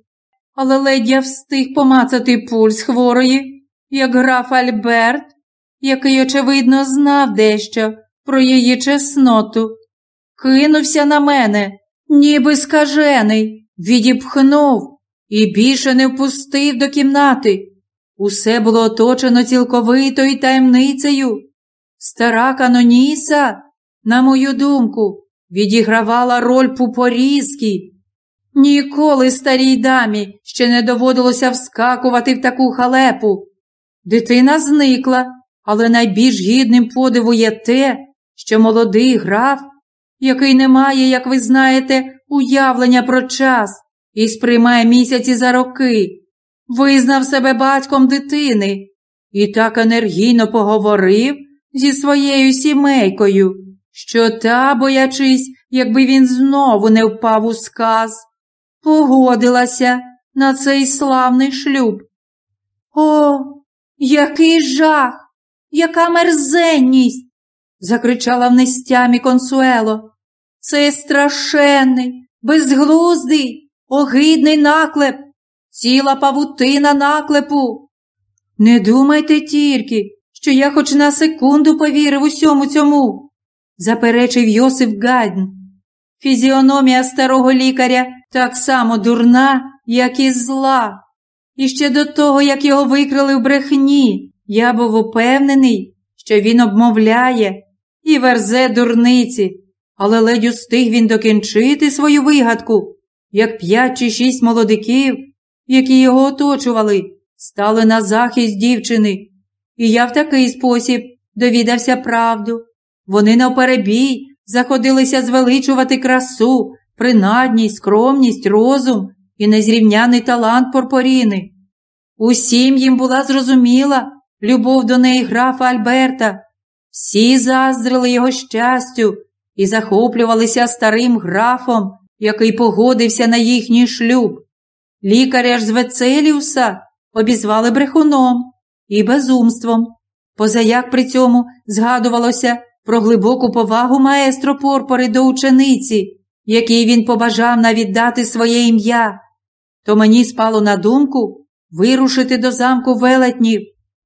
але ледь я встиг помацати пульс хворої, як граф Альберт, який, очевидно, знав дещо про її чесноту, кинувся на мене, ніби скажений, відіпхнув і більше не впустив до кімнати. Усе було оточено цілковитою таємницею. Стара Каноніса, на мою думку, відігравала роль пупорізки. Ніколи старій дамі ще не доводилося вскакувати в таку халепу. Дитина зникла, але найбільш гідним подиву є те, що молодий граф, який не має, як ви знаєте, уявлення про час і сприймає місяці за роки, визнав себе батьком дитини і так енергійно поговорив зі своєю сімейкою, що та, боячись, якби він знову не впав у сказ, погодилася на цей славний шлюб. О, який жах, яка мерзенність! закричала в нестямі консуело. Це страшенний, безглуздий, огидний наклеп, ціла павутина наклепу. Не думайте тільки, що я хоч на секунду повірив усьому цьому, заперечив Йосиф Гайдн. Фізіономія старого лікаря так само дурна, як і зла. І ще до того, як його викрили в брехні, я був упевнений, що він обмовляє і верзе дурниці, але ледь устиг він докінчити свою вигадку, як п'ять чи шість молодиків, які його оточували, стали на захист дівчини. І я в такий спосіб довідався правду. Вони навперебій заходилися звеличувати красу, принадність, скромність, розум і незрівняний талант Порпоріни. Усім їм була зрозуміла любов до неї графа Альберта. Всі заздрили його щастю і захоплювалися старим графом, який погодився на їхній шлюб. Лікар аж з Вецеліуса обізвали брехуном і безумством, позаяк при цьому згадувалося про глибоку повагу маестро Порпори до учениці, якій він побажав навіддати своє ім'я, то мені спало на думку вирушити до замку велетнів,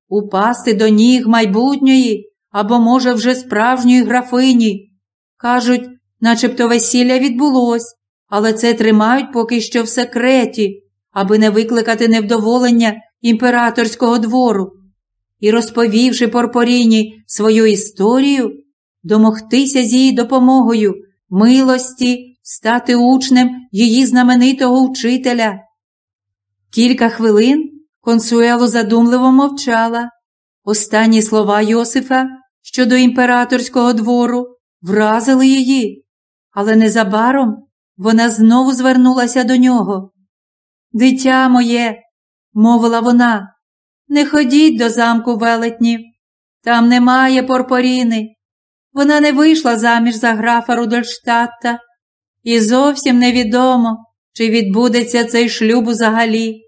упасти до ніг майбутньої або, може, вже справжньої графині. Кажуть, начебто весілля відбулось, але це тримають поки що в секреті, аби не викликати невдоволення імператорського двору. І, розповівши Порпоріні свою історію, домогтися з її допомогою, милості, стати учнем її знаменитого учителя. Кілька хвилин консуело задумливо мовчала. Останні слова Йосифа щодо імператорського двору вразили її, але незабаром вона знову звернулася до нього. Дитя моє, мовила вона, не ходіть до замку велетнів, там немає порпоріни. Вона не вийшла заміж за графа Рудольштадта, і зовсім невідомо, чи відбудеться цей шлюб взагалі.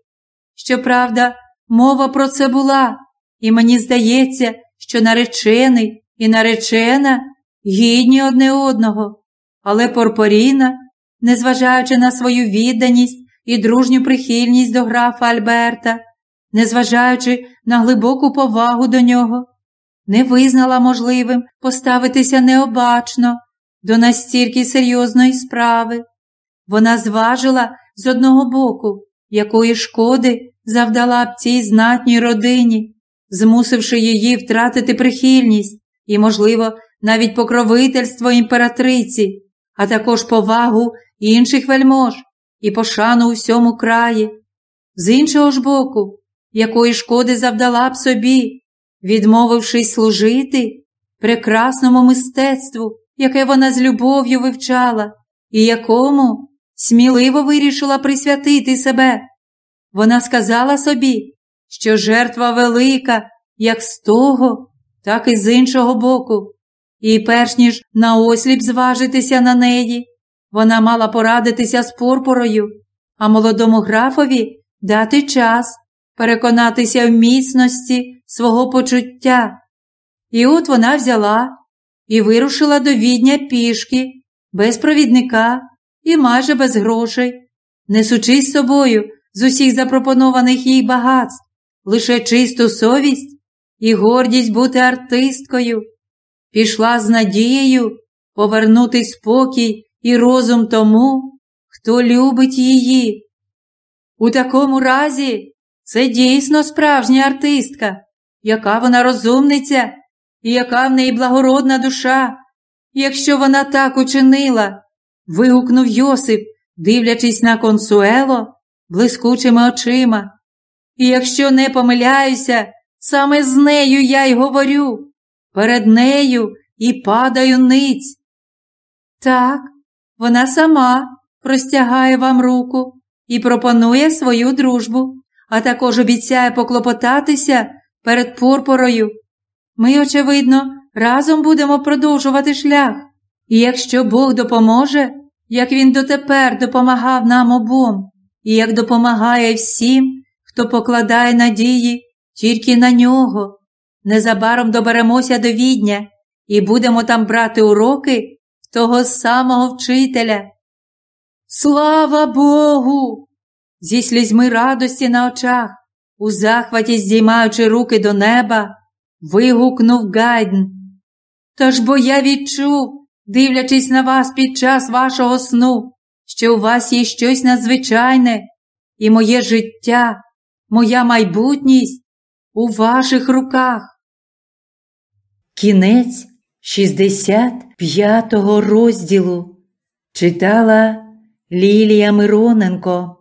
Щоправда, мова про це була, і мені здається, що наречений і наречена гідні одне одного, але Порпоріна, незважаючи на свою відданість і дружню прихильність до графа Альберта, незважаючи на глибоку повагу до нього, не визнала можливим поставитися необачно до настільки серйозної справи. Вона зважила з одного боку, якої шкоди завдала б цій знатній родині, змусивши її втратити прихильність і, можливо, навіть покровительство імператриці, а також повагу інших вельмож і пошану у всьому краї. З іншого ж боку, якої шкоди завдала б собі, відмовившись служити прекрасному мистецтву, яке вона з любов'ю вивчала, і якому сміливо вирішила присвятити себе. Вона сказала собі, що жертва велика, як з того, так і з іншого боку, і перш ніж наосліп зважитися на неї, вона мала порадитися з Порпорою, а молодому графові дати час переконатися в міцності свого почуття. І от вона взяла і вирушила до відня пішки, без провідника і майже без грошей, несучи з собою з усіх запропонованих їй багатств лише чисту совість і гордість бути артисткою, пішла з надією повернути спокій і розум тому, хто любить її. У такому разі це дійсно справжня артистка, яка вона розумниця і яка в неї благородна душа, якщо вона так учинила, вигукнув Йосип, дивлячись на консуело блискучими очима. І якщо не помиляюся, саме з нею я й говорю, перед нею і падаю ниць. Так, вона сама простягає вам руку і пропонує свою дружбу, а також обіцяє поклопотатися перед Пурпорою. Ми, очевидно, разом будемо продовжувати шлях, і якщо Бог допоможе, як він дотепер допомагав нам обом, і як допомагає всім, хто покладає надії тільки на нього, незабаром доберемося до відня і будемо там брати уроки того самого вчителя. Слава Богу! Зі слізьми радості на очах, у захваті здіймаючи руки до неба, вигукнув Гайден. Тож бо я відчув, дивлячись на вас під час вашого сну, що у вас є щось надзвичайне, і моє життя, моя майбутність у ваших руках. Кінець 65 розділу читала Лілія Мироненко.